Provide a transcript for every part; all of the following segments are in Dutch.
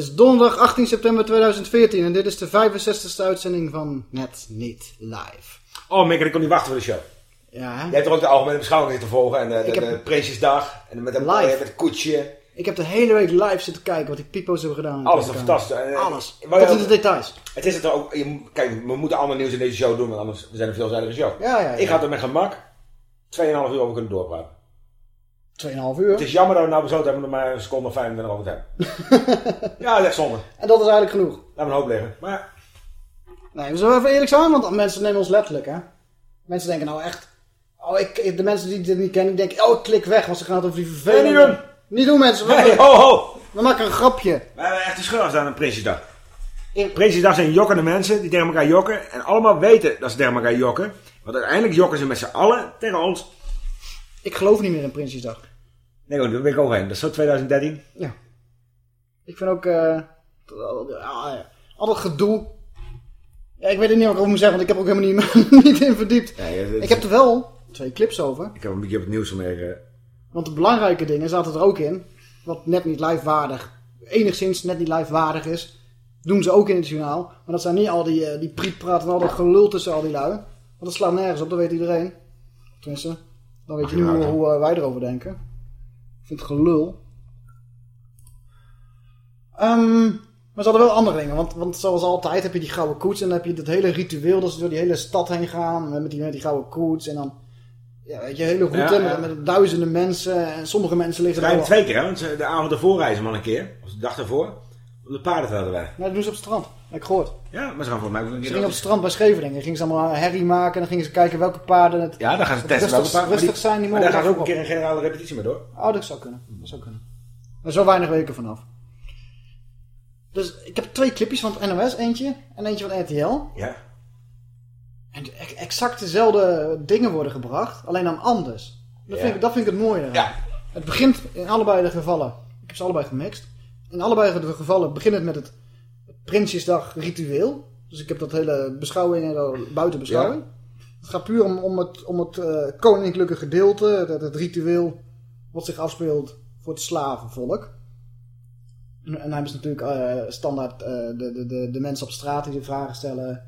Het is donderdag 18 september 2014 en dit is de 65ste uitzending van Net Niet Live. Oh, Mick, ik kon niet wachten voor de show. Ja, hè? Jij hebt er ook de algemene beschouwing te volgen en de, de, de Prinsjesdag en met een Live. met een koetsje. Ik heb de hele week live zitten kijken wat die pipo's hebben gedaan. Alles is fantastisch. En, eh, Alles. Tot in de details. Het is het er ook. Je, kijk, we moeten allemaal nieuws in deze show doen, want anders we zijn een veelzijdige show. Ja, ja, ja. Ik ga er met gemak 2,5 uur over kunnen doorpraten. 2,5 uur. Het is jammer dat we nou besloten hebben om er maar een seconde of 25 over te hebben. ja, dat is zonde. En dat is eigenlijk genoeg. Laat me een hoop liggen. Maar Nee, we zullen even eerlijk zijn, want mensen nemen ons letterlijk, hè. Mensen denken nou echt... Oh, ik, de mensen die dit niet kennen, die denken... Oh, ik klik weg, want ze gaan het over die vervelende... Nee, niet doen. Niet doen, mensen. We, hey, ho ho! we maken een grapje. We hebben echt een schurft aan een Prinsjesdag. In- Prinsjesdag zijn jokkende mensen die tegen elkaar jokken. En allemaal weten dat ze tegen elkaar jokken. Want uiteindelijk jokken ze met z'n allen tegen ons. Ik geloof niet meer in Prinsjesdag. Nee, hoor, daar ben ik overheen. Dat is zo 2013. Ja. Ik vind ook... eh ja, al dat gedoe... Ja, ik weet het niet wat ik over moet zeggen, want ik heb er ook helemaal niet, niet in verdiept. Ik heb er wel twee clips over. Ik heb een beetje op het nieuws vanwege. Want de belangrijke dingen zaten er ook in. Wat net niet live waardig, enigszins net niet live waardig is. Doen ze ook in het journaal. Maar dat zijn niet al die, eh, die prietpraat en al dat gelul tussen al die lui. Want dat slaat nergens op, dat weet iedereen. Tenminste, dan weet je nu hoe, hoe eh, wij erover denken. Het gelul. Ehm, maar ze hadden wel andere dingen. Want, want zoals altijd heb je die gouden koets. En dan heb je dat hele ritueel dat ze door die hele stad heen gaan. Met die, met die gouden koets. En dan, ja, weet je, hele route Ja, ja. Met, met duizenden mensen. En sommige mensen liggen wel- twee keer, hè? Want de avond ervoor reizen maar een keer. Of de dag ervoor. De paarden hadden wij. Nee, dat doen ze op het strand. Heb ik gehoord. Ja, maar ze gaan voor mij ook een Ze gingen op het strand bij Scheveningen. Gingen ze allemaal herrie maken. En dan gingen ze kijken welke paarden het... Ja, dan gaan ze testen. Rustig- welke paarden- rustig zijn, die Maar daar gaan ze ook een keer een generale repetitie mee door. Oh, dat zou kunnen. Dat zou kunnen. Er wel weinig weken vanaf. Dus ik heb twee clipjes van het NOS. Eentje en eentje van RTL. Ja. En exact dezelfde dingen worden gebracht. Alleen dan anders. Dat, Ja. vind, ik, dat vind ik het mooie. Ja. Het begint in allebei de gevallen. Ik heb ze allebei gemixt. In allebei de gevallen begint het met het Prinsjesdag ritueel. Dus ik heb dat hele beschouwing en zo buiten beschouwing. Het gaat puur om, om het, om het eh, koninklijke gedeelte. Het, het ritueel wat zich afspeelt voor het slavenvolk. En, en dan hebben ze natuurlijk eh, standaard eh, de, de, de, de mensen op straat die de vragen stellen.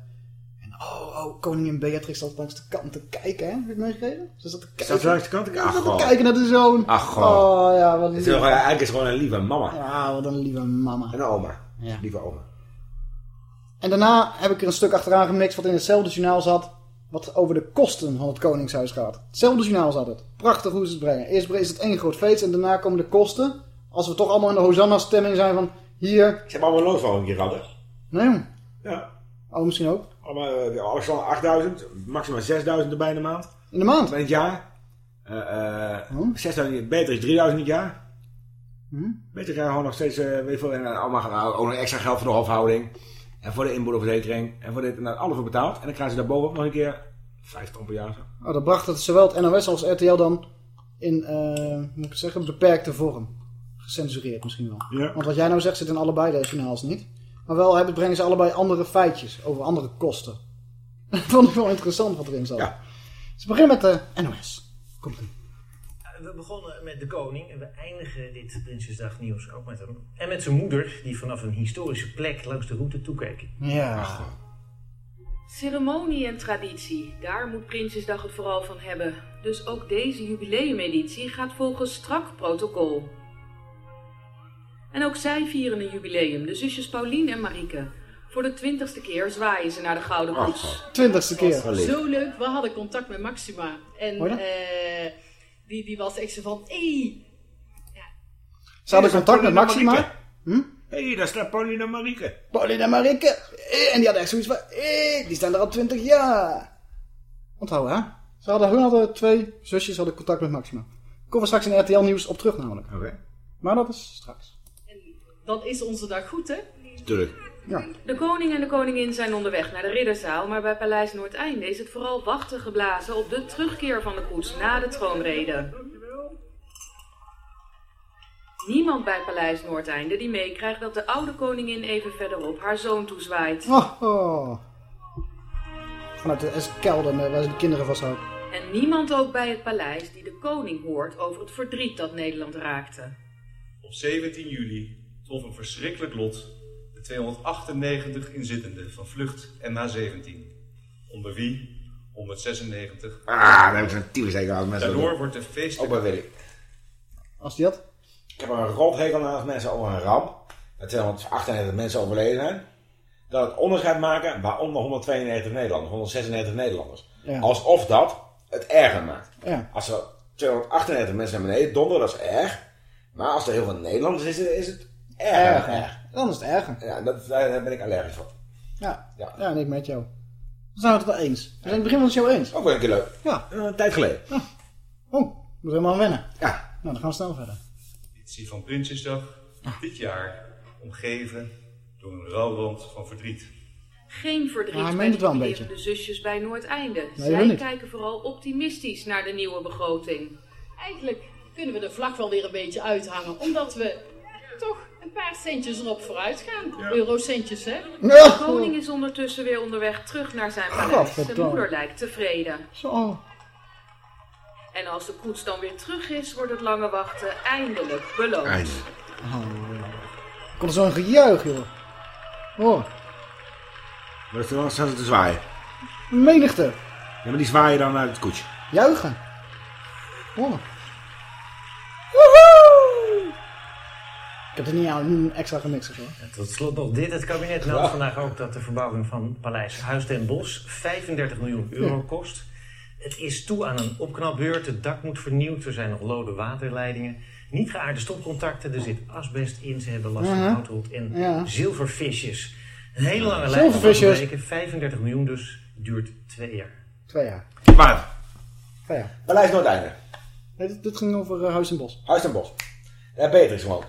En oh, oh koningin Beatrix zat langs de kant te kijken, hè? Heb je het meegegeven? Ze zat te kijken. Ze langs de kant? Ach, ze zat te kijken naar de zoon. Ach, goh. Oh ja, wat toch, eh, eigenlijk is gewoon een lieve mama. Ja, wat een lieve mama. En een oma. Ja. Lieve oma. En daarna heb ik er een stuk achteraan gemixt wat in hetzelfde journaal zat. Wat over de kosten van het Koningshuis gaat. Hetzelfde journaal zat het. Prachtig hoe ze het brengen. Eerst is het één groot feest en daarna komen de kosten. Als we toch allemaal in de Hosanna-stemming zijn van hier. Ze hebben allemaal een loonsverhoging hier gehad, hè? Nee. Ja. Oh, misschien ook. Allemaal, eh, alles van 8000, maximaal 6000 erbij in de maand. In de maand. In het jaar. Eh eh Hm? 6000, beter is 3000 in het jaar. Hm? Beter krijgen gewoon nog steeds, eh, weet je veel, en, eh, allemaal gaan- ook nog extra geld voor de hofhouding. En voor de inboedelverzekering. En voor dit, en alles voor betaald. En dan krijgen ze daarbovenop nog een keer 50 ton per jaar. Zo. Oh, dat bracht het zowel het NOS als RTL dan in, eh, moet ik zeggen, beperkte vorm. Gecensureerd misschien wel. Ja. Want wat jij nou zegt zit in allebei de journaals niet. Maar wel hebben, brengen ze allebei andere feitjes over andere kosten. Dat vond ik wel interessant wat erin zat. Ja. Dus we beginnen met de NOS. Komt ie. We begonnen met de koning en we eindigen dit Prinsjesdag nieuws ook met hem. En met zijn moeder, die vanaf een historische plek langs de route toekeek. Ja. Ceremonie en traditie, daar moet Prinsjesdag het vooral van hebben. Dus ook deze jubileumeditie gaat volgens strak protocol. En ook zij vieren een jubileum, de zusjes Paulien en Marieke. Voor de twintigste keer zwaaien ze naar de Gouden Koets. Twintigste keer. Zo leuk, we hadden contact met Maxima. En Dat? die, die was echt zo van, hey, Ze hadden Hey, contact met dat en Maxima. Marieke. Hé, hey, daar staat Pauline en Marieke. Paulien en Marieke. Eh, En die hadden echt zoiets van, eh, die staan er al twintig jaar. Onthoud hè. Ze hadden, hun hadden twee zusjes hadden contact met Maxima. Komen we straks in RTL Nieuws op terug namelijk. Oké. Maar dat is straks. dan is onze dag goed, hè? Tuurlijk. Ja. De koning en de koningin zijn onderweg naar de ridderzaal, maar bij Paleis Noordeinde is het vooral wachten geblazen op de terugkeer van de koets na de troonrede. Niemand bij Paleis Noordeinde die meekrijgt dat de oude koningin even verderop haar zoon toezwaait. Oh, oh. Vanuit de kelder met- waar ze de kinderen vasthouden. En niemand ook bij het paleis die de koning hoort over het verdriet dat Nederland raakte. Op 17 juli trof een verschrikkelijk lot 298 inzittenden van vlucht MH17. Onder wie 196. Ah, daar heb ik zo'n tyfushekel aan mensen. Daardoor wordt de Ook bij feestelijke... Willy. Als die had. Ik heb een rothekel aan als mensen over een ramp. Dat 298 mensen overleden zijn. Dat het onderscheid maken waaronder 192 Nederlanders, 196 Nederlanders. Ja. Alsof dat het erger maakt. Ja. Als er 298 mensen naar beneden donderen, dat is erg. Maar als er heel veel Nederlanders is, is het erg. Erg. Dan is het erger. Ja, dat, daar ben ik allergisch voor. Ja. Ja. Ja, en ik met jou. Dan zijn we het wel eens. We zijn in het begin van de show eens. Ook wel een keer leuk. Ja. Eh, Een tijd geleden. Oh, moet helemaal wennen. Ja. Nou, dan gaan we snel verder. editie van Prinsjesdag. Dit jaar omgeven door een rouwrand van verdriet. Geen verdriet Ja, hij bij meent de het wel een jubilerende zusjes bij Noordeinde. Nee, Zij niet. kijken vooral optimistisch naar de nieuwe begroting. Eigenlijk kunnen we de vlag wel weer een beetje uithangen. Omdat we toch een paar centjes erop vooruit gaan. Eurocentjes, hè? De koning is ondertussen weer onderweg terug naar zijn paleis. Zijn moeder lijkt tevreden. Zo. En als de koets dan weer terug is, wordt het lange wachten eindelijk beloond. Eindelijk. Ik kon er zo'n gejuich, joh. Oh, Maar staat het te zwaaien. een menigte. Ja, maar die zwaaien dan uit het koetsje. Juichen. Oh. Woehoe! Ik heb er niet aan extra gemixt hoor. Tot slot nog dit. Het kabinet meldt vandaag ook dat de verbouwing van Paleis Huis ten Bosch 35 miljoen euro kost. Het is toe aan een opknapbeurt. Het dak moet vernieuwd. Er zijn nog lode waterleidingen. Niet geaarde stopcontacten. Er zit asbest in. Ze hebben last van houtroet en Ja. zilvervisjes. Een hele lange lijn. van Zilvervisjes. afbreken. 35 miljoen dus. Duurt twee jaar. Twee jaar. Maar, Twee jaar. Paleis Noordeinde. Nee, dit, dit ging over eh, Huis en Bos. Huis ten Bos. Daar Beatrix gewoon.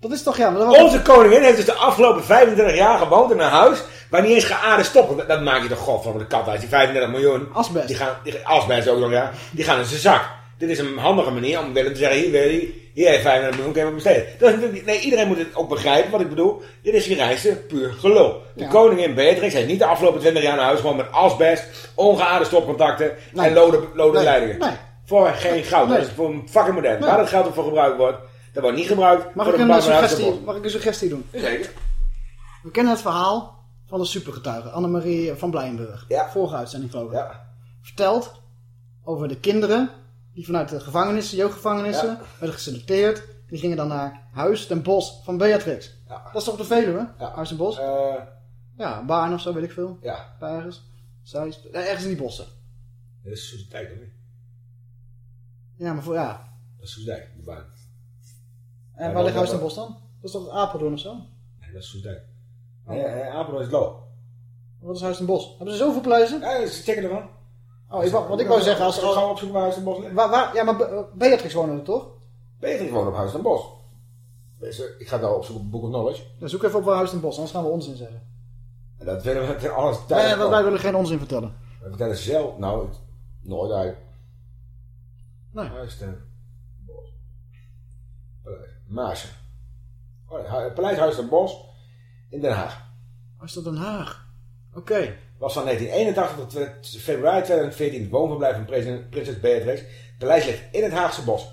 Dat is toch ja, maar dat was... Onze koningin heeft dus de afgelopen 25 jaar gewoond in een huis waar niet eens geaarde stoppen. Dat, dat maak je toch god van de kat uit. Die 35 miljoen. Asbest. Die gaan, die, asbest ook nog, ja. Die gaan in zijn zak. Dit is een handige manier om Willem te zeggen, hier Willy, hier heeft 35 miljoen, kun je besteden. Dat is nee, iedereen moet het ook begrijpen wat ik bedoel. Dit is gereisde puur gelul. De Ja. koningin Beatrix heeft niet de afgelopen 20 jaar naar huis gewoon met asbest, ongeaarde stopcontacten Nee. en lode, lode Nee. leidingen. Nee. Voor geen goud. Dat is voor een fucking modern. Waar dat geld ook voor gebruikt wordt, dat wordt niet gebruikt Mag voor ik, een Huis ten suggestie, mag ik een suggestie doen? Zeker. We kennen het verhaal van de supergetuige Annemarie van Blijenburg. Ja. Vorige uitzending geloof ik. Ja. Vertelt over de kinderen die vanuit de gevangenissen, jeugdgevangenissen, Ja. werden geselecteerd. Die gingen dan naar Huis ten Bos van Beatrix. Ja. Dat is toch op de Veluwe? Ja. Huis ten Bos? Eh, Ja, Baarn of zo, weet ik veel. ja. Ergens. Ja, ergens in die bossen. Dat is Soestdijk, niet? Ja, maar voor, ja. Dat is Soestdijk, de baan. En Ja, waar ligt Huis ten Bos dan? Dat is toch Apeldoorn of zo? Nee, dat is Soestdijk. Nee, eh, Apeldoorn is low. Wat is Huis ten Bos? Hebben ze zoveel pleizen? Ja, ze checken ervan. Oh, ik wat ik wou zeggen, als Gaan we al... opzoeken waar Huis ten Bos? Waar, waar, ja, maar Be- Beatrix woonde er toch? Beter gewoon op Huis ten Bos. Ik ga daar opzoeken op Book of Knowledge. Dan zoek even op waar Huis ten Bos, anders gaan we onzin zeggen. En dat willen we alles Nee, tijd. wij, willen geen onzin vertellen. We vertellen zelf, nou, nooit uit. Nee. Huis ten Bos. Paleis. Maarsen. Oh, Paleis Huis ten Bos in Den Haag. Is dat Den Haag? Oké. was van 1981 tot februari 2014 het woonverblijf van prinses- Beatrix. Het paleis ligt in het Haagse bos.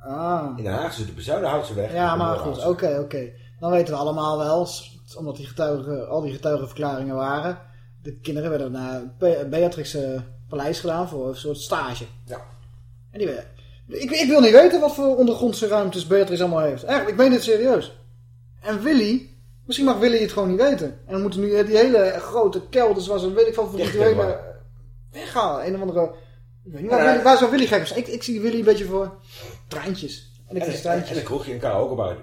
Ah. In Den Haag zit de Bezuidenhoutse weg. Ja, maar goed, oké, oké. Dan weten we allemaal wel, omdat die getuigen, al die getuigenverklaringen waren. De kinderen werden naar Be- Beatrix paleis gedaan voor een soort stage. Ja. En die, werden- ik, ik wil niet weten wat voor ondergrondse ruimtes Beatrix allemaal heeft. Eigenlijk, ik meen dit serieus. En Willy, misschien mag Willy het gewoon niet weten. En dan moeten nu die hele grote kelders, waar ze weet ik van voor rituelen worden. weghalen. Een of andere... Ik weet niet, waar, Ja. Willy- waar zou Willy gek zijn? Ik, ik zie Willy een beetje voor treintjes. En, en, en treintjes. een kroegje in karaoke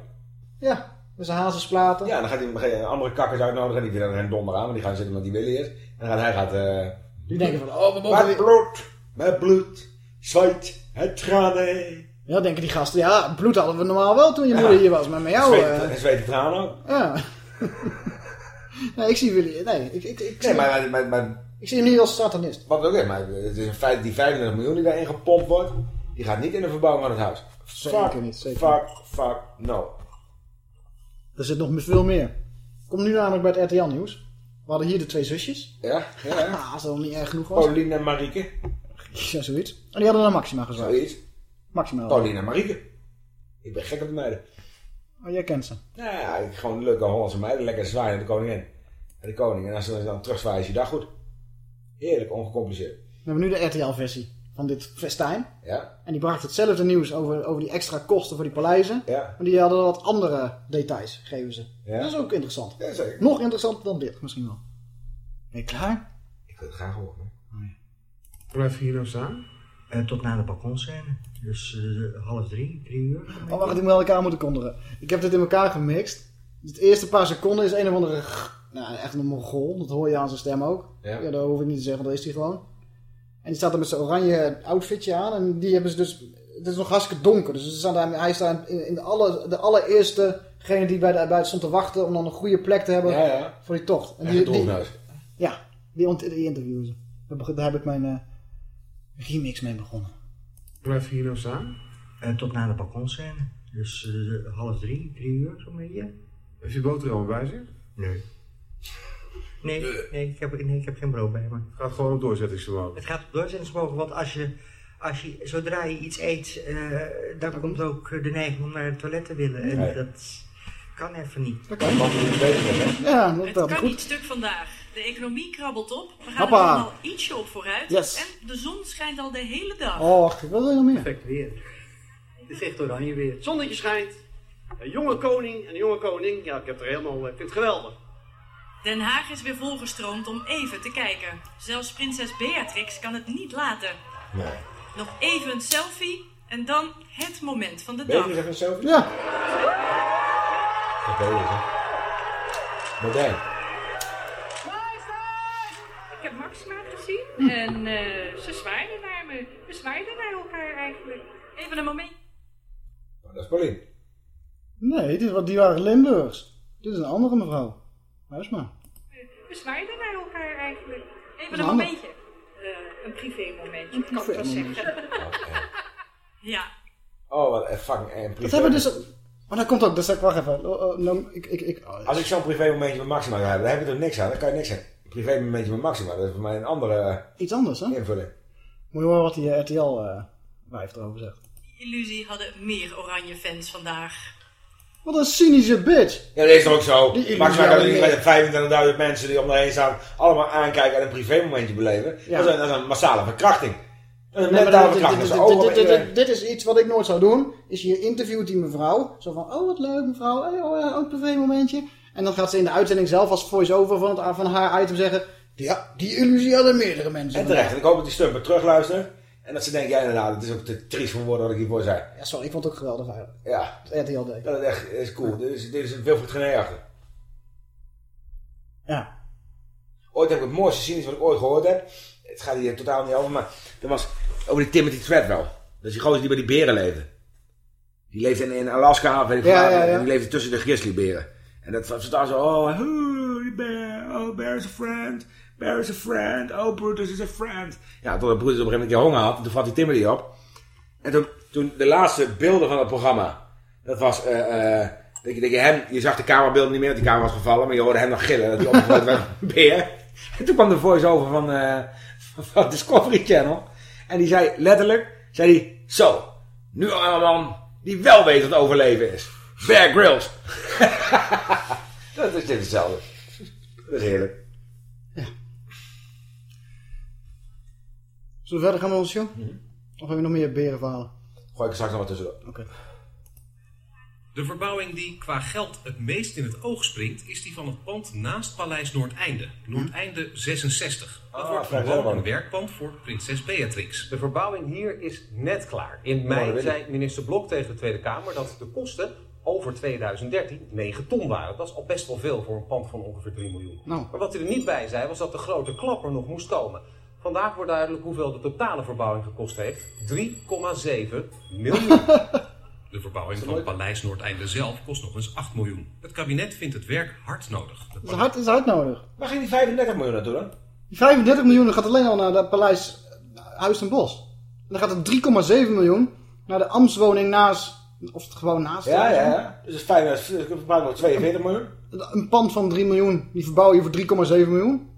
Ja, met zijn hazesplaten. Ja, dan gaat hij dan andere kakkers uitnodigen. Die willen een donder aan, want die gaan zitten met die Willy is. En dan gaat hij gaat... eh Die denken van, oh, we mogen met bloed, met bloed, zweet en tranen. Ja, denken die gasten, ja, bloed hadden we normaal wel toen je moeder hier was, maar met jou... Zweet, eh, en zweet en tranen ook. ja. nee, ik zie Willy, nee, ik, ik, ik, zie, Nee, maar, maar, maar ik zie hem niet als satanist. wat ook is, maar het is een feit, die 35 miljoen die daarin gepompt wordt, die gaat niet in de verbouwing van het huis. Zeker fuck, niet, zeker fuck, fuck, no. Er zit nog veel meer. Komt nu namelijk bij het RTL nieuws. We hadden hier de twee zusjes. Ja, ja, ja. Ah, als dat nog niet erg genoeg was. Pauline en Marieke, Ja, zoiets. En die hadden naar Maxima gezwaaid. zoiets. Maxima. Pauline en Marieke. Ik ben gek op de meiden. Oh, jij kent ze. Nou ja, ik- gewoon leuke Hollandse meiden. Lekker zwaaien naar de koningin. En de koning. En als ze dan terugzwaaien, is je dag goed. Heerlijk, ongecompliceerd. We hebben nu de RTL-versie van dit festijn. Ja, En die bracht hetzelfde nieuws over, over die extra kosten voor die paleizen. ja, Maar die hadden wat andere details, geven ze. Ja. Dat is ook interessant. ja zeker. Nog interessanter dan dit, misschien wel. Ben je klaar? Ik wil het graag horen. Blijf je hier nou staan? Eh, tot na de balkonscène. Dus eh, half drie, drie uur. Oh, wacht, ik moet elkaar moeten kondigen. Ik heb dit in elkaar gemixt. Het eerste paar seconden is een of andere... Nou, echt een mongool. Dat hoor je aan zijn stem ook. Ja. Ja, dat hoef ik niet te zeggen, dat is hij gewoon. En die staat er met zijn oranje outfitje aan. En die hebben ze dus... Het is nog hartstikke donker. Dus ze staan daar, hij staat in, in de, alle, de allereerste... Degene die bij de, buiten stond te wachten om dan een goede plek te hebben Ja, ja. voor die tocht. En die, die, ja, die, die interviewen ze. Daar Daar heb ik mijn eh, remix mee begonnen. Blijf je hier nou staan? Tot na de balkonscène. Dus eh, half drie, drie uur, zo'n beetje. Heb je boterhammen bij zich? Nee. Nee, nee, ik heb, nee, ik heb geen brood bij me. Het gaat gewoon om doorzettingsvermogen. Het gaat op doorzettingsvermogen, want als je, als je, zodra je iets eet, eh, dan komt ook de neiging om naar het toilet te willen. En Nee. dat kan even niet. Dat kan. Hè? Ja, dat Het kan goed. niet stuk vandaag. De economie krabbelt op. We gaan Hoppa. er allemaal ietsje op vooruit. Yes. En de zon schijnt al de hele dag. Och, wat wil je nog meer? Perfect weer. Het is echt oranje weer. Het zonnetje schijnt. Een jonge koning en een jonge koning. Ja, ik heb er helemaal... Ik vind het geweldig. Den Haag is weer volgestroomd om even te kijken. Zelfs prinses Beatrix kan het niet laten. Nee. Nog even een selfie en dan het moment van de Ben je dag. eens even een selfie? Ja, Dat weet je, hè. Modern. Ik heb En eh, ze zwaaiden naar me. We zwaaiden naar elkaar eigenlijk. Even een moment. Oh, dat is Paulien. nee, die, die waren Limburgs. Dit is een andere mevrouw. Luister maar. We zwaaiden naar elkaar eigenlijk. Even een een momentje. Eh, een privé momentje, Een kan ik wel zeggen. Ja, Oh, wat een fucking en privé. Dat hebben we dus... Maar dat komt ook, dus ik wacht even. Oh, oh, nou, ik, ik, ik, oh, Als ik zo'n privé momentje met Maxima ga hebben, dan heb je er niks aan. Dan kan je niks aan. Een privé momentje met Maxima, dat is voor mij een andere Iets anders, hè? invulling. Moet je horen wat die eh, RTL-wijf erover zegt. illusie hadden meer oranje fans vandaag. Wat een cynische bitch. Ja, dat is toch ook zo. Die Maxima kan met 25.000 mensen die om haar heen staan, allemaal aankijken en een privé momentje beleven. Ja. Dat, is een, dat is een massale verkrachting. Een Nee, mentale dit- verkrachting. dit- Dat is iets wat ik nooit zou doen. Is je interviewt die mevrouw. Zo van, oh wat leuk mevrouw. Hey, oh, ja, ook een privé momentje. En dan gaat ze in de uitzending zelf als voice-over van, het, van haar item zeggen... Ja, die illusie hadden meerdere mensen. En terecht. En ik hoop dat die stumper terugluistert. En dat ze denken, ja inderdaad, het is ook te triest voor woorden wat ik hiervoor zei. Ja, sorry, ik vond het ook geweldig eigenlijk. Ja, Het RTL deed. dat is echt is cool. Dit is, dit is een Wilfried Gené achter. Ja. Ooit heb ik het mooiste cynisch wat ik ooit gehoord heb. Het gaat hier totaal niet over, maar dat was over die Timothy Treadwell. Dat is die gozer die bij die beren leefde. Die leefde in, in Alaska, weet ik Ja, waar, ja, ja. en die leefde tussen de grizzlyberen. En dat was daar zo, oh, die bear, oh, bear is a friend, bear is a friend, oh, Brutus is a friend. Ja, tot Brutus op een gegeven moment een keer honger had, en toen vat hij Timothy op. En toen, toen de laatste beelden van het programma, dat was, eh, eh, dat, je, dat je hem, je zag de camerabeelden niet meer, want die camera was gevallen, maar je hoorde hem nog gillen, dat hij opgegooid werd een beer. En toen kwam de voice-over van, eh, van Discovery Channel. En die zei letterlijk, zei hij, zo, nu man die wel weet wat overleven is. Bear Grylls. dat is dit hetzelfde. Dat is heerlijk. Zullen we verder gaan met onze show? Mhm. Of heb je nog meer berenverhalen? Gooi ik er straks nog wat tussendoor. Oké. De verbouwing die qua geld het meest in het oog springt, is die van het pand naast Paleis Noordeinde. Noordeinde 66. Dat Ah, wordt gewoon een werkpand voor prinses Beatrix. De verbouwing hier is net klaar. In mei zei minister Blok tegen de Tweede Kamer dat de kosten over 2013 9 ton waren. Dat is al best wel veel voor een pand van ongeveer 3 miljoen. Nou. Maar wat hij er niet bij zei was dat de grote klapper nog moest komen. Vandaag wordt duidelijk hoeveel de totale verbouwing gekost heeft. 3,7 miljoen. De verbouwing van Paleis Noordeinde zelf kost nog eens 8 miljoen. Het kabinet vindt het werk hard nodig. Dat is hard, is hard nodig. Waar ging die 35 miljoen naartoe dan? Die 35 miljoen gaat alleen al naar de paleis eh, Huis ten Bos. En dan gaat er 3,7 miljoen naar de ambtswoning naast, of het gewoon naast. Ja, is. ja, ja. Dus het is 35, ik gebruik nog 42 miljoen. Een pand van 3 miljoen, die verbouw je voor 3,7 miljoen.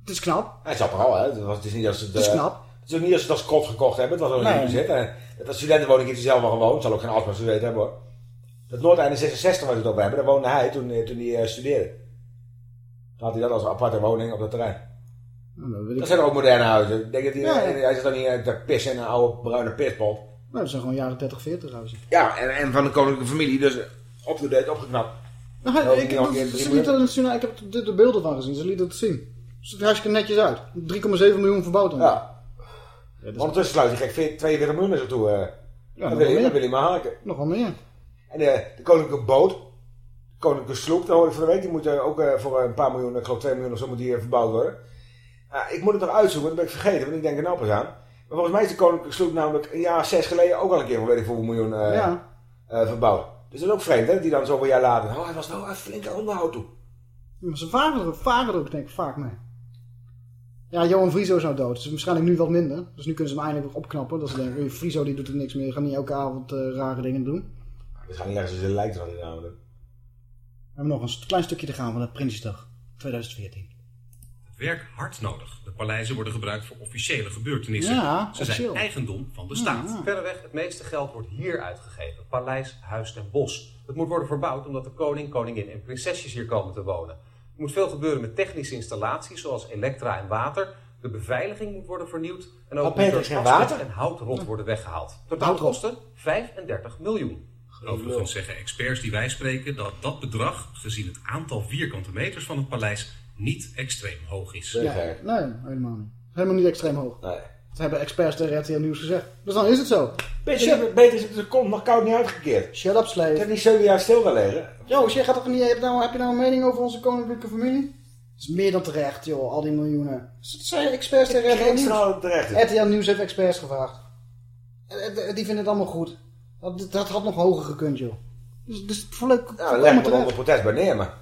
Het is knap. Hij zat er al, hè. Het, was, het is niet als het... Het is eh, knap. Het is ook niet als ze het als kot gekocht hebben. Het was ook Nee. niet bezit. En dat studentenwoning heeft hij zelf al gewoond. Zal ook geen afspraak gezeten hebben hoor. Dat Noordeinde 66 waar we het over hebben, daar woonde hij toen, eh, toen hij eh, studeerde. Toen had hij dat als aparte woning op dat terrein. Nou, dat. Dat zijn ook moderne huizen. Ik denk dat hij, Ja, ja. hij zit dan niet eh, te pissen in een oude bruine pispot. Nou, dat zijn gewoon jaren 30, 40 huizen. Ja, en, en van de koninklijke familie, dus up-to-date, opgeknapt. Nou, ik, keer ze lieten het ik heb er de beelden van gezien, ze lieten het zien. Het ziet er hartstikke netjes uit. 3,7 miljoen verbouwd dan. Ja. Ja, dat Ondertussen sluit hij gek 42 miljoen naar zich toe. eh. Ja, dat, wil dat hij maar haken. nog wel meer. En de, de koninklijke boot, de koninklijke sloep, daar hoor ik van de week, die moet eh, ook eh, voor een paar miljoen, ik geloof 2 miljoen of zo, moet die eh, verbouwd worden. Ik moet het nog uitzoeken, dat ben ik vergeten, want ik denk er nou pas aan. Maar volgens mij is de koninklijke sloep namelijk een jaar zes geleden ook al een keer voor weet ik hoeveel miljoen eh, Ja. eh, verbouwd. Dus dat is ook vreemd, hè, die dan zoveel jaar later, oh, hij was nou een flinke onderhoud toe. Maar ze varen er, varen er ook denk ik vaak mee. Ja, Johan Frieso is nou dood. Dus waarschijnlijk nu wat minder. Dus nu kunnen ze hem eindelijk weer opknappen. Dat ze denken, "Oei, Frieso die doet er niks meer. Gaat niet elke avond eh, rare dingen doen. Waarschijnlijk leggen ze zijn lijkt van die namelijk. We hebben nog een klein stukje te gaan van de Prinsjesdag 2014. Werk hard nodig. De paleizen worden gebruikt voor officiële gebeurtenissen. Ja, Ze zijn eigendom van de staat. Verreweg het meeste geld wordt hier uitgegeven. Paleis, Huis en Bos. Het moet worden verbouwd omdat de koning, koningin en prinsesjes hier komen te wonen. Er moet veel gebeuren met technische installaties zoals elektra en water. De beveiliging moet worden vernieuwd. En ook Oh, moet is er water? en houtrot worden weggehaald. Totaal kosten 35 miljoen. Overigens zeggen experts die wij spreken dat dat bedrag, gezien het aantal vierkante meters van het paleis, niet extreem hoog is. Ja. Nee, helemaal niet. Helemaal niet extreem hoog. Nee. Dat hebben experts tegen RTL Nieuws gezegd. Dus dan is het zo. Beter, beter is de kont nog koud niet uitgekeerd. Shut up, Ik slave. heb niet zeven jaar stil gelegen. Jij gaat toch niet, heb, je nou, heb je nou een mening over onze koninklijke familie? Dat is meer dan terecht, joh, al die miljoenen. Dat zijn experts tegen RTL Nieuws. RTL Nieuws heeft experts gevraagd. Die vinden het allemaal goed. Dat, dat had nog hoger gekund, joh. Dus, dus volledig Nou, leg me er onder protest bij neer, maar.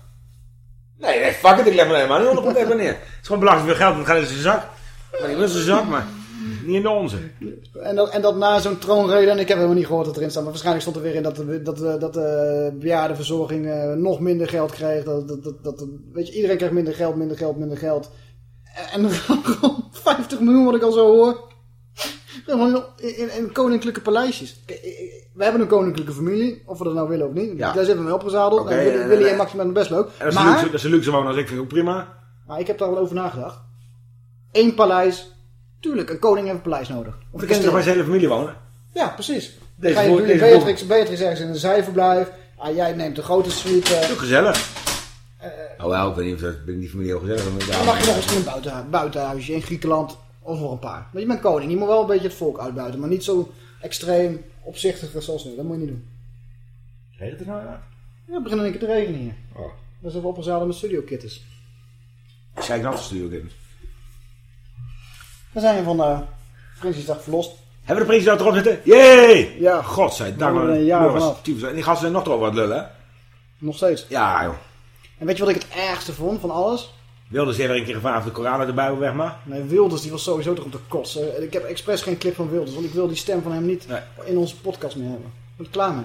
Nee, fuck it, ik leg er helemaal niet onder protest bij neer. Het is gewoon belachelijk veel geld, en het gaat in zijn zak. Maar in zijn zak, maar niet in de onze. En dat, en dat na zo'n troonrede, en ik heb helemaal niet gehoord dat erin staat, maar waarschijnlijk stond er weer in dat dat, de- dat de bejaardenverzorging eh, nog minder geld kreeg. Dat, dat, dat, dat, weet je, iedereen krijgt minder geld, minder geld, minder geld. En, gewoon 50 miljoen wat ik al zo hoor. In, in, in koninklijke paleisjes. We hebben een koninklijke familie, of we dat nou willen of niet. Ja. Daar zitten we mee opgezadeld. Oké, en Willy, en- Willy en- en Maxima doen best leuk. En dat is, Maar, luxe, dat is een luxe wonen als ik vind ik ook prima. maar ik heb daar wel over nagedacht. Eén paleis. Tuurlijk, een koning heeft een paleis nodig. Of ik kan toch bij zijn hele familie wonen? Ja, precies. Deze Ga je deze Beatrix, Beatrix ergens in een zijverblijf. Ah, jij neemt de grote suite. eh, Ook gezellig. oh wel, ik weet niet of dat binnen die familie heel gezellig is. Dan mag je nog eens een buiten, buitenhuisje in Griekenland. Of nog een paar. Maar je bent koning. Je moet wel een beetje het volk uitbuiten. Maar niet zo extreem opzichtig zoals nu. Dat moet je niet doen. Regent het nou ja? Ja, het begint in één keer te regenen hier. Oh. Dat is even opgezadeld met studiokitters. Ik zei ik dat de studio in. We zijn van de Prinsjesdag verlost. Hebben we de Prinsjesdag erop zitten? Jee! Ja. Godzijdank. We een jaar vanaf. En die gasten zijn nog aan het lullen, hè? Nog steeds. Ja, joh. En weet je wat ik het ergste vond van alles? Wilde ze weer een keer gevraagd of de Koran uit de Bijbel weg mag? Nee, Wilders die was sowieso toch om te kotsen. Ik heb expres geen clip van Wilders, want ik wil die stem van hem niet in onze podcast meer hebben. Ik ben er klaar mee.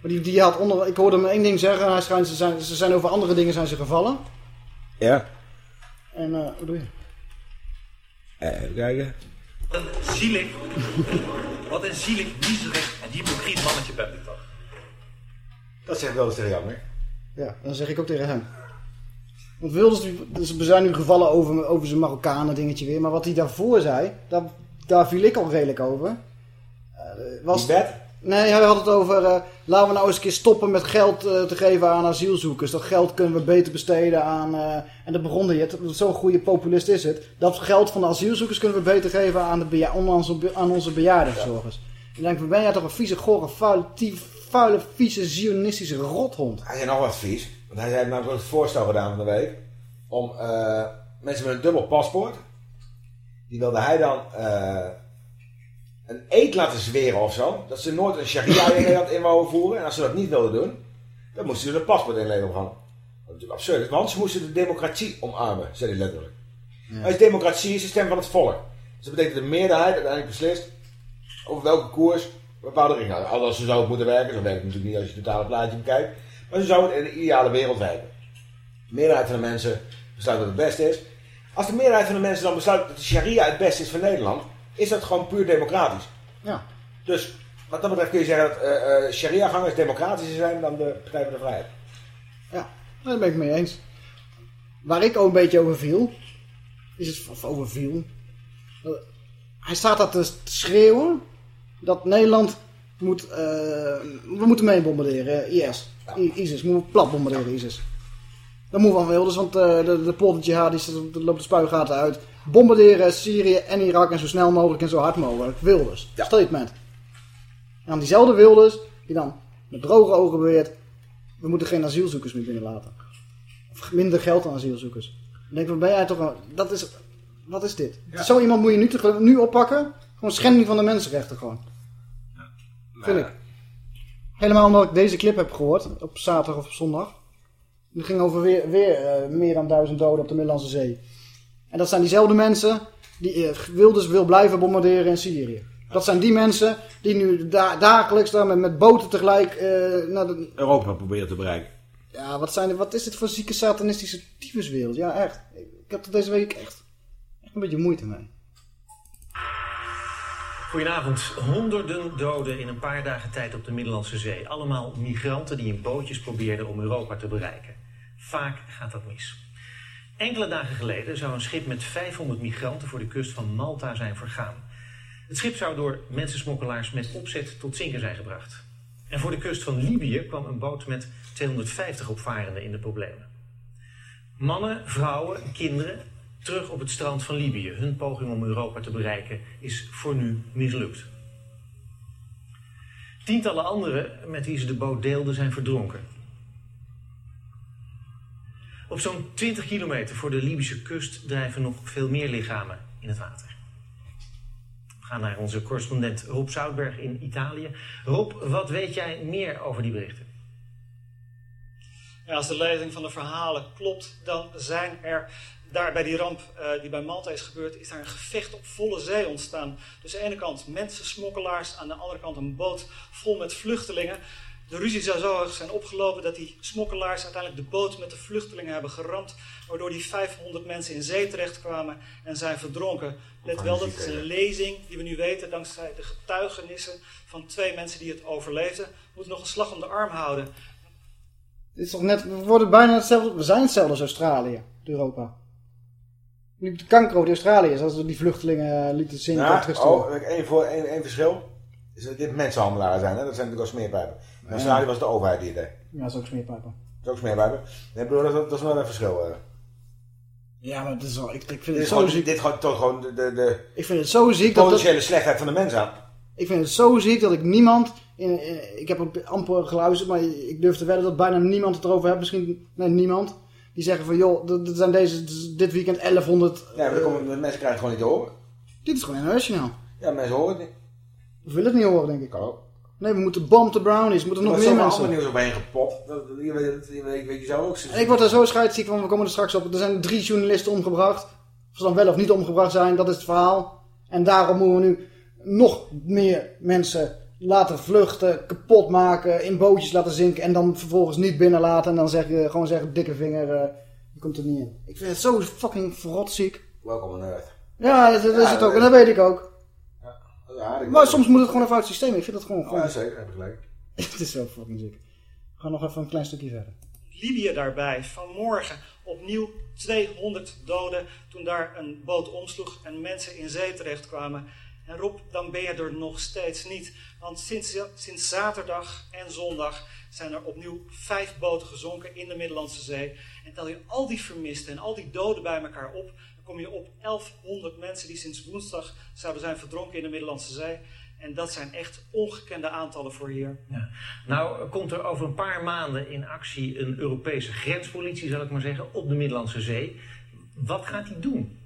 Maar die, die had onder, ik hoorde hem één ding zeggen, hij schijnt, ze, zijn, ze zijn over andere dingen zijn ze gevallen. Ja. En, eh wat doe je? Eh, even kijken. Een zielig, wat een zielig, miserig en hypocriet mannetje bent u toch? Dat zegt Wilders tegen jou, hè? Ja, dan zeg ik ook tegen hem. Want Wilders, dus we zijn nu gevallen over, over zijn Marokkanen dingetje weer. Maar wat hij daarvoor zei, daar, daar viel ik al redelijk over. Eh, was, Nee, hij had het over, eh, laten we nou eens een keer stoppen met geld eh, te geven aan asielzoekers. Dat geld kunnen we beter besteden aan, en dat begon hij zo'n goede populist is het. Dat geld van de asielzoekers kunnen we beter geven aan, de beja- aan, onze, be- aan onze bejaardenverzorgers. Ik denk, ben jij toch een vieze, gore, vuile, vuile, vieze, zionistische rothond? Hij zei nog wat vies. Want hij heeft namelijk het voorstel gedaan van de week. Om eh, mensen met een dubbel paspoort. Die wilde hij dan eh, een eed laten zweren of zo. Dat ze nooit een sharia in Nederland in wouden voeren. En als ze dat niet wilden doen. Dan moesten ze een paspoort inleveren van. Wat natuurlijk absurd is. Want ze moesten de democratie omarmen. Zei hij letterlijk. Als democratie is de stem van het volk. Dus dat betekent dat de meerderheid uiteindelijk beslist. Over welke koers bepaalde richting gaat. Als ze zo moeten werken. Dat werkt het natuurlijk niet als je het totale plaatje bekijkt. Maar ze zouden in de ideale wereld werken. De meerderheid van de mensen besluit dat het beste is. Als de meerderheid van de mensen dan besluit dat de sharia het beste is voor Nederland, is dat gewoon puur democratisch. Ja. Dus Wat dat betreft kun je zeggen dat eh, sharia-gangers democratischer zijn dan de Partij voor de Vrijheid. Ja, daar ben ik mee eens. Waar ik ook een beetje over viel, is het, of over viel. eh, Hij staat daar te schreeuwen dat Nederland moet, eh, we moeten mee bombarderen, IS. I- ISIS, we moeten plat bombarderen, ISIS. Dat moet van Wilders, want eh, de, de Polte jihadis, er loopt de spuigaten uit. Bombarderen Syrië en Irak en zo snel mogelijk en zo hard mogelijk. Wilders, statement. En dan diezelfde Wilders, die dan met droge ogen beweert, we moeten geen asielzoekers meer binnenlaten. Of minder geld aan asielzoekers. Dan denk ik, ben jij toch een, dat is, wat is dit? Zo iemand moet je nu, te- nu oppakken. Gewoon schending van de mensenrechten gewoon. Vind ik. Helemaal omdat ik deze clip heb gehoord, op zaterdag of op zondag. Die ging over weer, weer eh, meer dan duizend doden op de Middellandse Zee. En dat zijn diezelfde mensen die eh, Wilders wil blijven bombarderen in Syrië. Dat zijn die mensen die nu da- dagelijks daar met, met boten tegelijk eh, naar de, Europa proberen te bereiken. ja, wat, zijn, wat is dit voor zieke satanistische tyfuswereld? Ja, echt. Ik, ik heb er deze week echt, echt een beetje moeite mee. Goedenavond. Honderden doden in een paar dagen tijd op de Middellandse Zee. Allemaal migranten die in bootjes probeerden om Europa te bereiken. Vaak gaat dat mis. Enkele dagen geleden zou een schip met 500 migranten voor de kust van Malta zijn vergaan. Het schip zou door mensensmokkelaars met opzet tot zinken zijn gebracht. En voor de kust van Libië kwam een boot met 250 opvarenden in de problemen. Mannen, vrouwen, kinderen terug op het strand van Libië. Hun poging om Europa te bereiken is voor nu mislukt. Tientallen anderen met wie ze de boot deelden zijn verdronken. Op zo'n 20 kilometer voor de Libische kust drijven nog veel meer lichamen in het water. We gaan naar onze correspondent Rob Zoutberg in Italië. Rob, wat weet jij meer over die berichten? Als de lezing van de verhalen klopt, dan zijn er daar bij die ramp eh, die bij Malta is gebeurd, is daar een gevecht op volle zee ontstaan. Dus aan de ene kant mensensmokkelaars, aan de andere kant een boot vol met vluchtelingen. De ruzie zou zo zijn opgelopen dat die smokkelaars uiteindelijk de boot met de vluchtelingen hebben geramd, waardoor die 500 mensen in zee terechtkwamen en zijn verdronken. Let wel, dat is een lezing die we nu weten dankzij de getuigenissen van twee mensen die het overleefden. We nog een slag om de arm houden. Dit is toch net, we worden bijna hetzelfde, we zijn hetzelfde als Australië, Europa. De kanker over de Australiërs, als we die vluchtelingen eh, lieten zinken en Ja, terugsturen. oh, één, voor, één, één verschil. Is dat dit mensenhandelaren zijn, hè? dat zijn natuurlijk al smeerpijpen. In. Australië was de overheid die het deed. Ja, dat is ook smeerpijpen. Dat is ook smeerpijpen. Nee, dat, dat is wel een verschil. eh. Ja, maar het is wel, ik, ik vind Dit het zo gewoon, ziek. dit gewoon, toch gewoon de, de, de Ik vind het zo ziek dat... potentiële dat slechtheid van de mens aan. ik vind het zo ziek dat ik niemand... In, in- ik heb ook amper geluisterd, maar ik durf te wedden dat bijna niemand het erover heeft. Misschien nee, niemand. Die zeggen van, joh, er er zijn deze, dit weekend 1100... Ja, maar komen, mensen krijgen het gewoon niet te horen. dit is gewoon internationaal. Ja, mensen horen het niet. We willen het niet horen, denk ik. Nee, we moeten bomb de brownies. We moeten Er nog meer mensen. ander nieuws overheen gepopt. Dat, je weet je weet, weet je zo ook. En ik word er zo scheidsziek van, we komen er straks op. Er zijn drie journalisten omgebracht. Of ze dan wel of niet omgebracht zijn, dat is het verhaal. En daarom moeten we nu nog meer mensen laten vluchten, kapot maken, in bootjes laten zinken. En dan vervolgens niet binnenlaten. En dan zeg je, gewoon zeggen, dikke vinger, eh, je komt er niet in. Ik vind het zo fucking verrotziek. Welkom on Earth. Ja, dat, dat is het ook. dat- En dat weet ik ook. Ja, ik- Maar soms moet het gewoon even uit het systeem. Ik vind het gewoon... Oh, gewoon... ja, zeker, heb ik gelijk. het is zo fucking ziek. We gaan nog even een klein stukje verder. Libië daarbij. Vanmorgen opnieuw 200 doden toen daar een boot omsloeg en mensen in zee terechtkwamen. En Rob, dan ben je er nog steeds niet. Want sinds, sinds zaterdag en zondag zijn er opnieuw vijf boten gezonken in de Middellandse Zee. En tel je al die vermisten en al die doden bij elkaar op, dan kom je op 1100 mensen die sinds woensdag zouden zijn verdronken in de Middellandse Zee. En dat zijn echt ongekende aantallen voor hier. Nou, komt er over een paar maanden in actie een Europese grenspolitie, zal ik maar zeggen, op de Middellandse Zee. Wat gaat die doen?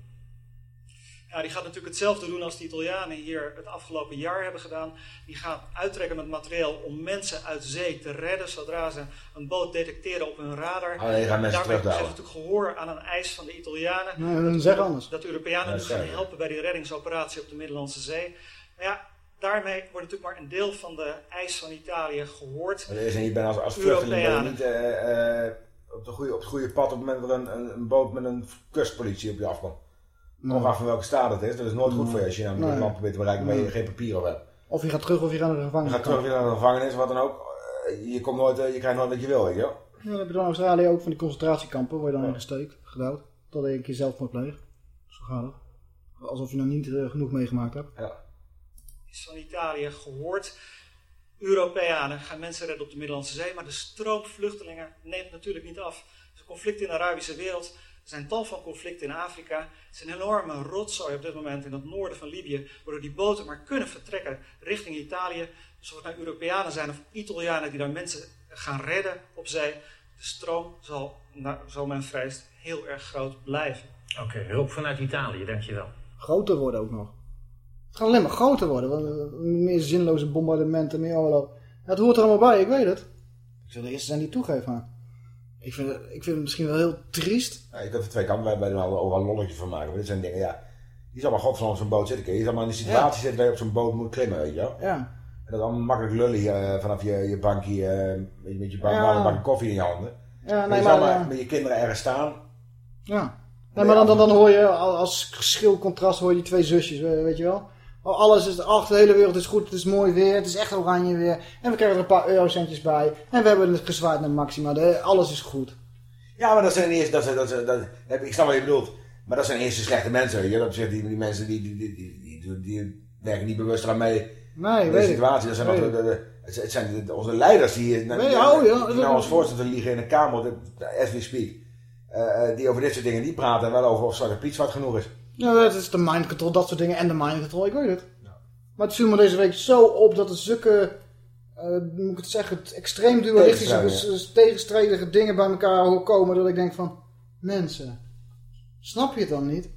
Ja, die gaat natuurlijk hetzelfde doen als de Italianen hier het afgelopen jaar hebben gedaan. Die gaat uittrekken met materieel om mensen uit zee te redden zodra ze een boot detecteren op hun radar. Nee, die gaan mensen Daarmee geven ze natuurlijk gehoor aan een eis van de Italianen. Nee, hun zeggen anders. Dat de Europeanen nu dat gaan helpen bij die reddingsoperatie op de Middellandse Zee. Maar ja, daarmee wordt natuurlijk maar een deel van de eis van Italië gehoord. Dat is en je bent als, als vluchteling niet eh, eh, op, de goede, op het goede pad op het moment dat er een, een, een boot met een kustpolitie op je afkomt. Ongeacht van welke staat het is. Dat is nooit goed voor je als je een Nee. land probeert te bereiken waar je Nee. geen papier op hebt. Of je gaat terug of je gaat naar de Je gevangenis. gaat terug weer naar de gevangenis, wat dan ook. Eh, Je, komt nooit, eh, je krijgt nooit wat je wil, weet je wel. Ja, dan heb je dan in Australië ook van die concentratiekampen, waar je dan in gesteekt, gedouwd. Tot je een keer zelfmoord pleegt. Zo gaat het. Alsof je nog niet eh, genoeg meegemaakt hebt. is van Italië gehoord. Europeanen gaan mensen redden op de Middellandse Zee, maar de stroom vluchtelingen neemt natuurlijk niet af. Er is een conflict in de Arabische wereld, er zijn tal van conflicten in Afrika. Het is een enorme rotzooi op dit moment in het noorden van Libië, waardoor die boten maar kunnen vertrekken richting Italië. Dus of het nou Europeanen zijn of Italianen die daar mensen gaan redden op zee, de stroom zal, nou, zo men vreest, heel erg groot blijven. Oké, hulp vanuit Italië, dankjewel. Groter worden ook nog. Het gaat alleen maar groter worden. Want eh, meer zinloze bombardementen, meer oorlog. Het hoort er allemaal bij, ik weet het. Ik zou de eerste zijn die toegeven, maar... Ik vind, het, ik vind het misschien wel heel triest. Ja, ik heb er twee kanten bij, bij er overal een lolletje van maken. Maar dit zijn dingen, ja... Die zal maar godverdomme op zo'n boot zitten. Je zal maar in de situatie zitten waar je op zo'n boot moet klimmen, weet je wel. Ja. En dat allemaal makkelijk lullen hier, eh, vanaf je, je bankje, eh, met je- met je bank, Ja. een bakje koffie in je handen. Ja, nee, je zal maar, maar eh, met je kinderen ergens staan. Ja. Nee, maar dan, dan, dan hoor je al- als schil contrast hoor je die twee zusjes, weet je wel. Oh, Alles is, ach, de hele wereld is goed, het is mooi weer, het is echt oranje weer. En we krijgen er een paar eurocentjes bij. En we hebben het gezwaaid naar Maxima, de, alles is goed. Ja, maar dat zijn eerst, dat, zijn- dat, zijn- dat, ik snap wat je bedoelt. Maar dat zijn eerst de slechte mensen, weet je. Dat die, die mensen die, die, die, die, die, die werken niet bewust eraan mee. Nee, de situatie. Dat zijn, nog de, de, de- het zijn- de- onze leiders die, die, die, oh, ja. die nou ons voorstellen te liegen in een kamer, de- as we speak. Eh, eh, die over dit soort dingen niet praten en wel over of Zwarte Piet zwart genoeg is. Ja, dat is de mind control, dat soort dingen. En de mind control, ik weet het. Maar het viel me deze week zo op dat er zulke, eh, hoe moet ik het zeggen, extreem dualistische, Tegenstrijdige, dingen bij elkaar hoor komen. Dat ik denk van, mensen, snap je het dan niet?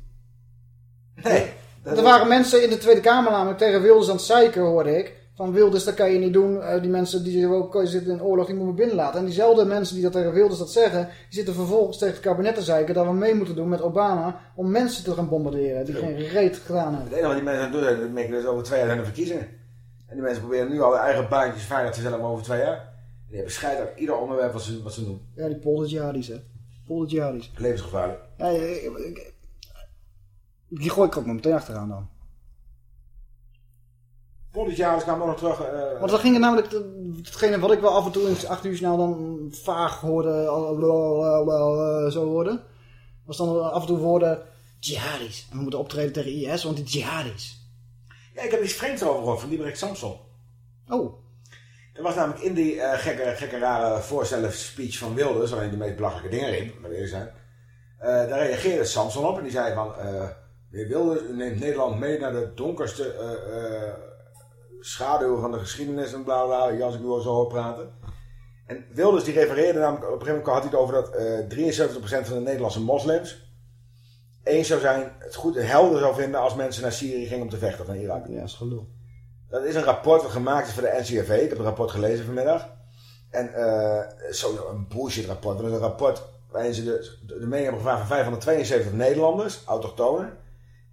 Nee. Er waren mensen in de Tweede Kamer namelijk tegen Wilders aan het zeiken, hoorde ik. Van Wilders, dat kan je niet doen. Eh, die mensen die ook zitten in oorlog, die moeten we binnenlaten. En diezelfde mensen die dat tegen Wilders dat zeggen, die zitten vervolgens tegen het kabinet te zeiken dat we mee moeten doen met Obama om mensen te gaan bombarderen die geen reet gedaan hebben. Het enige wat die mensen doen dat merk je dus over twee jaar zijn er verkiezingen. En die mensen proberen nu al hun eigen baantjes veilig te stellen om over twee jaar. En die hebben scheid aan ieder onderwerp wat ze, wat ze doen. Ja, die polderjihadis, hè. Polderjihadis. Levensgevaarlijk. Ja, ik- ik- ik- die gooi ik ook maar meteen achteraan dan. Volgend jaar dus gaan we nog terug. eh, Want dan ging het namelijk, hetgene wat ik wel af en toe in het 8 uur snel dan vaag hoorde, al- blablabla, zo hoorde, was dan af en toe woorden jihadis. En we moeten optreden tegen IS, want die jihadis. Ja, ik heb iets vreemds over gehoord van Diederik Samson. Oh. Er was namelijk in die eh, gekke, gekke rare voorstellen speech van Wilders, waarin de meest belachelijke dingen riep, maar eerlijk zijn. eh, daar reageerde Samson op en die zei van, eh meneer Wilders, u neemt Nederland mee naar de donkerste eh, eh, schaduw van de geschiedenis en bla bla, als ik u zo hoor praten. En Wilders die refereerde namelijk, op een gegeven moment had hij het over dat eh 73% van de Nederlandse moslims eens zou zijn, het goed helder zou vinden als mensen naar Syrië gingen om te vechten of naar Irak. Ja, is gelul. Dat is een rapport wat gemaakt is voor de NCRV. Ik heb het rapport gelezen vanmiddag. En eh zo een bullshit rapport. Dat is een rapport waarin ze de, de, de mening hebben gevraagd van 572 Nederlanders, autochtonen,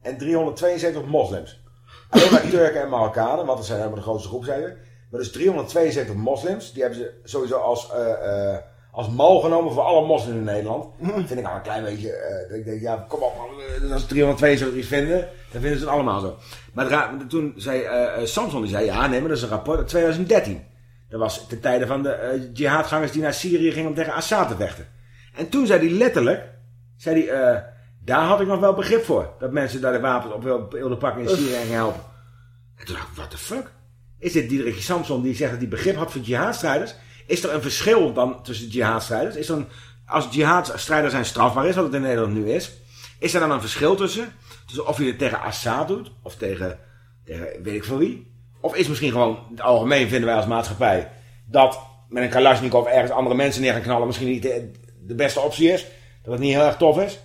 en 372 moslims. Alleen maar Turken en Marokkanen, want dat zijn helemaal de grootste groep, zeiden. Maar dus 372 moslims, die hebben ze sowieso als, eh, eh, als mal genomen voor alle moslims in Nederland. Vind ik al een klein beetje, eh, dat ik denk, ja, kom op als 372 iets vinden, dan vinden ze het allemaal zo. Maar toen zei Samson, die zei, ja nee, maar dat is een rapport uit 2013. Dat was ten tijde van de jihadgangers die naar Syrië gingen om tegen Assad te vechten. En toen zei hij letterlijk, zei hij, eh, daar had ik nog wel begrip voor. Dat mensen daar de wapens op wil- wilden pakken in Syrië en helpen. En toen dacht ik, what the fuck? Is dit Diederik Samson die zegt dat hij begrip had voor jihadstrijders? Is er een verschil dan tussen jihadstrijders? Is er een, als jihadstrijders zijn strafbaar is, wat het in Nederland nu is, is er dan een verschil tussen? Tussen of je het tegen Assad doet, of tegen, tegen weet ik veel wie? Of is misschien gewoon, in het algemeen vinden wij als maatschappij, dat met een Kalashnikov ergens andere mensen neer gaan knallen misschien niet de, de beste optie is. Dat het niet heel erg tof is.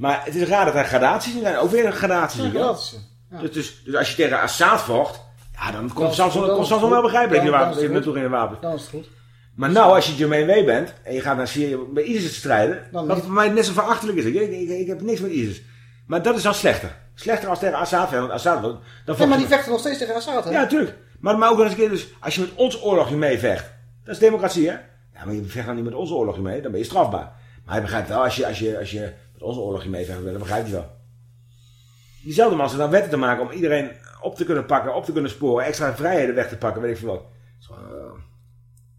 Maar het is raar dat er gradaties in zijn. Ook weer een. Ja, wel. gradaties, ja. Dus, dus, dus als je tegen Assad vocht, ja, dan komt Samson, Samson het wel goed. begrijpen dat je goed. toch in de wapens. Dan is het goed. Maar nou, als je Jermaine W bent en je gaat naar Syrië bij ISIS te strijden, Dan wat voor mij net zo verachtelijk is. Ik, ik, ik heb niks met ISIS. Maar dat is al slechter. Slechter als tegen Assad. Want Assad, dan Ja, maar je- die vechten nog steeds tegen Assad, hè? Ja, natuurlijk. Maar, maar ook nog eens een keer, dus, als je met ons oorlogje meevecht, dat is democratie, hè? Ja, maar je vecht dan niet met ons oorlogje mee, dan ben je strafbaar. Maar hij begrijpt wel, als je, als je, als je met ons oorlogje meevecht, dan begrijpt hij wel. Diezelfde zit dan wetten te maken om iedereen op te kunnen pakken, op te kunnen sporen, extra vrijheden weg te pakken, weet ik veel wat. Gewoon, eh,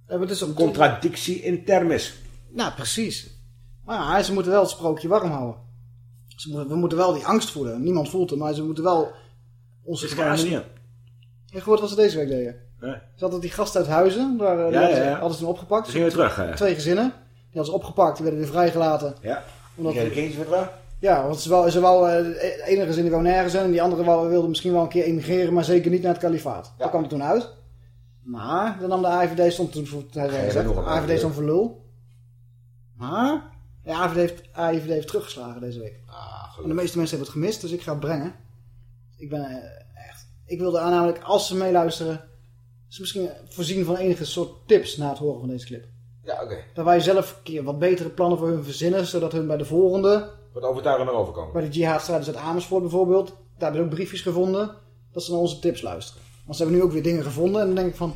Ja, maar contradictie in termis. Nou, precies. Maar ja, ze moeten wel het sprookje warm houden. Ze moeten, we moeten wel die angst voelen. Niemand voelt het, maar ze moeten wel onze Dat ze niet. Heb je gehoord wat ze deze week deden? Nee. Ze hadden die gasten uit Huizen, daar eh, Ja, hadden, ze, ja. hadden ze toen opgepakt. Ze gingen weer terug. Twee gezinnen. Die hadden ze opgepakt, die werden weer vrijgelaten. Ja. Omdat Die kregen de kindjes weer terug. Ja, want ze wou, ze wou, eh, de ene gezin die wou nergens zijn en die andere wilde misschien wel een keer emigreren, maar zeker niet naar het kalifaat. Daar kwam het toen uit. Maar dan nam de AIVD stond toen voor, hij Ja, gezegd, AIVD AIVD. stond voor lul. Maar de AIVD heeft, AIVD heeft teruggeslagen deze week. en de meeste mensen hebben het gemist, dus ik ga het brengen. Ik ben eh, echt, ik wilde aan namelijk, als ze meeluisteren, ze misschien voorzien van enige soort tips na het horen van deze clip. Ja, oké. Dat wij zelf een keer wat betere plannen voor hun verzinnen, zodat hun bij de volgende Wat overtuigender overkomen. bij de jihadstrijders uit Amersfoort bijvoorbeeld, daar hebben ze ook briefjes gevonden, dat ze naar onze tips luisteren. Want ze hebben nu ook weer dingen gevonden en dan denk ik van,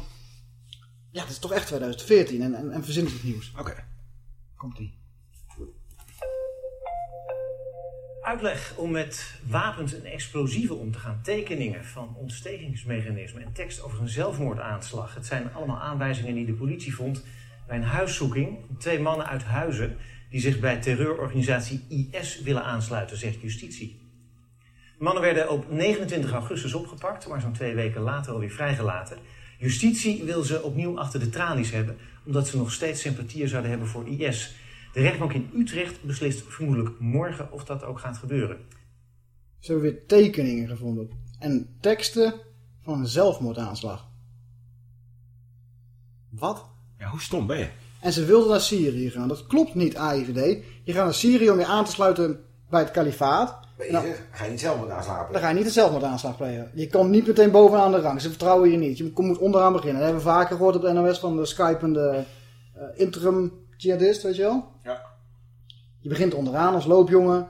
ja, het is toch echt 2014 en, en, en het nieuws. Oké. Komt ie. Uitleg om met wapens en explosieven om te gaan. Tekeningen van ontstekingsmechanismen en tekst over een zelfmoordaanslag. Het zijn allemaal aanwijzingen die de politie vond bij een huiszoeking. Twee mannen uit Huizen die zich bij terreurorganisatie IS willen aansluiten, zegt justitie. De mannen werden op 29 augustus opgepakt, maar zo'n twee weken later alweer vrijgelaten. Justitie wil ze opnieuw achter de tralies hebben, omdat ze nog steeds sympathieën zouden hebben voor IS. De rechtbank in Utrecht beslist vermoedelijk morgen of dat ook gaat gebeuren. Ze hebben weer tekeningen gevonden en teksten van een zelfmoordaanslag. Wat? Ja, hoe stom ben je? En ze wilden naar Syrië gaan. Dat klopt niet, AIVD. Je gaat naar Syrië om je aan te sluiten bij het kalifaat. Dan- je, ga je niet zelf met aanslapen? Dan ga je niet een zelfmoordaanslag plegen. Je komt niet meteen bovenaan de rang. Ze vertrouwen je niet. Je moet onderaan beginnen. Dat hebben we vaker gehoord op de NOS van de Skypende eh interim jihadist, weet je wel? Ja. Je begint onderaan als loopjongen.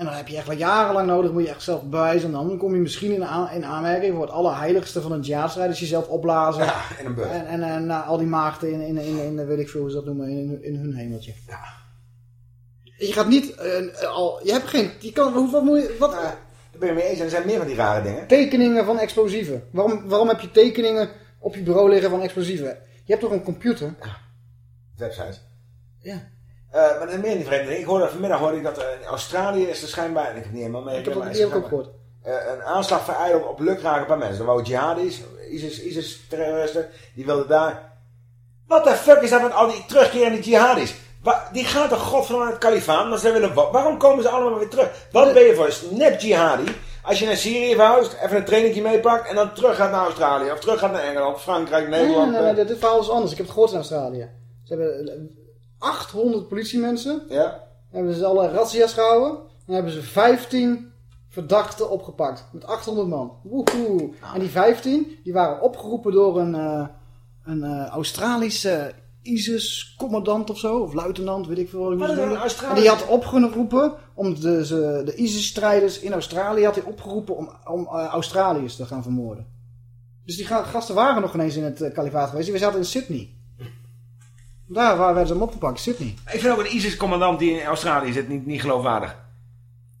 En dan heb je echt wel jarenlang nodig, moet je echt zelf bewijzen. En dan kom je misschien in, aan, in aanmerking voor het allerheiligste van een jihadstrijd. Dus jezelf opblazen. Ja, in een. En, en, en na al die maagden in, in, in, in, weet ik veel hoe ze dat noemen, in, in hun hemeltje. Ja. Je gaat niet eh, al, je hebt geen, je kan, hoe, wat moet je, wat, Daar ben je mee eens. En er zijn meer van die rare dingen. tekeningen van explosieven. Waarom, waarom heb je tekeningen op je bureau liggen van explosieven? Je hebt toch een computer? Website. Ja. Eh, maar dat is meer niet vreemd. Ik hoorde vanmiddag hoorde ik dat eh, in Australië is er schijnbaar, en ik heb het niet helemaal mee. Ik heb, ook gehoord. eh, een aanslag verijdeld op lukraken paar mensen. Er wou jihadis, ISIS, ISIS terroristen, die wilden daar... Wat de fuck is dat met al die terugkerende jihadis? Wa- die gaan toch god van het kalifaan, maar ze willen wa- Waarom komen ze allemaal weer terug? Wat ben je voor een nep jihadi? Als je naar Syrië verhuist, even een trainingje meepakt en dan terug gaat naar Australië. Of terug gaat naar Engeland, Frankrijk, Nee, Nederland. nee, nee, eh. nee, dit verhaal is anders. Ik heb het gehoord in Australië. Ze hebben 800 politiemensen. Ja. Hebben ze alle razzia's gehouden. Dan hebben ze 15 verdachten opgepakt. Met 800 man. Woehoe. En die 15, die waren opgeroepen door een, eh, een eh, Australische ISIS-commandant of zo. Of luitenant, weet ik veel. Wat ik is een. En die had opgeroepen, om de, ze, de ISIS-strijders in Australië had hij opgeroepen om, om eh, Australiërs te gaan vermoorden. Dus die ga- gasten waren nog ineens in het kalifaat geweest. Die zaten in Sydney. Daar waar werden ze hem opgepakt, Sydney. Ik vind ook een ISIS-commandant die in Australië zit niet, niet geloofwaardig.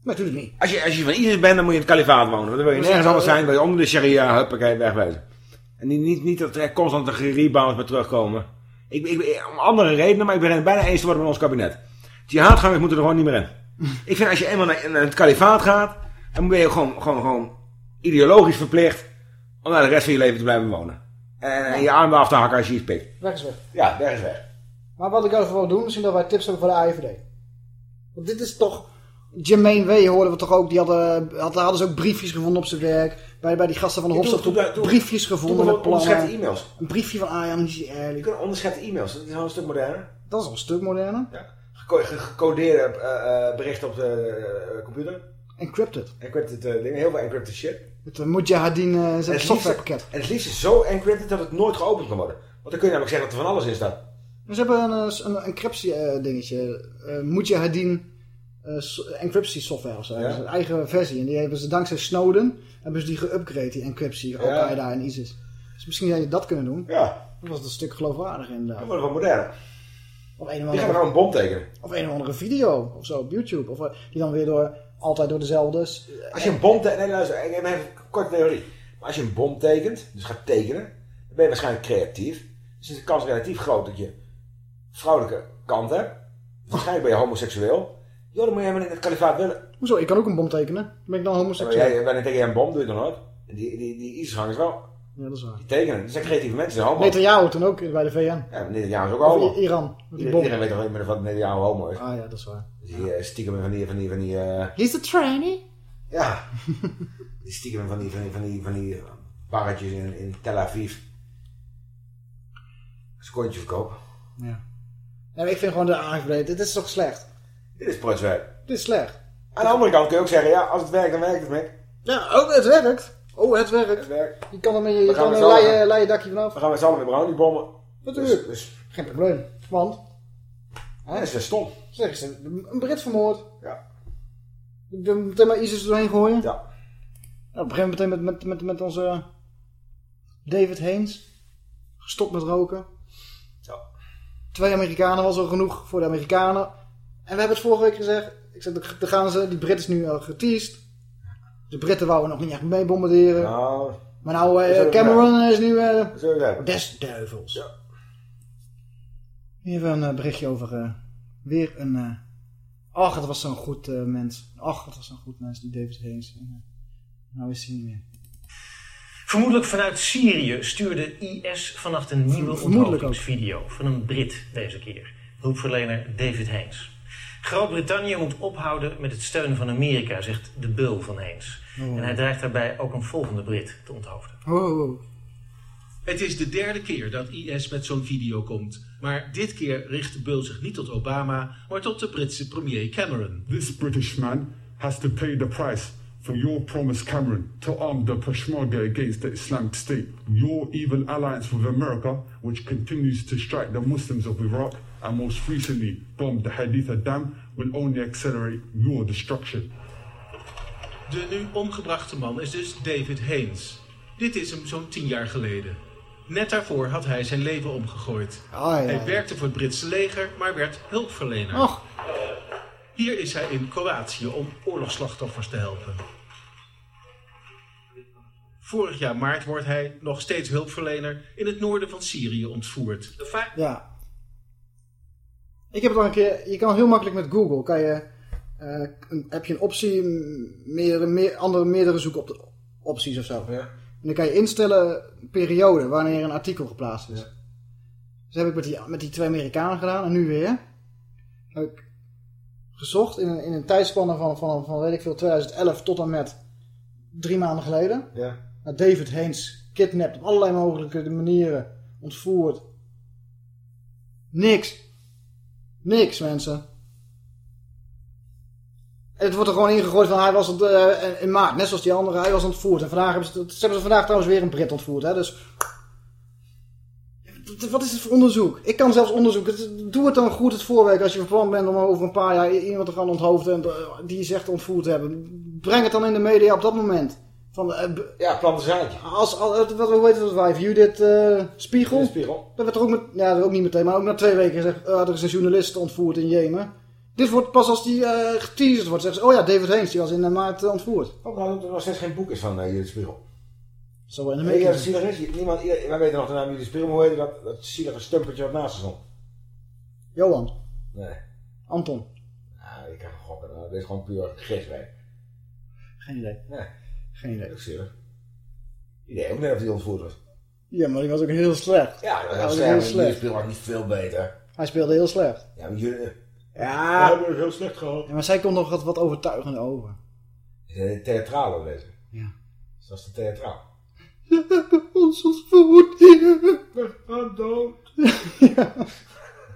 Natuurlijk niet. Als je, als je van ISIS bent, dan moet je in het kalifaat wonen. Want dan wil je nergens anders zijn. Wil je onder de sharia, huppakee, wegwezen. En niet, niet, niet dat er constant de rebounds bij terugkomen. Ik, ik, om andere redenen, maar ik ben het bijna eens te worden met ons kabinet. Jihadgangers moeten er gewoon niet meer in. ik vind als je eenmaal naar, naar het kalifaat gaat, dan ben je gewoon, gewoon, gewoon ideologisch verplicht om daar de rest van je leven te blijven wonen. En, en je armen af te hakken als je iets pikt. Weg is weg. Ja, weg is weg. Maar wat ik even wil doen, misschien dat wij tips hebben voor de AIVD. Want dit is toch... Jermaine W. hoorden we toch ook, die hadden, hadden, hadden ze ook briefjes gevonden op zijn werk. Bij, bij die gasten van de Ja, Hofstad. briefjes gevonden met onderschepte plannen. e-mails. Een briefje van Arjan. Je kunt onderschepte e-mails, dat is wel een stuk moderner. Dat is al een stuk moderner. Ge- Gecodeerde eh, eh, berichten op de eh, computer. Encrypted. Encrypted eh, dingen, heel veel encrypted shit. Het uh, Mujahideen uh, liefst- softwarepakket. En het liefst is zo encrypted dat het nooit geopend kan worden. Want dan kun je namelijk zeggen dat er van alles in staat. Maar ze hebben een, eh, een encryptie eh, dingetje. Uh, Mujahideen uh, so- encryptie software of zo. Ja. Een eigen versie. En die hebben ze dankzij Snowden hebben ze die geüpgrade, die encryptie. Al-Qaeda en ISIS. Dus misschien zou je dat kunnen doen. Ja. Dat was het een stuk geloofwaardiger inderdaad. Dat wordt wel modern. Of een of Die gaan andere, er gewoon een bom tekenen. of een of andere video of zo op YouTube. Of die dan weer door, altijd door dezelfde... Als je een bom tekent... Nee, luister, ik heb even een korte theorie. Maar als je een bom tekent, dus gaat tekenen, dan ben je waarschijnlijk creatief. Dus is de kans relatief groot dat je vrouwelijke kant hebt. Dus waarschijnlijk ben je homoseksueel. Joh, dan moet je helemaal niet in het kalifaat willen. Hoezo? Ik kan ook een bom tekenen. Dan ben ik dan homoseksueel. jij, wanneer teken jij een bom, doe je nog nooit. En Die, die, die ISIS-gangers wel. Ja, dat is waar. Die tekenen. Dat zijn creatieve mensen, die zijn homo. Netanyahu toen ook bij de VN. Ja, Netanyahu is ook homo. Iran. Met die Iedereen, bom. iedereen weet toch inmiddels wat Netanyahu homo is. Ah ja, dat is waar. Die eh, stiekem van die, van die, van die, eh, He's the tranny. ja. die stiekem van die, van die, van die, van die barretjes in, in Tel Aviv. Skontje verkopen. Ja. Maar ik vind gewoon de AFD, dit is toch slecht? Dit is prutswerk. Dit is slecht. Aan de andere kant kun je ook zeggen, ja, als het werkt, dan werkt het, Mick. Ja, oh, het werkt. Oh, het werkt. Het werkt. Je kan er met je, je kan een leien, leien dakje vanaf. We gaan met z'n allen met browniebommen. Natuurlijk. Dus, dus Geen probleem. Want, dat is weer stom. zeggen ze, een Brit vermoord. Ja. Meteen maar ISIS doorheen gooien. Ja. Nou, we beginnen meteen met, met, met, met onze David Haynes. Gestopt met roken. Twee Amerikanen was al genoeg voor de Amerikanen. En we hebben het vorige week gezegd. Ik zei, daar gaan ze, die Brit is nu al geteased. De Britten wouden nog niet echt mee bombarderen. Nou, Maar nou, eh, Cameron is nu eh, hebben. des duivels. Ja. Hier hebben we een eh, berichtje over eh, weer een... eh ach, het was zo'n goed eh, mens. Ach, het was zo'n goed mens, die David Haynes. Eh, nou is hij niet meer. Vermoedelijk vanuit Syrië stuurde IS vannacht een nieuwe Vermoedelijk onthoofdingsvideo van een Brit deze keer. Hulpverlener David Haynes. Groot-Brittannië moet ophouden met het steunen van Amerika, zegt de beul van Haynes. Oh. En hij dreigt daarbij ook een volgende Brit te onthoofden. Oh, oh. Het is de derde keer dat IS met zo'n video komt. Maar dit keer richt de beul zich niet tot Obama, maar tot de Britse premier Cameron. This British man has to pay the price for your promise, Cameron, to arm the Peshmerga against the Islamic State. Your evil alliance with America, which continues to strike the Muslims of Iraq and most recently bombed the Haditha Dam, will only accelerate your destruction. De nu omgebrachte man is dus David Haynes. Dit is hem zo'n tien jaar geleden. Net daarvoor had hij zijn leven omgegooid. Ja, Hij werkte voor het Britse leger, maar werd hulpverlener. Hier is hij in Kroatië om oorlogsslachtoffers te helpen. Vorig jaar maart wordt hij, nog steeds hulpverlener, in het noorden van Syrië ontvoerd. Va- Ja. Ik heb het al een keer... Je kan heel makkelijk met Google... Kan je, eh, een, heb je een optie... m- Meerdere, meer, andere, meerdere zoeken op de opties of zo. En dan kan je instellen... Periode wanneer een artikel geplaatst is. Dus heb ik met die, met die twee Amerikanen gedaan. En nu weer. Heb ik gezocht in een, in een tijdspanne van, van, van, weet ik veel, 2011 tot en met drie maanden geleden. Ja. David Haynes kidnapt op allerlei mogelijke manieren, ontvoerd. Niks. Niks, mensen. En het wordt er gewoon ingegooid van hij was ont, eh, in maart, net zoals die andere, hij was ontvoerd. En vandaag hebben ze, ze hebben ze vandaag trouwens weer een Brit ontvoerd, hè, dus... Wat is het voor onderzoek? Ik kan zelfs onderzoeken. Het- Doe het dan goed het voorwerk als je van plan bent om over een paar jaar iemand te gaan onthoofden en eh, die je zegt ontvoerd te hebben. Breng het dan in de media op dat moment. Van, eh, Ja, plant zaadje. als, als, wat, hoe heet het wijf? Judith eh, Spiegel? Spiegel. Dat werd er ook, met, ja, ook niet meteen, maar ook na twee weken gezegd, er is een journalist ontvoerd in Jemen. Dit wordt pas als die eh geteaserd wordt, zeggen ze, oh ja, David Haynes, die was in maart eh, ontvoerd. Ook dat er nog steeds geen boek is van uh, Judith Spiegel. Zo in de Weet je wat making. zielig is? Niemand, wij weten nog de naam Judith Spiegel, maar hoe heet dat, dat zielige stumpertje wat naast stond? Johan, Nee. Anton, Nou, ik kan gokken. Nou, dit is gewoon puur giswerk. geen idee. Nee. Geen idee. Dat is zielig. Idee ook net of hij ontvoerd was. Ja, maar die was ook heel slecht. Ja, dat Hij was was heel heel slecht. Judith Spiegel was niet veel beter. Hij speelde heel slecht. Ja, maar jullie... Ja. We hebben het heel slecht gehad. Ja, maar zij komt nog wat, wat overtuigend over. De theatraal ook deze. Ja. Zoals de theatraal. Ons ontvoerd. We gaan dood.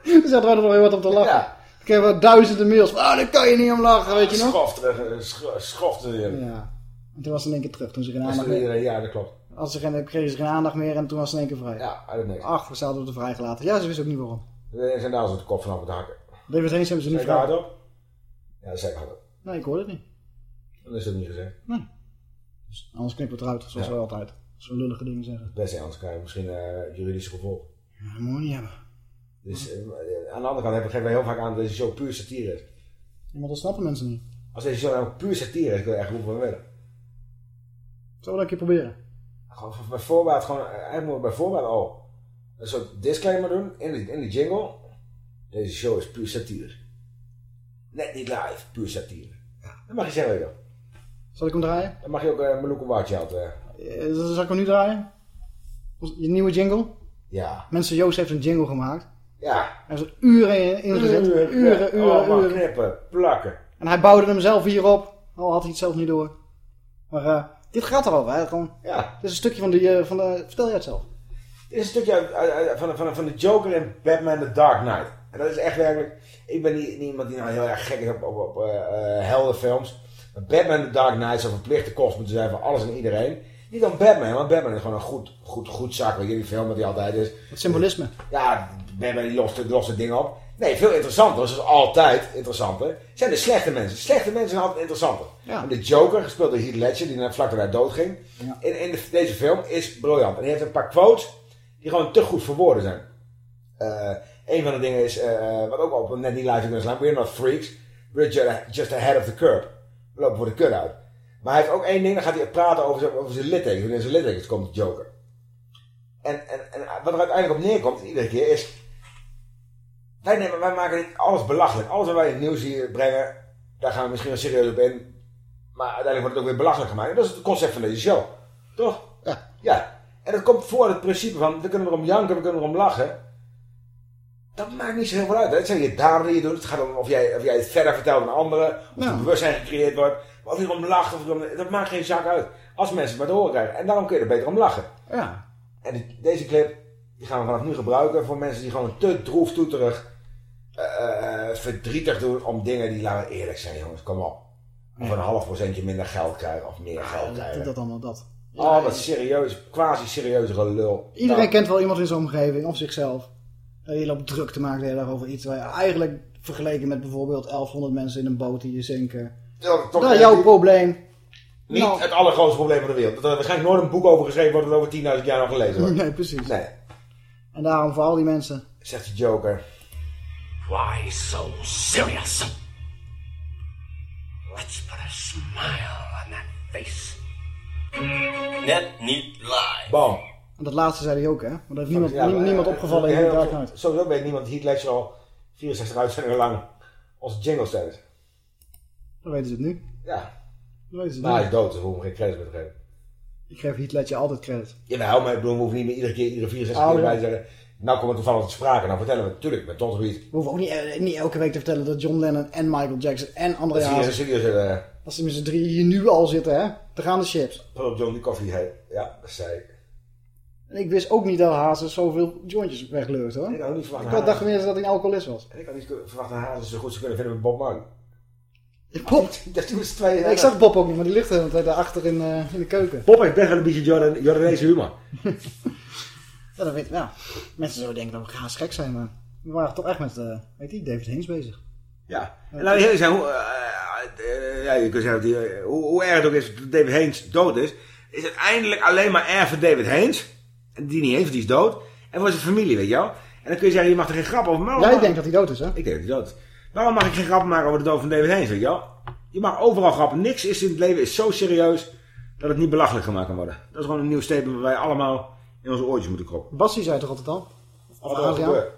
Er zat er nog heel wat op te lachen. Ja. Ik heb wel duizenden mails van, ah, daar kan je niet om lachen, weet je nog? Schofte, sch- schofte. Ja. Ja. En toen was ze in één keer terug, toen ze geen aandacht meer... iedereen- Ja, dat klopt. Als ze geen, kregen ze geen aandacht meer en toen was ze in één keer vrij. Ja, uit het niks. Ach, we zouden het vrijgelaten. Ja, ze wist ook niet waarom. Er zijn daar zo de kop vanaf het hakken. David Haynes hebben ze niet vrij. hardop? Ja, dat zeg ik hardop. Nee, ik hoorde het niet. Dan is het niet gezegd. Dus anders knippen we het eruit, zoals Ja. we altijd. We lullige dingen zeggen. Best anders krijgen we misschien eh, juridische gevolgen. Ja, dat moet je niet hebben. Dus eh, aan de andere kant geven wij heel vaak aan dat deze show puur satire is. Ja, maar dat snappen mensen niet. Als deze show nou puur satire is, kun je echt wat we willen. Zullen we dat een keer proberen? Gewoon bij voorbaat, gewoon, eigenlijk moet bij voorbaat al een soort disclaimer doen in de, in de jingle. Deze show is puur satire. Net niet live, puur satire. Dat mag je zeggen, joh. Zal ik hem draaien? Dan mag je ook uh, Meloeke Watcheld. Uh. Uh, zal ik hem nu draaien? Je nieuwe jingle? Ja. Mensen, Joost heeft een jingle gemaakt. Ja. Hij is er uren in gezet. Uren, uren, uren. Uren. knippen, plakken. En hij bouwde hem zelf hierop. Al had hij het zelf niet door. Maar uh, dit gaat erover. Hè? Gewoon, ja. Dit is een stukje van, die, uh, van de... Vertel je het zelf. Dit is een stukje uit, uit, uit, van, van, van de Joker in Batman The Dark Knight. En dat is echt werkelijk... Ik ben niet, niet iemand die nou heel erg gek is op, op, op uh, heldenfilms. Batman The Dark Knight zou verplichte kost moeten zijn voor alles en iedereen. Niet om Batman, want Batman is gewoon een goed, goed, goed zak. Weet je, die film hij altijd is. Het symbolisme. Ja, Batman die lost, die lost het ding op. Nee, veel interessanter, zoals altijd interessanter, zijn de slechte mensen. Slechte mensen zijn altijd interessanter. Ja. En de Joker, gespeeld door Heath Ledger, die vlak daarna dood ging, ja. in, in de, deze film is briljant. En hij heeft een paar quotes die gewoon te goed voor woorden zijn. Uh, een van de dingen is, uh, wat ook op net niet live kunnen slaan, we're not freaks, we're just ahead of the curve. We lopen voor de kut uit. Maar hij heeft ook één ding, dan gaat hij praten over zijn, over zijn littekens. Wanneer zijn littekens komt de Joker. En, en, en wat er uiteindelijk op neerkomt, iedere keer, is... Wij, nemen, wij maken dit alles belachelijk. Alles wat wij in het nieuws hier brengen, daar gaan we misschien wel serieus op in. Maar uiteindelijk wordt het ook weer belachelijk gemaakt. En dat is het concept van deze show. Toch? Ja. Ja. En dat komt voor het principe van, we kunnen erom janken, we kunnen erom lachen. Dat maakt niet zo heel veel uit. Het zijn je daden die je doet. Het gaat om of jij, of jij het verder vertelt aan anderen. Of Ja. er bewustzijn gecreëerd wordt. Of je erom lacht. Of dat maakt geen zak uit. Als mensen het maar horen krijgen. En daarom kun je er beter om lachen. Ja. En die- deze clip die gaan we vanaf nu gebruiken voor mensen die gewoon te droef toeterig eh, eh, verdrietig doen om dingen die, laten we eerlijk zijn jongens, kom op. Of een half procentje minder geld krijgen of meer geld Dat, krijgen. dat allemaal dat. Oh, wat serieus, quasi serieus gelul. Iedereen Nou, kent wel iemand in zijn omgeving of zichzelf. Je loopt druk te maken de hele dag over iets waar je eigenlijk vergeleken met bijvoorbeeld 1100 mensen in een boot die je zinken. Toch- is echt jouw probleem. Niet Nou. het allergrootste probleem van de wereld. Dat er waarschijnlijk nooit een boek over geschreven wordt dat over 10.000 jaar nog gelezen wordt. Nee, precies. Nee, En daarom voor al die mensen. zegt de Joker. Why so serious? Let's put a smile on that face. Net niet live. Bam. En dat laatste zei hij ook, hè? Want dat heeft niemand, Ja, nie- maar, niemand opgevallen in de Dark Knight. Sowieso weet niemand Heath Ledger al 64 uitzendingen lang onze jingle staat. Dan weten ze het nu. Ja. Dan weten ze het Maar hij nu. is dood, dus we hoeven geen credits meer te geven. Ik geef Heath Ledger altijd credit. Jawel, maar ik bedoel, we hoeven niet meer iedere keer, iedere 64 Oh, keer bij te zeggen. Nou komen toevallig te sprake, nou vertellen we natuurlijk met Tom Reed. We hoeven ook niet, eh, niet elke week te vertellen dat John Lennon en Michael Jackson en André Dat serieus, eh, Als ze met z'n drieën hier nu al zitten, hè? Te gaan de chips. Philip John die koffie heet. Ja, dat zei ik. En ik wist ook niet dat Hazes zoveel jointjes wegleurt, hoor. Ik had ook niet verwacht Ik dacht meer dat hij een alcoholist was. En ik had niet verwacht dat Hazes zo goed zou kunnen vinden met Bob Marley. Bob? Dat doen ze twee. ik zag Bob ook niet, maar die ligt de hele tijd daarachter in, eh, in de keuken. Bob heeft best wel een beetje Jordan, Jordanese humor. Ja, dat weet ja. Mensen zouden denken dat we gaas gek zijn, maar we waren toch echt met, eh weet je, David Haynes bezig. Ja. En laat ik eerlijk zijn, hoe, eh, ja, je kunt zeggen, dat die, hoe, hoe erg het ook is dat David Haynes dood is, is het eindelijk alleen maar erg voor David Haynes. En die niet heeft, want die is dood. En voor zijn familie, weet je wel. En dan kun je zeggen, je mag er geen grap over maken. Jij denkt dat hij dood is, hè? Ik denk dat hij dood is. Waarom mag ik geen grappen maken over de dood van David Haynes, weet je wel? Je mag overal grappen. Niks is in het leven is zo serieus dat het niet belachelijk gemaakt kan worden. Dat is gewoon een nieuw statement waar wij allemaal in onze oortjes moeten kroppen. Bassie zei toch altijd al? Wat er ook gebeurt.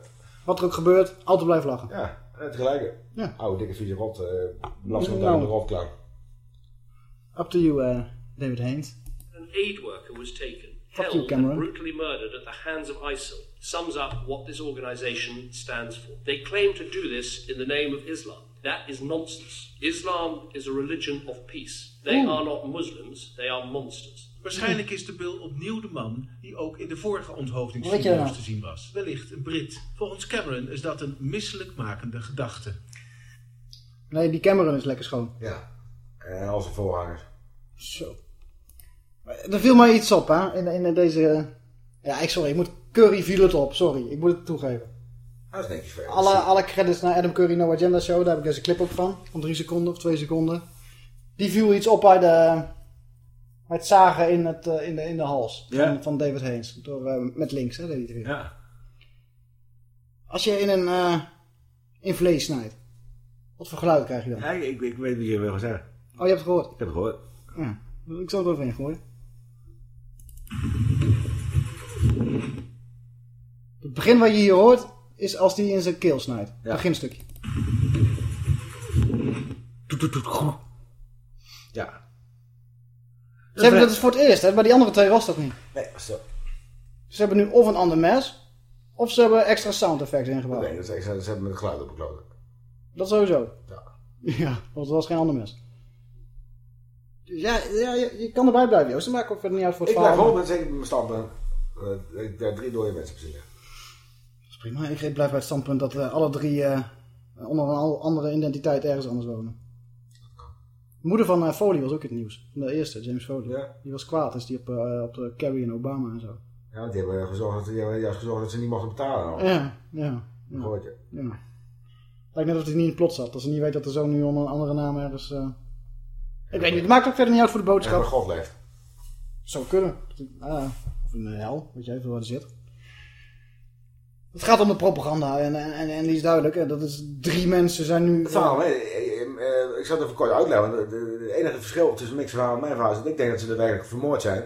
Wat er ook gebeurt, altijd blijven lachen. Ja, en tegelijk. Ja. Oude dikke vieze rot, uh, belasting Nou. de rotclown. Up to you, eh, David Haynes. An aid worker was taken, held, and brutally murdered at the hands of ISIL. Sums up what this organization stands for. They claim to do this in the name of Islam. That is nonsense. Islam is a religion of peace. They Oeh. are not Muslims, they are monsters. Waarschijnlijk is de Bill opnieuw de man die ook in de vorige onthoofdingsvideo's te zien was. Wellicht een Brit. Volgens Cameron is dat een misselijkmakende gedachte. Nee, die Cameron is lekker schoon. Ja. En al zijn voorhangers. Zo. Er viel mij iets op, hè, in, in deze... Ja, ik, sorry, ik moet... Curry viel het op, sorry. Ik moet het toegeven. Dat is netjes voor Alle, alle credits naar Adam Curry No Agenda Show. Daar heb ik deze clip ook van. Van drie seconden of twee seconden. Die viel iets op bij de... Bij het zagen in, het, eh, in, de, in de hals. Ja. Van, van David Haynes. Door, eh, met links, hè, deed hij. Ja. Als je in een... eh, in vlees snijdt. Wat voor geluid krijg je dan? Ja, ik, ik, weet wat je wil gaan zeggen. Oh, je hebt het gehoord? Ik heb het gehoord. Ja. Ik zal het eroverheen gooien. Het begin wat je hier hoort is als die in zijn keel snijdt. Het beginstukje. Ja. Ze hebben dat is voor het eerst, hè? bij die andere twee was dat niet. Nee, zo. Ze hebben nu of een ander mes, of ze hebben extra sound effects ingebouwd. Nee, dat is, ze ze hebben met het geluid opgekloten. Dat sowieso. Ja. Ja, want het was geen ander mes. Dus ja, ja je, je kan erbij blijven, Joost. Dat maakt ook verder niet uit voor het Ik blijf. 100% zeker bij mijn standpunt. eh, ik daar drie dode mensen op zitten. Dat prima. Ik blijf bij het standpunt dat eh, alle drie eh, onder een andere identiteit ergens anders wonen. De moeder van eh, Foley was ook in het nieuws. De eerste, James Foley. Die was kwaad, dus die op, op de Kerry en Obama en zo. Ja, die hebben, gezorgd dat, die hebben juist gezorgd dat ze niet mochten betalen. Ja, ja. ja. Hoort je. ja. Lijkt net of hij niet in het plot zat. Dat ze niet weet dat er zo nu onder een andere naam ergens... Ik weet niet, het maakt ook verder niet uit voor de boodschap. waar God leeft. Zou kunnen. Ah, of in de hel, weet je even waar hij zit. Het gaat om de propaganda en, en, en, en die is duidelijk. Dat is drie mensen zijn nu... Het verhaal, hè, eh, ik zal het even kort uitleggen. Het enige verschil tussen Mick's verhaal en mijn verhaal is dat ik denk dat ze daadwerkelijk vermoord zijn.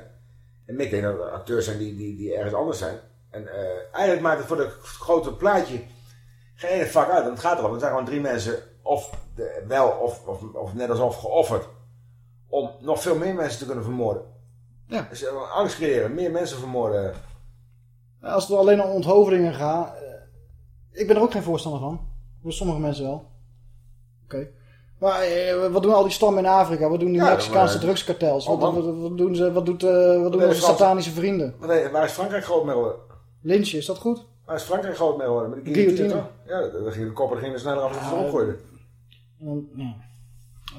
En Mick denkt dat het acteurs zijn die, die, die ergens anders zijn. En eh, eigenlijk maakt het voor het grote plaatje geen ene vak uit. Want het gaat erom, er zijn gewoon drie mensen of de, wel of, of, of net alsof geofferd. Om nog veel meer mensen te kunnen vermoorden. Ja. Dus eh, angst creëren, meer mensen vermoorden. Als het alleen om onthoofdingen gaat... eh, ik ben er ook geen voorstander van. Voor sommige mensen wel. Oké. Maar eh, wat doen al die stammen in Afrika? Wat doen die Ja, dan, Mexicaanse eh, drugskartels? Wat, oh, wat, wat doen ze? Wat, doet, eh, wat doen onze Frans- satanische vrienden? Maar nee, waar is Frankrijk groot mee geworden? Lynchje, is dat goed? Waar is Frankrijk groot mee geworden? Met de Guillotine. Ja, dan ging de koppen gingen er sneller af ze ze opgooiden. En dan- ja.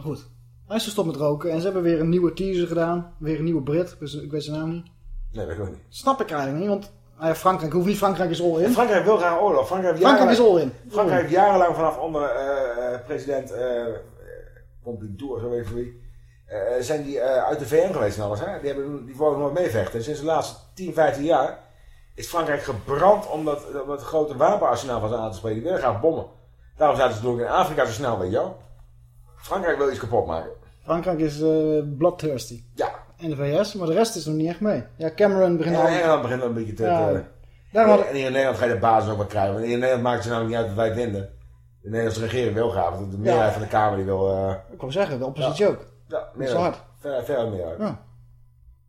Goed. Hij is gestopt met roken en ze hebben weer een nieuwe teaser gedaan. Weer een nieuwe Brit, dus ik weet zijn naam niet. Nee, dat weet ik ook niet. Snap ik eigenlijk niet, want ja, Frankrijk hoeft niet, Frankrijk is all in. Frankrijk wil graag oorlog. Frankrijk, Frankrijk is all in. Frankrijk heeft jarenlang vanaf onder eh, eh, president eh, Pompidou, zo weet ik wie, zijn die uit de VN geweest en alles. Hè? Die, hebben, die wouden nooit meevechten. En sinds de laatste 10, 15 jaar is Frankrijk gebrand omdat, het grote wapenarsenaal was aan te spreken. Die willen graag bommen. Daarom zaten ze ook in Afrika zo snel, weet je wel. Frankrijk wil iets kapot maken. Frankrijk is bloodthirsty. Ja. En de VS, maar de rest is nog niet echt mee. Ja, Cameron begint Ja, al... Engeland begint een beetje te... Ja. te- Daarom had- En hier in Nederland ga je de basis ook wat krijgen. Want hier in Nederland maakt het ze namelijk niet uit wat wij vinden. De Nederlandse regering wil graag. want De meerderheid van de Kamer die wil... eh, Ik wou zeggen, de oppositie ook. Ja, Dat is meer hard. Ver, ver meer uit. Ja.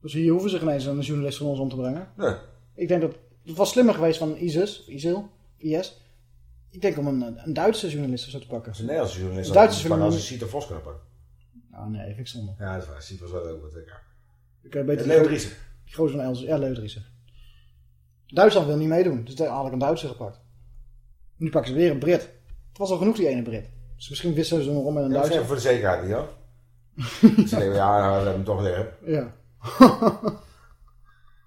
Dus hier hoeven ze geen eens een journalist van ons om te brengen. Nee. Ik denk dat het was slimmer geweest van ISIS, of ISIL, IS. Ik denk om een, een Duitse journalist of zo te pakken. Een Nederlandse journalist. Een Duitse als als journalist. ze Sita Vos pakken. Nou nee, vind ik zonde. Ja, dat is waar. Sita was wel leuk. wat ik- Ja. Ik heb beter Leo Driessen. Die gozer van. Ja, Leo Driessen. Duitsland wil niet meedoen, dus daar had ik een Duitser gepakt. Nu pakken ze weer een Brit. Het was al genoeg die ene Brit. Dus misschien wisselen ze hem om met een Ja, Duitser. voor de zekerheid, ja. Ze denken, ja, we hebben hem toch liggen. Ja.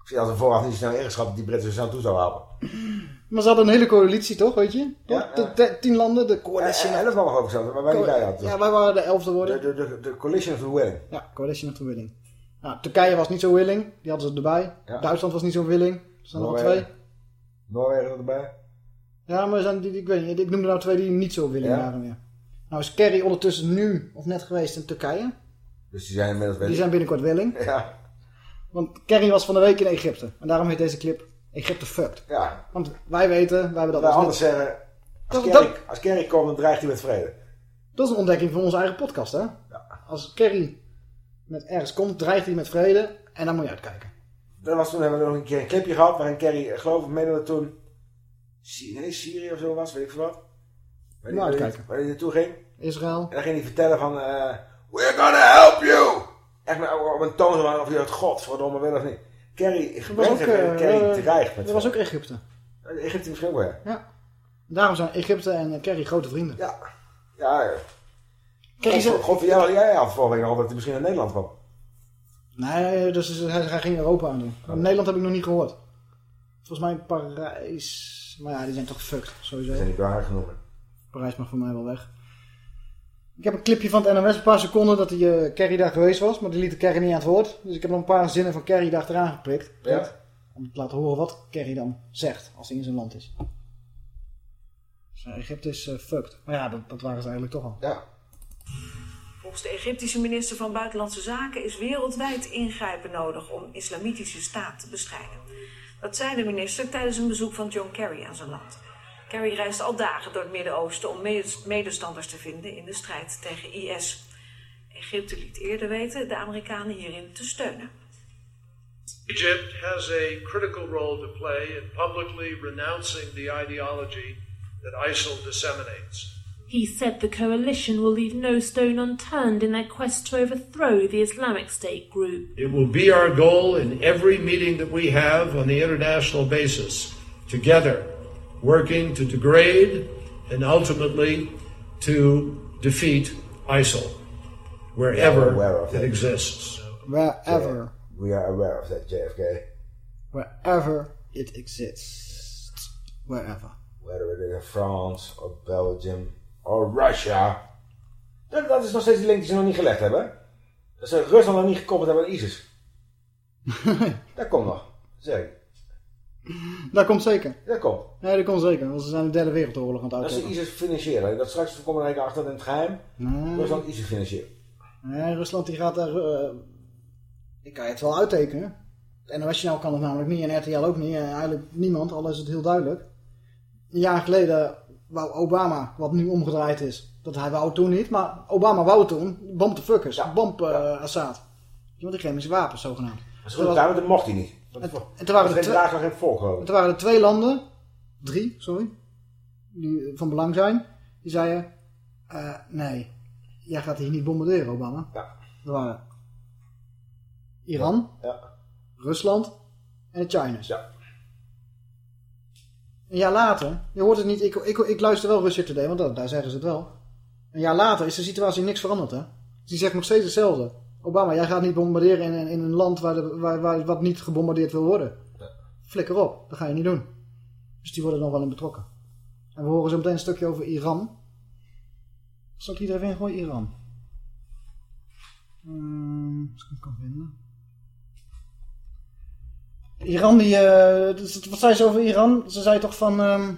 Ik zie als we vooraf niet snel ingeschat dat die Britten zo snel toe zouden helpen. Maar ze hadden een hele coalitie toch, weet je? Ja, De, de- tien landen, de coalition. En elf nog geloof ik zelfs, waar wij niet bij hadden. Ja, wij waren de elfde worden. De, de, de, de coalition of the willing. Ja, coalition of the willing. Nou, Turkije was niet zo willing, die hadden ze erbij. Ja. Duitsland was niet zo willing. Er zijn er nog Noorwegen. twee. Noorwegen erbij. Ja, maar er zijn die, ik weet niet, ik noemde nou twee die niet zo willing Ja. waren meer. Nou is Kerry ondertussen nu, of net geweest in Turkije. Dus die zijn inmiddels Die zijn binnenkort willing. Ja. Want Kerry was van de week in Egypte. En daarom heet deze clip Egypte fucked. Ja. Want wij weten, wij hebben dat dus anders net- zeggen, als Dat- Kerry, als Kerry komt, dan dreigt hij met vrede. Dat is een ontdekking van onze eigen podcast, hè? Als Kerry met ergens komt, dreigt hij met vrede. En dan moet je uitkijken. Dat was toen, hebben we nog een keer een clipje gehad, waarin Kerry, eh, geloof ik, meen dat het toen... Nee, Syrië of zo was, weet ik veel wat. Weet Moet je waar hij- uitkijken. Waar hij naartoe ging. Israël. En dan ging hij vertellen van... eh We're gonna help you! Echt met, op een toon van of je het godverdomme wil of niet. Kerry, ook, eh, Kerry dreigt met dat was ook Egypte. Egypte misschien wel, ja. Ja. Daarom zijn Egypte en Kerry grote vrienden. Ja. Ja, ja. Kerry God, zei- God, jij had vorige week nog dat hij misschien naar Nederland kwam. Nee, dus is- hij, hij ging Europa aan doen. Maar Nederland heb ik nog niet gehoord. Volgens mij Parijs. Maar ja, die zijn toch fucked, sowieso. Die zijn niet waar genoemd. Parijs mag voor mij wel weg. Ik heb een clipje van het NOS, een paar seconden, dat die eh, Kerry daar geweest was. Maar die liet de Kerry niet aan het woord. Dus ik heb nog een paar zinnen van Kerry daar achteraan geprikt. Ja. Om te laten horen wat Kerry dan zegt als hij in zijn land is. Dus, eh, Egypte is eh, fucked. Maar ja, dat, dat waren ze eigenlijk toch al. Ja. Volgens de Egyptische minister van Buitenlandse Zaken is wereldwijd ingrijpen nodig om islamitische staat te bestrijden. Dat zei de minister tijdens een bezoek van John Kerry aan zijn land. Kerry reist al dagen door het Midden-Oosten om medes- medestanders te vinden in de strijd tegen IS. Egypte liet eerder weten de Amerikanen hierin te steunen. Egypt has a critical role to play in publicly renouncing the ideology that ISIL disseminates. He said the coalition will leave no stone unturned in their quest to overthrow the Islamic State group. It will be our goal in every meeting that we have on the international basis, together, working to degrade and ultimately to defeat ISIL wherever aware of it that. exists. Wherever. We are aware of that, JFK. Wherever it exists. Wherever. Whether it is in France or Belgium or Russia. Dat, dat is nog steeds die link die ze nog niet gelegd hebben. Dat ze Rusland nog niet gekoppeld hebben aan ISIS. dat komt nog. Ik. Dat komt zeker. Dat komt. Nee, dat komt zeker. Want ze zijn de derde wereldoorlog aan het Dat ze uitvoeren. ISIS financieren. Dat straks komen we er achter in het geheim. Nee. Rusland ISIS financieren. Nee, Rusland die gaat daar... eh, ik kan je het wel uittekenen. Het NOS-journaal kan het namelijk niet en RTL ook niet. En eigenlijk niemand, al is het heel duidelijk. Een jaar geleden wou Obama, wat nu omgedraaid is. Dat hij wou toen niet, maar Obama wou toen. Bomb de fuckers, bomb eh, Assad. Want die chemische wapens zogenaamd. Dat is goed gedaan, want dat mocht hij niet. En, en toen waren er twee- en waren er twee landen, drie, sorry, die van belang zijn. Die zeiden, eh, nee, jij gaat hier niet bombarderen, Obama. Ja. Dat waren Iran, Ja. Rusland en de Chine's. Ja. Een jaar later, je hoort het niet, ik, ik, ik luister wel Russia Today, want dat, daar zeggen ze het wel. Een jaar later is de situatie niks veranderd, hè. Die zegt nog steeds hetzelfde. Obama, jij gaat niet bombarderen in, in, een land waar, de, waar, waar wat niet gebombardeerd wil worden. Flikker op, dat ga je niet doen. Dus die worden er nog wel in betrokken. En we horen zo meteen een stukje over Iran. Zal ik hier even in gooien, Iran? Hmm, als ik hem kan vinden. Iran, die, eh, dus wat zei ze over Iran? Ze zei toch van... ehm,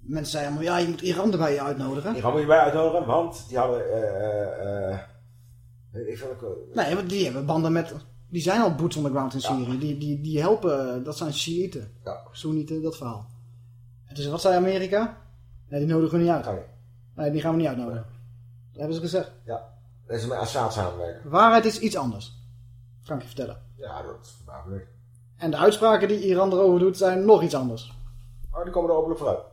mensen zeiden allemaal, ja, je moet Iran erbij uitnodigen. Iran moet je bij uitnodigen, want die hadden... weet ik welke- Nee, die hebben banden met... Die zijn al boots on the ground in Syrië. Die, die, die helpen, dat zijn Shiiten. Ja. Soenieten, dat verhaal. En zei, wat zei Amerika? Nee, die nodigen we niet uit. Nee, die gaan we niet uitnodigen. Dat hebben ze gezegd. Ja, dat is met Assad samenwerken. Waarheid is iets anders. Kan ik je vertellen. Ja, dat me niet. En de uitspraken die Iran erover doet zijn nog iets anders. Oh, die komen er openlijk vooruit.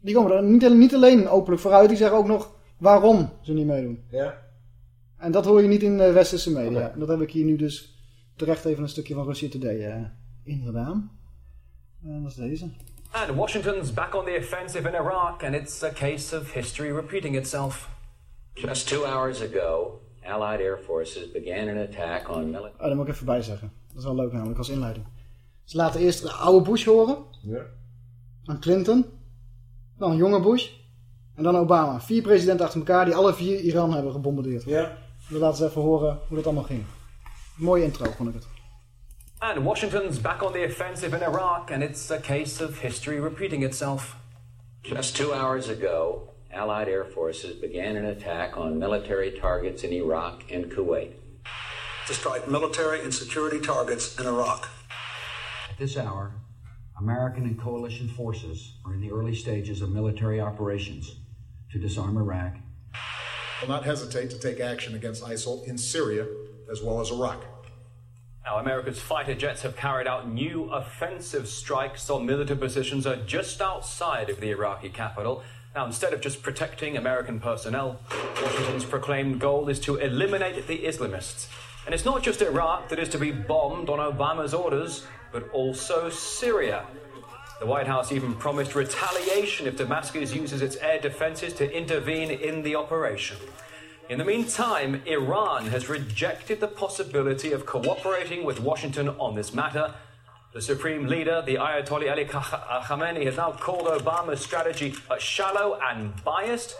Die komen er niet, niet alleen openlijk vooruit, die zeggen ook nog waarom ze niet meedoen. Ja. En dat hoor je niet in de westerse media. En dat heb ik hier nu dus terecht even een stukje van Russia Today eh ingedaan. En dat is deze. And Washington's back on the offensive in Iraq, and it's a case of history repeating itself. Just two hours ago, Allied air forces began an attack on military. Oh, dat moet ik even bij zeggen. Dat is wel leuk namelijk als inleiding. Ze laten eerst de oude Bush horen. Ja. Dan Clinton. Dan een jonge Bush. En dan Obama. Vier presidenten achter elkaar die alle vier Iran hebben gebombardeerd. Ja. We laten ze even horen hoe dat allemaal ging. Mooie intro vond ik het. And Washington's back on the offensive in Iraq, and it's a case of history repeating itself. Just two hours ago, Allied air forces began an attack on military targets in Iraq and Kuwait. To strike military and security targets in Iraq. At this hour, American and coalition forces are in the early stages of military operations to disarm Iraq will not hesitate to take action against ISIL in Syria as well as Iraq. Now, America's fighter jets have carried out new offensive strikes on military positions just outside of the Iraqi capital. Now, instead of just protecting American personnel, Washington's proclaimed goal is to eliminate the Islamists. And it's not just Iraq that is to be bombed on Obama's orders, but also Syria. The White House even promised retaliation if Damascus uses its air defenses to intervene in the operation. In the meantime, Iran has rejected the possibility of cooperating with Washington on this matter. The supreme leader, the Ayatollah Ali Khamenei, has now called Obama's strategy shallow and biased.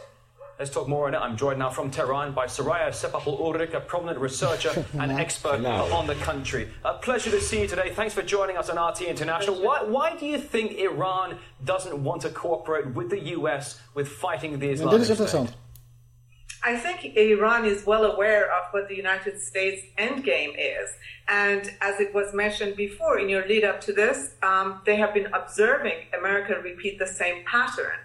Let's talk more on it. I'm joined now from Tehran by Soraya Sepapul Ulrich, a prominent researcher and expert on the country. A pleasure to see you today. Thanks for joining us on RT International. Why, why do you think Iran doesn't want to cooperate with the US with fighting the En dit Islamic is State? I think Iran is well aware of what the United States endgame is. And as it was mentioned before in your lead up to this, um, they have been observing America repeat the same pattern.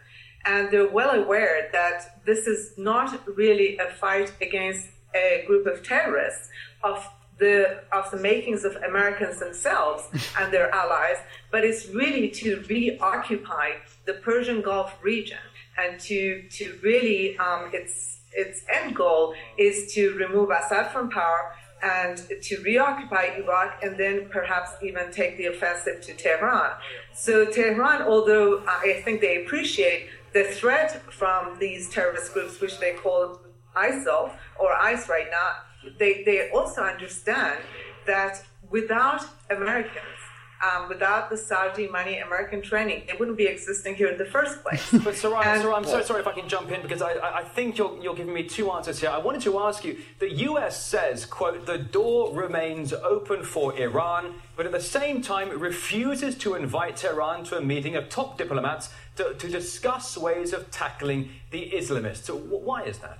And they're well aware that this is not really a fight against a group of terrorists of the of the makings of Americans themselves and their allies, but it's really to reoccupy the Persian Gulf region and to to really um, its its end goal is to remove Assad from power and to reoccupy Iraq and then perhaps even take the offensive to Tehran. So Tehran, although I think they appreciate the threat from these terrorist groups, which they call ISIL or ICE right now, they, they also understand that without Americans, um, without the Saudi money, American training, it wouldn't be existing here in the first place. But Sarai, And- Sarai, I'm so sorry if I can jump in because I, I I think you're, you're giving me two answers here. I wanted to ask you the US says, quote, the door remains open for Iran, but at the same time refuses to invite Tehran to a meeting of top diplomats to, to discuss ways of tackling the Islamists. So wh- why is that?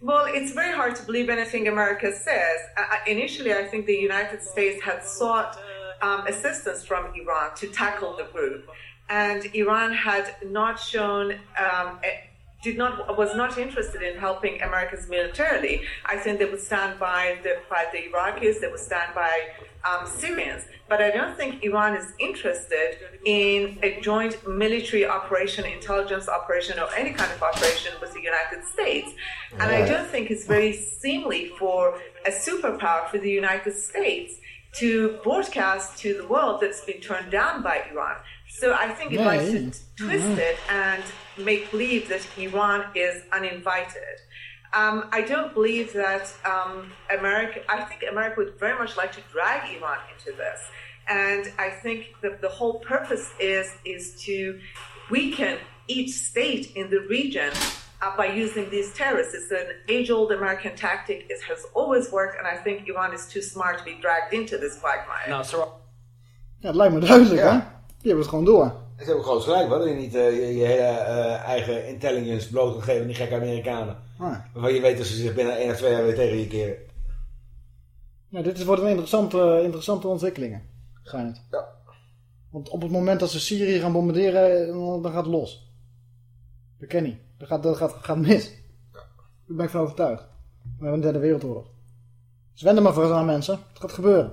Well, it's very hard to believe anything America says. I- initially, I think the United States had sought um, assistance from Iran to tackle the group, and Iran had not shown. Um, did not was not interested in helping Americans militarily. I think they would stand by the by the Iraqis. They would stand by um, Syrians. But I don't think Iran is interested in a joint military operation, intelligence operation, or any kind of operation with the United States. And I don't think it's very seemly for a superpower for the United States to broadcast to the world that's been turned down by Iran. So I think it Yeah, likes yeah. to twist it and make believe that Iran is uninvited. Um, I don't believe that um, America, I think America would very much like to drag Iran into this. And I think that the whole purpose is, is to weaken each state in the region uh, by using these terrorists. It's an age old American tactic. It has always worked, and I think Iran is too smart to be dragged into this quagmire. Now, Sarai. Ja, het lijkt me duidelijk, hè? Die hebben het gewoon door. Ze hebben groot gelijk, hoor. Dat je niet eh, je, hele eh, eigen intelligence bloot kan geven aan die gekke Amerikanen. Ah. Waarvan je weet dat ze zich binnen 1 of 2 jaar weer tegen je keren. Ja, dit is- wordt een interessante, interessante ontwikkelingen. Het. Ja. Want op het moment dat ze Syrië gaan bombarderen, dan gaat het los. Dat ken ik. Dat gaat, dat gaat, gaat mis. Daar ben ik van overtuigd. We hebben een derde wereldoorlog. Dus wend er maar voor aan mensen. Het gaat gebeuren.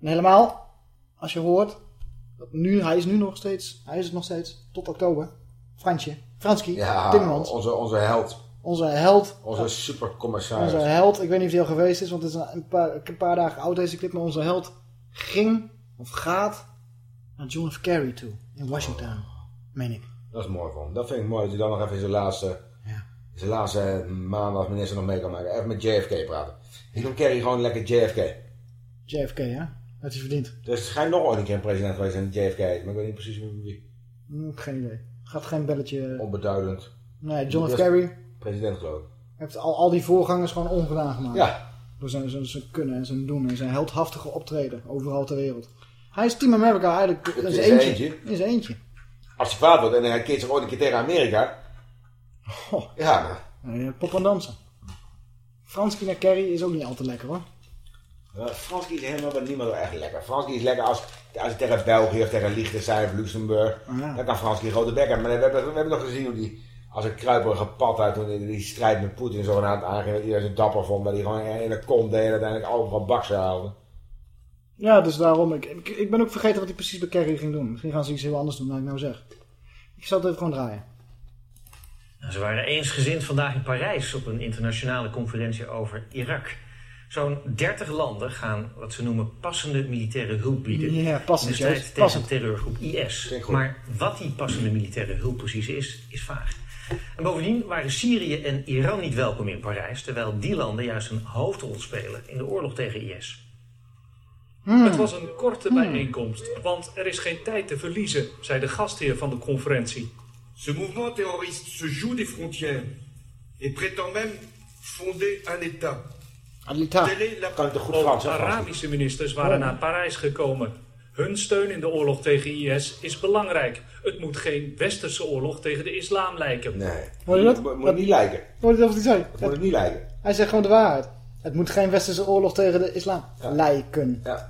En helemaal, als je hoort, nu, hij is nu nog steeds, hij is het nog steeds, tot oktober. Fransje, Franski, Ja, Timmermans. onze, onze held. Onze held. Onze supercommissaris. Onze held, ik weet niet of hij al geweest is, want het is een paar, een paar dagen oud deze clip, maar onze held ging, of gaat, naar John F. Kerry toe, in Washington, meen ik. Dat is mooi van. Dat vind ik mooi dat hij dan nog even in zijn laatste, in zijn laatste maand als minister nog mee kan maken. Even met JFK praten. Ik noem Kerry gewoon lekker JFK. JFK, hè? Had hij verdiend. Er schijnt nog ooit een keer een president geweest in JFK, maar ik weet niet precies wie. Hm, geen idee. Gaat geen belletje... Onbeduidend. Nee, John F. Dat Kerry President geloof ik. heeft al, al die voorgangers gewoon ongedaan gemaakt. Ja. Door zijn, zijn, zijn kunnen en zijn doen en zijn heldhaftige optreden overal ter wereld. Hij is Team America eigenlijk in is zijn eentje. eentje. In zijn eentje. Als hij kwaad wordt en hij keert zich ooit een keer tegen Amerika. Ja, nou. Nee, pop en dansen. Franski naar Kerry is ook niet al te lekker hoor. Uh, Franski is helemaal bij niemand wel echt lekker. Franski is lekker als, als hij tegen België of tegen Liechtenstein of Luxemburg. Ja. Dan kan Franski een grote bek hebben. Maar we hebben, we hebben nog gezien hoe die als een kruiperige pad uit toen die, die strijd met Poetin zo aan het aanging. Dat iedereen zo dapper vond. Dat hij gewoon een hele kont deed en uiteindelijk overal baksen haalde. Ja, dus daarom. Ik, ik, ik ben ook vergeten wat hij precies bij Kerry ging doen. Misschien gaan ze iets heel anders doen dan ik nou zeg. Ik zal het even gewoon draaien. Nou, Ze waren eensgezind vandaag in Parijs op een internationale conferentie over Irak. Zo'n 30 landen gaan wat ze noemen passende militaire hulp bieden. Ja, passend, in de strijd tegen passend. terreurgroep IS. Maar wat die passende militaire hulp precies is, is vaag. En bovendien waren Syrië en Iran niet welkom in Parijs, terwijl die landen juist een hoofdrol spelen in de oorlog tegen IS. Het was een korte bijeenkomst, want er is geen tijd te verliezen, zei de gastheer van de conferentie. Ce mouvement terroriste se joue des frontières et prétend même fonder un État. Hè, Frans? Arabische ministers waren Oh. naar Parijs gekomen. Hun steun in de oorlog tegen IS is belangrijk. Het moet geen westerse oorlog tegen de islam lijken. Nee. Hoor je dat? Moet, moet niet lijken. Hoor je dat wat hij zei? Dat moet het niet lijken. Hij zegt gewoon de waarheid. Het moet geen westerse oorlog tegen de islam lijken. Ja.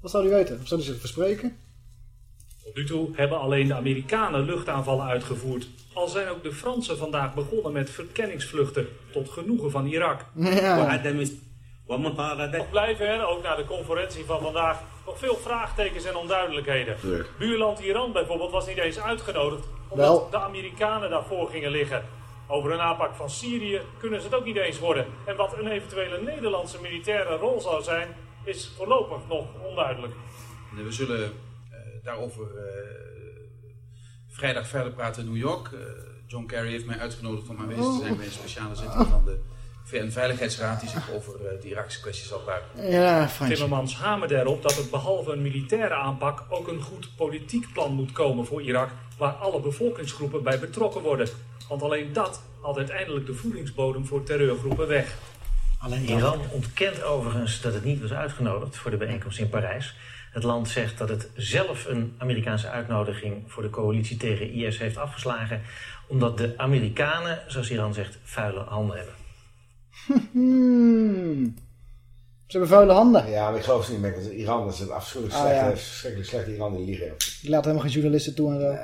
Wat zou hij weten? Of zou hij zich verspreken? Tot nu toe hebben alleen de Amerikanen luchtaanvallen uitgevoerd. Al zijn ook de Fransen vandaag begonnen met verkenningsvluchten tot genoegen van Irak. Ja. Nog blijven er, ook na de conferentie van vandaag, nog veel vraagtekens en onduidelijkheden. Buurland Iran bijvoorbeeld was niet eens uitgenodigd, omdat Wel. de Amerikanen daarvoor gingen liggen. Over een aanpak van Syrië kunnen ze het ook niet eens worden. En wat een eventuele Nederlandse militaire rol zou zijn, is voorlopig nog onduidelijk. We zullen daarover eh, vrijdag verder praten in New York. Eh, John Kerry heeft mij uitgenodigd om aanwezig te zijn bij een speciale zitting van de VN-veiligheidsraad die zich over eh, de Iraakse kwestie zal buigen. Ja, Fransje. Timmermans hamerde erop dat het behalve een militaire aanpak ook een goed politiek plan moet komen voor Irak, waar alle bevolkingsgroepen bij betrokken worden. Want alleen dat haalt uiteindelijk de voedingsbodem voor terreurgroepen weg. Alleen Iran ontkent overigens dat het niet was uitgenodigd voor de bijeenkomst in Parijs. Het land zegt dat het zelf een Amerikaanse uitnodiging voor de coalitie tegen IS heeft afgeslagen, omdat de Amerikanen, zoals Iran zegt, vuile handen hebben. Hmm. Ze hebben vuile handen. Ja, maar ik geloof het niet meer. want Iran dat is een afschuwelijk Ah, slechte, ja. verschrikkelijk slechte Iran die liegen. Die laten helemaal geen journalisten toe en zo.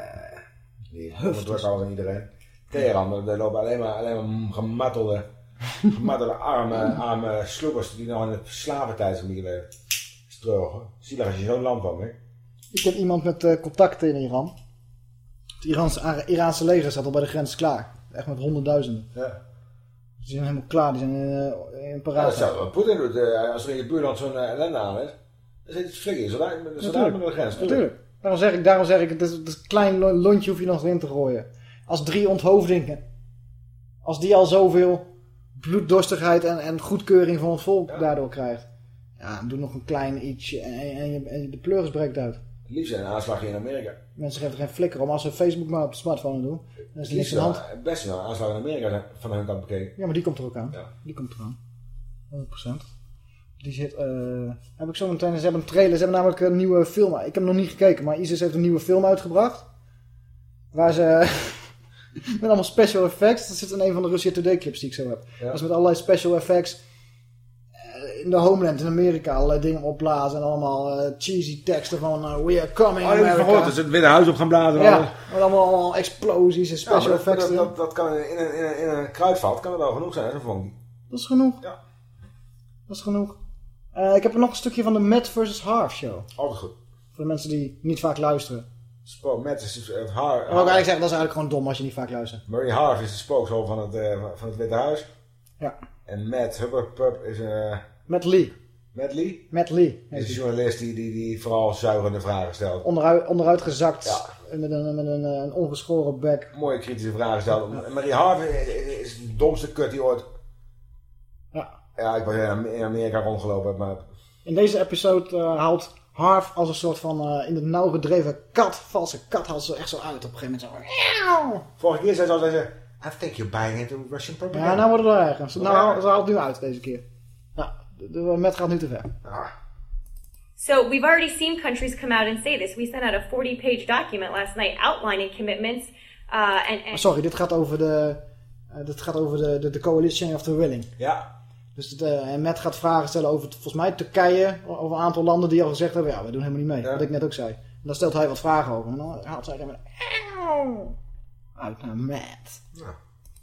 Die Hufters. onderdrukken aan iedereen. Teheran, daar lopen alleen maar, alleen maar gemattelde, gemattelde arme, arme sloepers die nog in het slaventijd zijn hoor. Zielig als je zo'n land van hè. Ik ken iemand met eh, contacten in Iran. Het Iraanse, Iraanse leger staat al bij de grens klaar. Echt met honderdduizenden. Ja. Die zijn helemaal klaar, die zijn in Ja, dat paraat. zou Poetin doet. eh, als er in je buurland zo'n ellende aan is. Dan zit het flikker. Zodra met de grens. Natuurlijk. Daarom zeg ik, daarom zeg ik het, is, het klein lo- lontje hoef je nog erin te gooien. Als drie onthoofdingen, als die al zoveel bloeddorstigheid en, en goedkeuring van het volk daardoor krijgt. Ja, doe nog een klein ietsje en, en, je, en de pleuris breekt uit. Het liefst een aanslag in Amerika. Mensen geven geen flikker om als ze Facebook maar op de smartphone doen. Dan is er niks aan de hand. Het beste wel een aanslag in Amerika van hun kant bekeken. Ja, maar die komt er ook aan. Die komt er aan. 100%. Die zit, eh heb ik zo meteen, ze hebben een trailer, ze hebben namelijk een nieuwe film, ik heb hem nog niet gekeken, maar ISIS heeft een nieuwe film uitgebracht. Waar ze, met allemaal special effects, dat zit in een van de Russia Today clips die ik zo heb. Dat is met allerlei special effects in de homeland in Amerika, allerlei dingen opblazen en allemaal eh, cheesy teksten van eh, we are coming Oh, America. gehoord dat ze het Witte Huis op gaan blazen. Ja, met allemaal, allemaal explosies en Ja, maar special dat, effects. dat, dat, dat kan in, een- in, een- in een kruidvat kan het al genoeg zijn, zo'n vonk. Dat is genoeg. Ja. Dat is genoeg. Eh, ik heb nog een stukje van de Matt vs. Harv show. Altijd goed. Voor de mensen die niet vaak luisteren. Spook, Matt is het haar. Ik eigenlijk zeggen, dat is eigenlijk gewoon dom als je niet vaak luistert. Murray Harf is de spooksel van het, van het Witte Huis. Ja. En Matt Hubberpup is een... Matt Lee. Matt Lee? Matt Lee. Is een journalist die, die, die vooral zuigende vragen stelt. Onderuit, onderuit gezakt. Met, een, met een, eh, een ongeschoren bek. Mooie kritische vragen stelt. En Murray Harf is, de domste kut die ooit... Ja. Ja, ik was in Amerika rondgelopen, maar... In deze episode eh, haalt Harv als een soort van eh, in het nauw gedreven kat, valse kat, haalt ze echt zo uit op een gegeven moment. Zo. Vorige keer zei ze al, zei ze... I think you're buying into Russian propaganda. Ja, nou wordt het wel Nog nou, ze haalt het nu uit deze keer. Ja, de, Matt gaat nu te ver. So we've already seen countries come out and say this. We sent out a 40-page document last night outlining commitments uh, and, and sorry, dit gaat over de, eh, dit gaat over de, de, de coalition of the willing. Ja. Dus het, eh, en Matt gaat vragen stellen over volgens mij Turkije, over een aantal landen die al gezegd hebben, ja, we doen helemaal niet mee. Wat ik net ook zei. En dan stelt hij wat vragen over. En dan haalt zij dan uit naar Matt.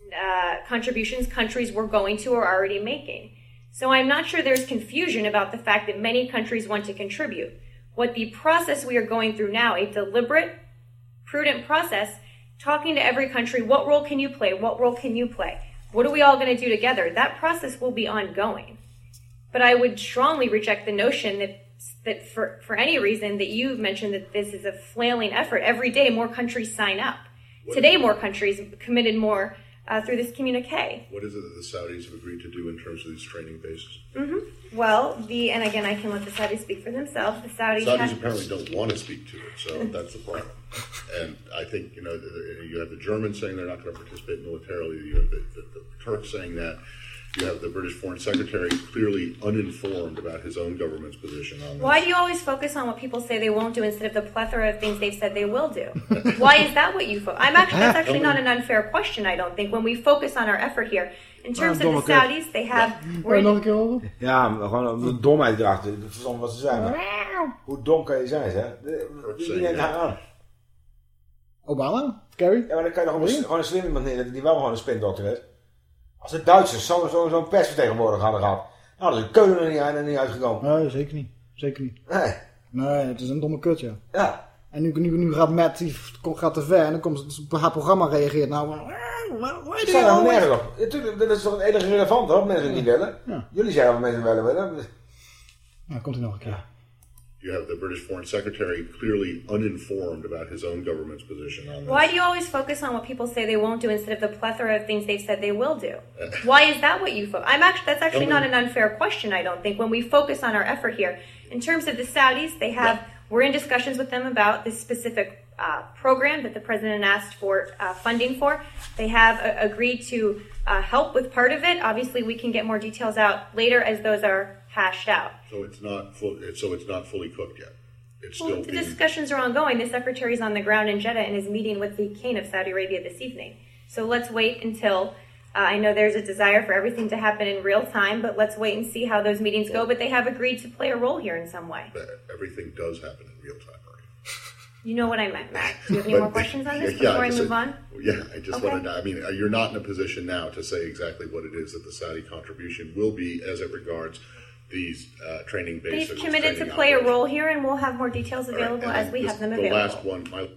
uh, contributions countries were going to or already making. So I'm not sure there's confusion about the fact that many countries want to contribute. What the process we are going through now, a deliberate, prudent process, talking to every country, what role can you play? What role can you play? What are we all going to do together? That process will be ongoing. But I would strongly reject the notion that that for, for any reason that you've mentioned that this is a flailing effort. Every day more countries sign up. Today more countries committed more uh, through this communique. What is it that the Saudis have agreed to do in terms of these training bases? hmm Well, the and again, I can let the Saudis speak for themselves. The Saudis, Saudis have, apparently don't want to speak to it, so that's the problem. And I think, you know, you have the Germans saying they're not going to participate militarily. You have the, the, the Turks saying that. You have the British Foreign Secretary clearly uninformed about his own government's position on this. Why do you always focus on what people say they won't do instead of the plethora of things they've said they will do? Why is that what you focus? I'm actually that's actually not an unfair question. I don't think when we focus on our effort here in terms of the. Saudis, they have. Wil we're je nog een keer horen? Ja, gewoon de domheid erachter. Ik verstand wat ze zijn. Hoe dom kan je zijn, hè? De- Wie neemt haar aan? Obama? Kerry? Ja, maar dan kan je nog een, gewoon een slim iemand neerzetten die wel gewoon een spindokter is. Als de Duitsers zo'n zo, zo'n persvertegenwoordiger hadden gehad, nou, dan is Keulen er niet, er niet uitgekomen. Nee, zeker niet. Zeker niet. Nee. Nee, het is een domme kut, ja. Ja. En nu, nu, nu gaat Matt, die gaat te ver en dan komt het, haar programma reageert nou van... Ik sta er nergens op. Natuurlijk, dat is toch het enige relevant, hoor, mensen niet willen. Ja. Jullie zeggen wat mensen willen willen. Nou, komt hij nog een keer. You have the British Foreign Secretary clearly uninformed about his own government's position on this. Why do you always focus on what people say they won't do instead of the plethora of things they've said they will do? Why is that what you focus? I'm actually that's actually not an unfair question. I don't think when we focus on our effort here in terms of the Saudis, they have we're in discussions with them about this specific uh, program that the president asked for uh, funding for. They have uh, agreed to uh, help with part of it. Obviously, we can get more details out later as those are hashed out. So it's not full, so it's not fully cooked yet. It's Well, still the being discussions are ongoing. The secretary is on the ground in Jeddah and is meeting with the king of Saudi Arabia this evening. So let's wait until. Uh, I know there's a desire for everything to happen in real time, but let's wait and see how those meetings go. But they have agreed to play a role here in some way. everything does happen in real time. right? You know what I meant, Matt. Do you have any more questions on this yeah, before I just- move on? Yeah, I just Okay. want to. I mean, you're not in a position now to say exactly what it is that the Saudi contribution will be as it regards these uh, training bases. They've committed to play a role here, and we'll have more details available And as we this- have them the available. last one, my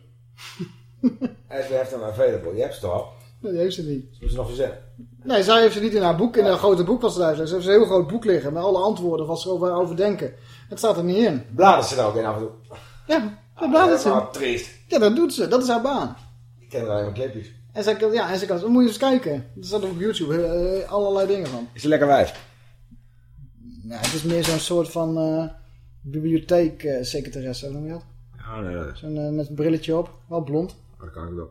As we have them available. Je hebt ze toch al? Nee, die heeft ze niet. Moeten ze nog verzinnen? Nee, zij heeft ze niet in haar boek, in haar grote boek wat ze uitlegt. Ze heeft een heel groot boek liggen met alle antwoorden wat ze over, over denken. Het staat er niet in. Bladert ze er ook in af en toe? Ja, dat bladert Ah, ze. triest. Ja, dat doet ze. Dat is haar baan. Ik ken er alleen clipjes. En kan- ja, en ze kan, dan moet je eens kijken. Er staat op YouTube eh, allerlei dingen van. Is ze lekker wijs? Ja, het is meer zo'n soort van eh bibliotheeksecretaresse, hoe noem je dat? Ja, nee. Zo'n, eh, met een brilletje op, wel blond. Dat kan ik wel.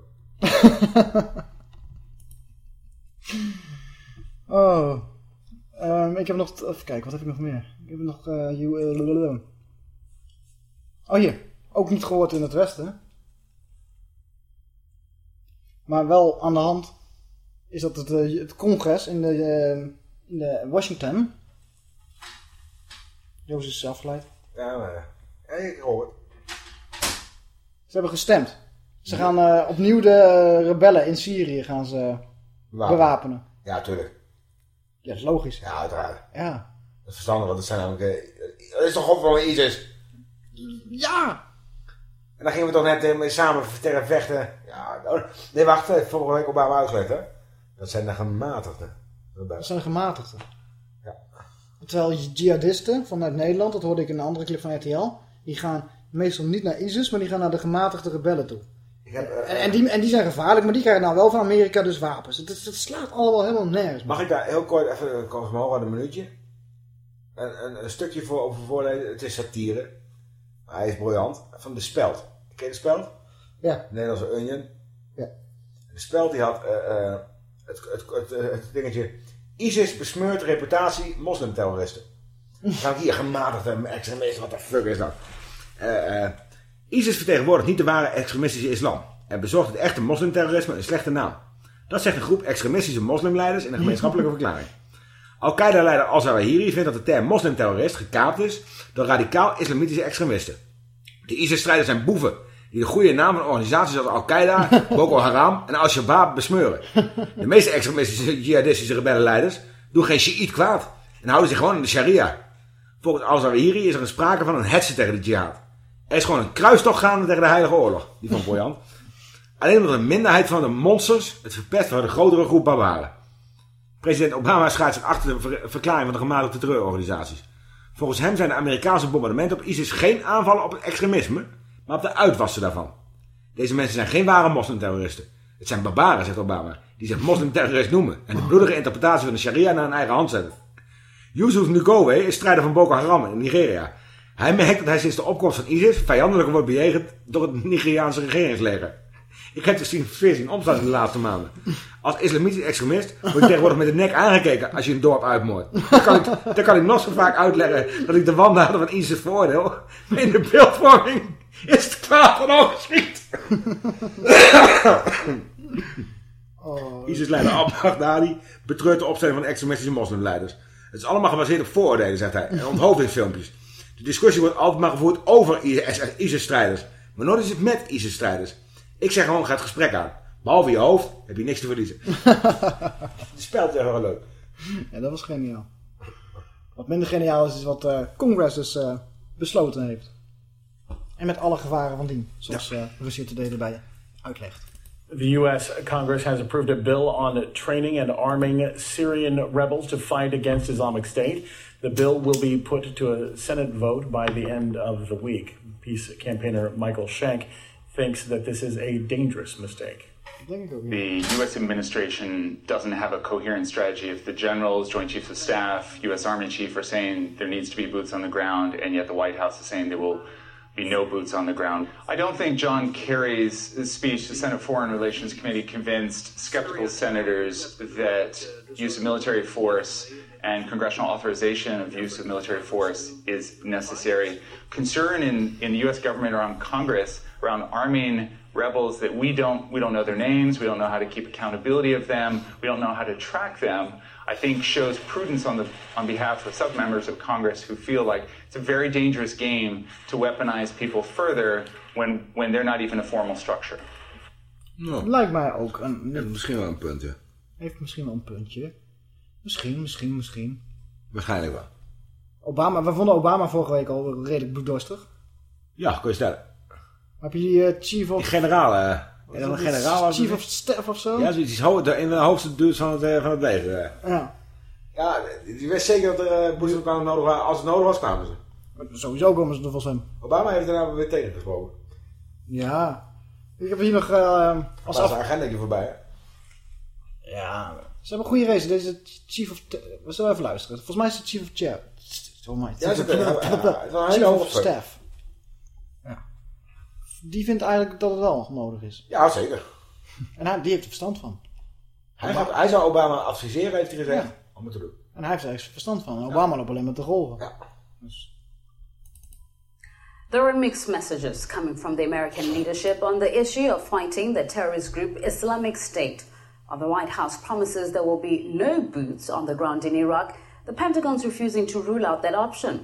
oh. Ehm, ik heb nog... Even kijken, wat heb ik nog meer? Ik heb nog... eh, eh, lalalala. oh, hier. Ook niet gehoord in het Westen. Maar wel aan de hand is dat het, eh, het congres in de, eh, in de Washington... Joost is afgeleid. Ja, maar... Ja, ik hoor het. Ze hebben gestemd. Ze gaan eh, opnieuw de rebellen in Syrië gaan ze Wapenen. bewapenen. Ja, tuurlijk. Ja, dat is logisch. Ja, uiteraard. Ja. Dat is verstandig, want het zijn namelijk... eh, Het is toch gewoon ISIS? Ja! En dan gingen we toch net eh, mee samen tegen vechten. Ja, oh, nee, wacht. eh, Vorige week Obama uitgelegd, hè? Dat zijn de gematigden. Dat zijn gematigden. Terwijl jihadisten vanuit Nederland, dat hoorde ik in een andere clip van RTL, die gaan meestal niet naar ISIS, maar die gaan naar de gematigde rebellen toe. Ik heb, eh, En, en, die, en die zijn gevaarlijk, maar die krijgen nou wel van Amerika dus wapens. Het, het, het slaat allemaal helemaal nergens. Mag ik daar heel kort even, kom eens omhoog aan een minuutje? Een, een, een stukje voor, over voorlezen. Het is satire. Maar hij is briljant. Van De Speld. Ken je De Speld? Ja. Nederlandse Union. Ja. De Speld die had eh, eh, het, het, het, het dingetje... ISIS besmeurt reputatie moslimterroristen. Dan gaan hier gematigde extremisten. Wat de fuck is dat? Eh, eh, ISIS vertegenwoordigt niet de ware extremistische islam. En bezorgt het echte moslimterrorisme een slechte naam. Dat zegt een groep extremistische moslimleiders in een gemeenschappelijke verklaring. Al-Qaeda-leider al-Zawahiri vindt dat de term moslimterrorist gekaapt is door radicaal-islamitische extremisten. De ISIS-strijders zijn boeven die de goede naam van organisaties als Al-Qaeda, Boko Haram en Al-Shabaab besmeuren. De meeste extremistische jihadistische rebellenleiders doen geen shiït kwaad en houden zich gewoon in de sharia. Volgens al-Zawahiri is er sprake van een hetsen tegen de jihad. Er is gewoon een kruistocht gaande tegen de Heilige Oorlog, die van Boyan. Alleen omdat een minderheid van de monsters het verpest voor de grotere groep barbaren. President Obama schaart zich achter de ver- verklaring van de gematigde terreurorganisaties. Volgens hem zijn de Amerikaanse bombardementen op ISIS geen aanvallen op het extremisme, maar op de uitwassen daarvan. Deze mensen zijn geen ware moslimterroristen. Het zijn barbaren, zegt Obama, die zich moslimterrorist noemen en de bloedige interpretatie van de sharia naar hun eigen hand zetten. Yusuf Nukowe is strijder van Boko Haram in Nigeria. Hij merkt dat hij sinds de opkomst van ISIS vijandelijker wordt bejegend door het Nigeriaanse regeringsleger. Ik heb dus zien 14 opstaan in de laatste maanden. Als islamitisch extremist word je tegenwoordig met de nek aangekeken als je een dorp uitmoordt. Dan kan ik, dan kan ik nog zo vaak uitleggen dat ik de wandaden van ISIS veroordeel. Maar in de beeldvorming is het kwaad van overschiet. ISIS-leider al-Baghdadi betreurt de opstelling van extremistische moslimleiders. Het is allemaal gebaseerd op vooroordelen, zegt hij. En onthoofdingsfilmpjes. De discussie wordt altijd maar gevoerd over ISIS-strijders. Maar nooit is het met ISIS-strijders. Ik zeg gewoon, ga het gesprek aan. Behalve je hoofd, heb je niks te verliezen. Het spel is echt wel leuk. Ja, dat was geniaal. Wat minder geniaal is, is wat eh Congress dus eh, besloten heeft. En met alle gevaren van dien. Zoals eh Russia Today erbij uitlegt. The U.S. Congress has approved a bill on training and arming Syrian rebels to fight against Islamic State. The bill will be put to a Senate vote by the end of the week. Peace campaigner Michael Schenck thinks that this is a dangerous mistake. The U.S. administration doesn't have a coherent strategy. If the generals, Joint Chiefs of Staff, U.S. Army Chief are saying there needs to be boots on the ground, and yet the White House is saying they will be no boots on the ground. I don't think John Kerry's speech to the Senate Foreign Relations Committee convinced skeptical senators that use of military force and congressional authorization of use of military force is necessary. Concern in, in the U.S. government around Congress around arming rebels that we don't we don't know their names, we don't know how to keep accountability of them, we don't know how to track them. I think shows prudence on the on behalf of some members of Congress who feel like it's a very dangerous game to weaponize people further when when they're not even a formal structure. Lijkt mij ook een... Heeft misschien wel een punt, ja. Heeft misschien wel een puntje. Misschien, misschien, misschien. Waarschijnlijk wel. Obama, we vonden Obama vorige week al redelijk bloeddorstig. Ja, kun je stellen. Heb je die eh, chief of... Die generaal, eh. Wat Ja, een generaal Chief of staff of zo? Ja, zoiets in de hoogste duurt van het, eh, van het leger. eh. Ja. Ja, die wist zeker dat er uh, boezemkwamen nodig waren. Als het nodig was, kwamen ze. Sowieso komen ze er volgens hem. Obama heeft daarna weer tegengesproken. Ja. Ik heb hier nog... eh als af... een agenda voorbij, hè? Ja. Ze hebben een goede race. Deze chief of... We zullen even luisteren. Volgens mij is het chief of chair. Oh my. Ja, ze het is een hele Chief hoge of staff. Ja. Die vindt eigenlijk dat het wel nodig is. Ja, zeker. En hij, die heeft er verstand van. Hij, gaat, hij zou Obama adviseren, heeft hij gezegd, Ja. om het te doen. En hij heeft er echt verstand van. En Obama loopt alleen maar te golven. There are mixed messages coming from the American leadership on the issue of fighting the terrorist group Islamic State. While the White House promises there will be no boots on the ground in Iraq, the Pentagon's refusing to rule out that option.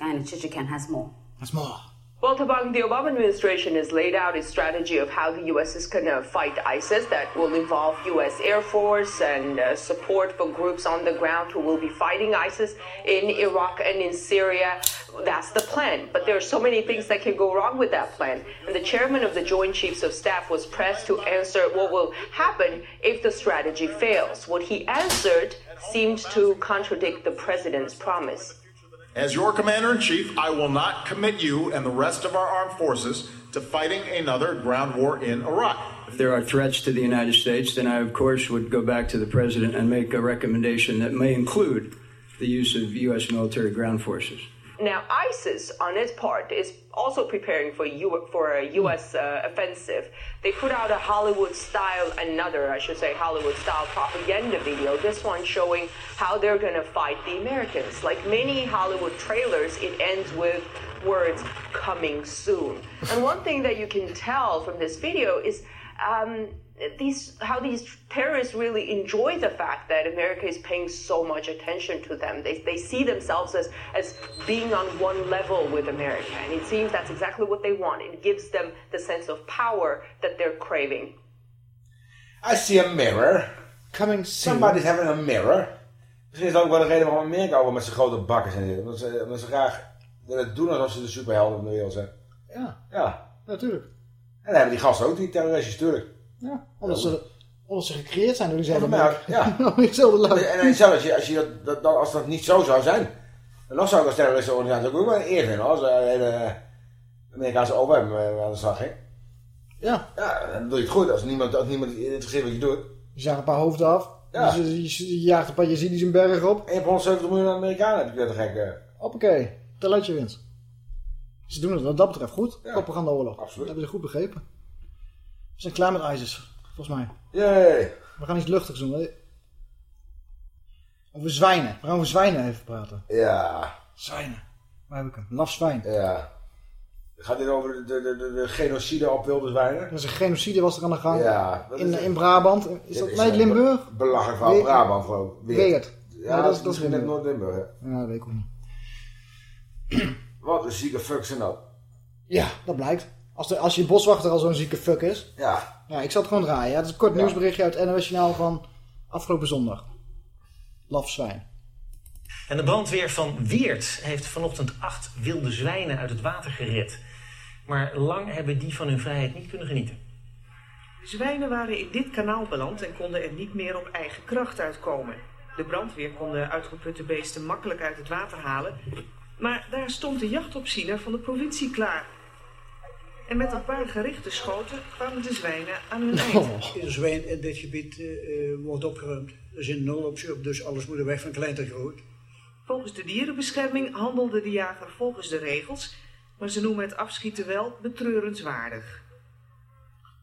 And Chichikan has more. That's more. Well, the Obama administration has laid out a strategy of how the U.S. is going to fight ISIS that will involve U.S. Air Force and uh, support for groups on the ground who will be fighting ISIS in Iraq and in Syria. That's the plan. But there are so many things that can go wrong with that plan. And the chairman of the Joint Chiefs of Staff was pressed to answer what will happen if the strategy fails. What he answered seemed to contradict the president's promise. As your commander in chief, I will not commit you and the rest of our armed forces to fighting another ground war in Iraq. If there are threats to the United States, then I, of course, would go back to the president and make a recommendation that may include the use of U.S. military ground forces. Now, ISIS, on its part, is also preparing for U- for a U.S. Uh, offensive. They put out a Hollywood-style, another, I should say, Hollywood-style propaganda video. This one showing how they're going to fight the Americans. Like many Hollywood trailers, it ends with words "coming soon." And one thing that you can tell from this video is. Um, these how these terrorists really enjoy the fact that America is paying so much attention to them. They, they see themselves as, as being on one level with America, and it seems that's exactly what they want. It gives them the sense of power that they're craving. I see a mirror. Coming Somebody's having a mirror. Misschien is dat ook wel de reden waarom Amerika ook met zijn grote bakken zijn. Omdat ze, omdat ze graag willen doen alsof ze de superhelden van de wereld zijn. Ja, Ja. natuurlijk. En dan hebben die gasten ook, die terroristen, tuurlijk. Ja, omdat ze, omdat ze gecreëerd zijn door Ja, diezelfde merk. ja. Diezelfde lui. En, en zelfs als, je, als, je dat, dat, dat- als dat niet zo zou zijn, dan zou ik als terroristenorganisatie ook wel een eer vinden. Als de hele Amerikaanse overheid me aan de slag ging. Ja. Ja, dan doe je het goed. Als niemand, als niemand interesseert wat je doet. Je zaagt een paar hoofden af. Ja. Dus je, je, jaagt een paar Jezidi's een berg op. En je hebt 170 miljoen Amerikanen, heb je dat gek. eh. Hoppakee, talentje winst. Ze doen het wat dat betreft goed. Ja. Propagandaoorlog. Absoluut. Dat hebben ze goed begrepen. We zijn klaar met ISIS, volgens mij. Yay. We gaan iets luchtigs doen. Over zwijnen. We gaan over zwijnen even praten. Ja. Zwijnen. Waar heb ik hem? Laf zwijn. Ja. Gaat dit over de, de, de, de genocide op wilde zwijnen? Is een genocide was er aan de gang. Ja, dat in, is- in Brabant. Is dat is nee, een Limburg? be- Belachelijk verhaal. Brabant gewoon. Weert. Ja, Nee, dat, is net Limburg. Noord-Limburg. Ja, dat weet ik ook niet. Wat een zieke fuck zijn dat. Ja, dat blijkt. Als, de, als je boswachter al zo'n zieke fuck is. Ja. Ja, ik zal het gewoon draaien. Ja, dat is een kort Ja. nieuwsberichtje uit NOS Journaal van afgelopen zondag. Laf zwijn. En de brandweer van Weert heeft vanochtend acht wilde zwijnen uit het water gered. Maar lang hebben die van hun vrijheid niet kunnen genieten. De zwijnen waren in dit kanaal beland en konden er niet meer op eigen kracht uitkomen. De brandweer kon de uitgeputte beesten makkelijk uit het water halen. Maar daar stond de jachtopziener van de provincie klaar. En met een paar gerichte schoten kwamen de zwijnen aan hun eind. Ieder zwijn in dit gebied eh, eh, wordt opgeruimd. Er is een nul op zich, dus alles moet er weg van klein tot groot. Volgens de dierenbescherming handelde de jager volgens de regels, maar ze noemen het afschieten wel betreurenswaardig.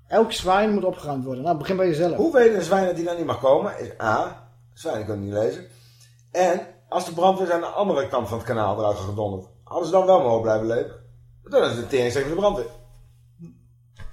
Elk zwijn moet opgeruimd worden. Nou, begin bij jezelf. Hoe weet een zwijn dat die daar niet mag komen? Is A. Zwijnen kunnen niet lezen. En als de brandweer aan de andere kant van het kanaal eruit gedonderd. Hadden ze dan wel mogen blijven leven? Dan is de tering tegen de brandweer.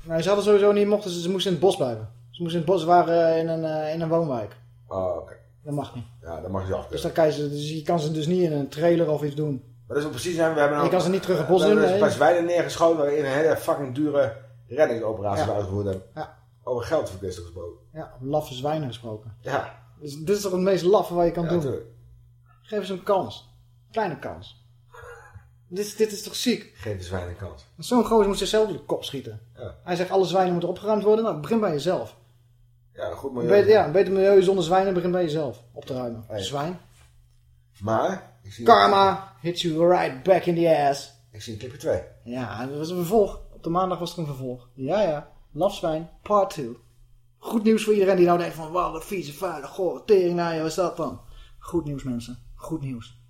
Nee, ze hadden sowieso niet, mochten ze, ze moesten in het bos blijven. Ze moesten in het bos, waren in een, eh, in een woonwijk. Oh, oké. Dat mag niet. Ja, dan mag je afkeuren. Dus, dan kan je, ze, dus je kan ze dus niet in een trailer of iets doen. Maar dat is ook precies. We hebben nou, Je kan ze niet terug het bos we hebben dus nee. een paar zwijnen neergeschoten waar we een hele fucking dure reddingsoperatie Ja. uitgevoerd hebben. Ja. Over geldverkwisten gesproken. Ja, laffe zwijnen gesproken. Ja. Dus dit is toch het meest laffe wat je kan Ja, doen? tuurlijk. Geef ze een kans. Kleine kans. Dit, is- dit is toch ziek? Geef de zwijnen een kans. Zo'n gozer moet zichzelf door de kop schieten. Ja. Hij zegt alle zwijnen moeten opgeruimd worden. Nou, begin bij jezelf. Ja, goed Een milieu. beter, ja, een beter milieu zonder zwijnen begin bij jezelf op te ruimen. Hey. Zwijn. Maar, ik zie, Karma hits you right back in the ass. ik zie clipje 2. Ja, dat was een vervolg. Op de maandag was er een vervolg. Ja, ja. Lafzwijn, part 2. Goed nieuws voor iedereen die nou denkt van... Wauw, wat vieze, vuile, gore, tering, nou, wat is dat dan? Goed nieuws, mensen. Goed nieuws.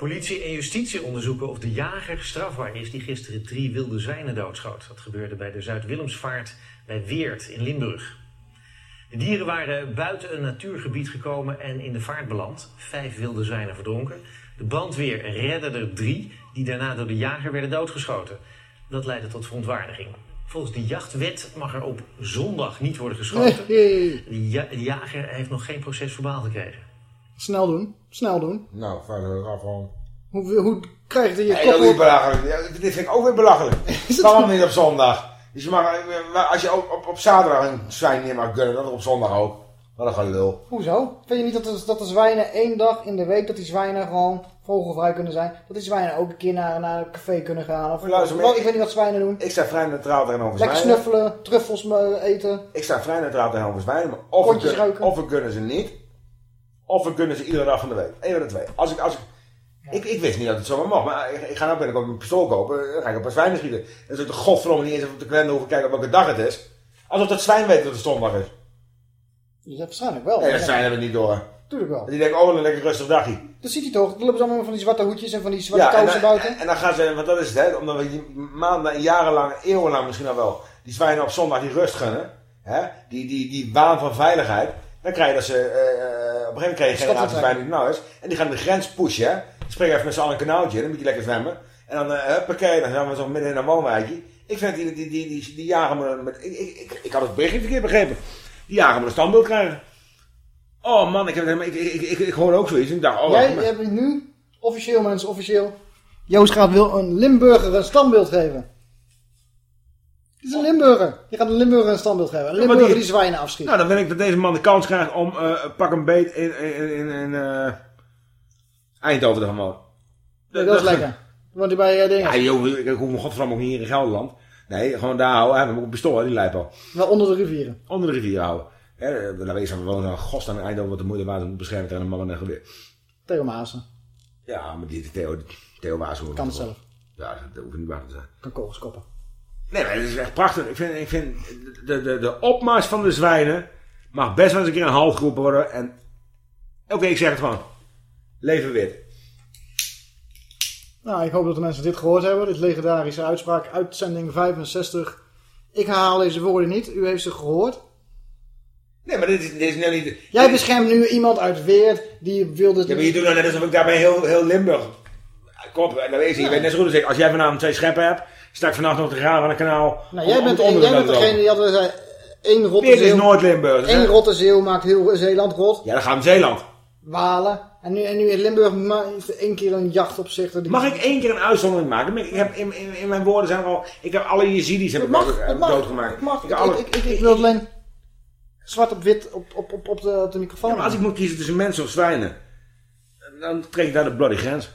Politie en justitie onderzoeken of de jager strafbaar is die gisteren drie wilde zwijnen doodschoot. Dat gebeurde bij de Zuid-Willemsvaart bij Weert in Limburg. De dieren waren buiten een natuurgebied gekomen en in de vaart beland. Vijf wilde zwijnen verdronken. De brandweer redde er drie, die daarna door de jager werden doodgeschoten. Dat leidde tot verontwaardiging. Volgens de jachtwet mag er op zondag niet worden geschoten. De, ja- de jager heeft nog geen proces verbaal gekregen. Snel doen. Snel doen. Nou, vuile af gewoon. Hoe, hoe krijg je je Nee, kop dat is op? belachelijk. Ja, dit vind ik ook weer belachelijk. Waarom niet op zondag? Dus je mag, als je op, op, op zaterdag een zwijn neer mag gunnen, dan op zondag ook. Wat een gelul. Hoezo? Vind je niet dat de, dat de zwijnen één dag in de week... dat die zwijnen gewoon vogelvrij kunnen zijn? Dat die zwijnen ook een keer naar, naar een café kunnen gaan? Of, Luister, of- ik weet niet wat zwijnen doen. Ik sta vrij neutraal tegenover Lekker zwijnen. snuffelen, truffels eh, eten. Ik sta vrij neutraal tegenover zwijnen. Maar of we, of we kunnen ze niet. Of we kunnen ze iedere dag van de week. Eén van de twee. Als ik, als ik, ik, ik wist niet dat het zomaar mag. Maar ik, ik ga nou binnenkort een pistool kopen. Dan ga ik op een zwijn schieten. Dan zit de godverdomme niet eens even op de kalender hoeven kijken op welke dag het is. Alsof dat zwijn weet dat het zondag is. Dus dat waarschijnlijk wel. Nee, dat zwijn hebben we niet door. Tuurlijk wel. Die denken, oh, een lekker rustig dagje. Dat ziet hij toch? Dan lopen ze allemaal van die zwarte hoedjes en van die zwarte en kousen dan, buiten. en dan gaan ze, want dat is het, hè, omdat we maanden, jarenlang, eeuwenlang misschien al wel, die zwijnen op zondag die rust gunnen, hè, die, die, die waan van veiligheid, dan krijg je dat ze, eh, op een gegeven moment krijg je die nou is, en die gaan de grens pushen, hè. Springen even met z'n allen een kanaaltje, dan moet je lekker zwemmen, en dan, uh, huppakee, dan zijn we zo midden in een woonwijkje. Ik vind die, die, die, die, die jagen me, met, ik, ik, ik, ik had het bericht niet verkeerd begrepen, die jagen me een standbeeld krijgen. Oh man, ik, heb, ik, ik, ik, ik, hoorde ook zoiets. Ik dacht, oh, Jij hebt nu, officieel mensen, officieel. Joost gaat wil een Limburger een standbeeld geven. Het is een Limburger. Je gaat een Limburger een standbeeld geven. Een Limburger die- die zwijnen afschiet. Nou, dan wil ik dat deze man de kans krijgt om eh, pak een beet in, in, in, in eh, Eindhoven te gaan wonen. Dat is lekker. Want die bij eh, dingen. Ja, joh, ik hoef mijn godverdomme ook niet hier in Gelderland. Nee, gewoon daar houden. Hij ook een pistool, die lijp al. Wel onder de rivieren. Onder de rivier houden. Hè, dan wees we wonen aan godsnaam in Eindhoven wat de moeder water moet beschermen tegen een man met een geweer. Theo Maassen. Ja, maar die Theo, Theo Waas Kan het zelf. Ja, dat hoeft niet waar te zijn. Kan kogels koppen. Nee, maar het is echt prachtig. Ik vind, ik vind de, de, de opmars van de zwijnen mag best wel eens een keer een halt geroepen worden. En oké, ik zeg het gewoon. Leven wit. Nou, ik hoop dat de mensen dit gehoord hebben. Dit legendarische uitspraak, uitzending 65. Ik herhaal deze woorden niet. U heeft ze gehoord. Nee, maar dit is, dit is nou niet... Jij beschermt nu iemand uit Weert die wilde... Ja, maar je doet nou net alsof ik daarbij heel, heel Limburg... Kom, dat weet je. Je weet net zo goed als ik. Als jij vanavond twee scheppen hebt, sta ik vannacht nog aan een kanaal. Nou, jij bent, het jij bent degene die altijd zei... één rotte Dit is Noord-Limburg, één rotte zeeuw maakt heel Zeeland rot. Ja, dan gaan we Zeeland. Walen. En nu, en nu in Limburg heeft één keer een jachtopzichter. Die... Mag ik één keer een uitzondering maken? Ik heb in, in, in mijn woorden zijn er al... Ik heb alle Jezidis heb ik mag, heb het ik mag, doodgemaakt. het mag. Ik Ik, alle- ik, ik, ik wil alleen zwart op wit op, op, op, op, de, op de microfoon. Ja, maar als ik moet kiezen tussen mensen of zwijnen, dan trek ik daar de bloody grens.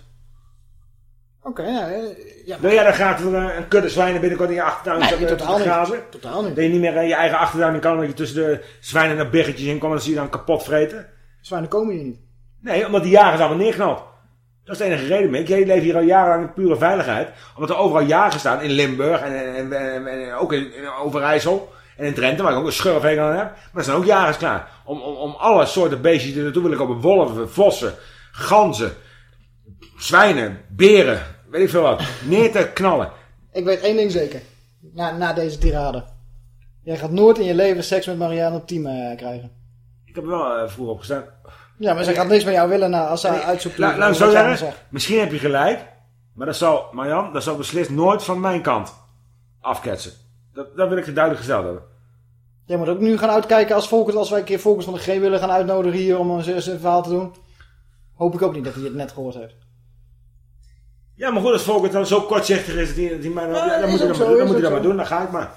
Oké, ja, eh, ja. Wil jij dan graag een, een kudde zwijnen binnenkort in je achtertuin Nee, zetten, totaal niet. Totaal niet. Dat je niet meer in je eigen achtertuin in kan, dat je tussen de zwijnen en biggetjes in komt en dan zie je dan kapot vreten? Zwijnen komen hier niet. Nee, omdat die jagers allemaal neerknalt. Dat is de enige reden mee. Ik leef hier al jarenlang in pure veiligheid. Omdat er overal jagers staan in Limburg en, en, en, en ook in, in Overijssel. En in Drenthe, waar ik ook een schurfhekel aan heb. Maar er zijn ook jagers klaar. Om, om, om alle soorten beestjes die er naartoe willen komen. Wolven, vossen, ganzen, zwijnen, beren, weet ik veel wat. Neer te knallen. Ik weet één ding zeker. Na, na deze tirade. Jij gaat nooit in je leven seks met Marianne Team eh, krijgen. Ik heb er wel eh, vroeg opgestaan. Ja, maar ze gaat niks met jou willen na, als ze uitzoekt. Laat laat ik zo zeggen, misschien heb je gelijk. Maar dat zal, Marjan, dat zal beslist nooit van mijn kant afketsen. Dat, dat wil ik je duidelijk gesteld hebben. Jij moet ook nu gaan uitkijken als Volkers, als wij een keer Volkers van de G willen gaan uitnodigen hier om een zijn verhaal te doen. Hoop ik ook niet dat hij het net gehoord heeft. Ja, maar goed, als Volkert dan zo kortzichtig is, dat hij mij, dan, moet hij zo, maar- dan moet hij dat maar doen, dan ga ik maar.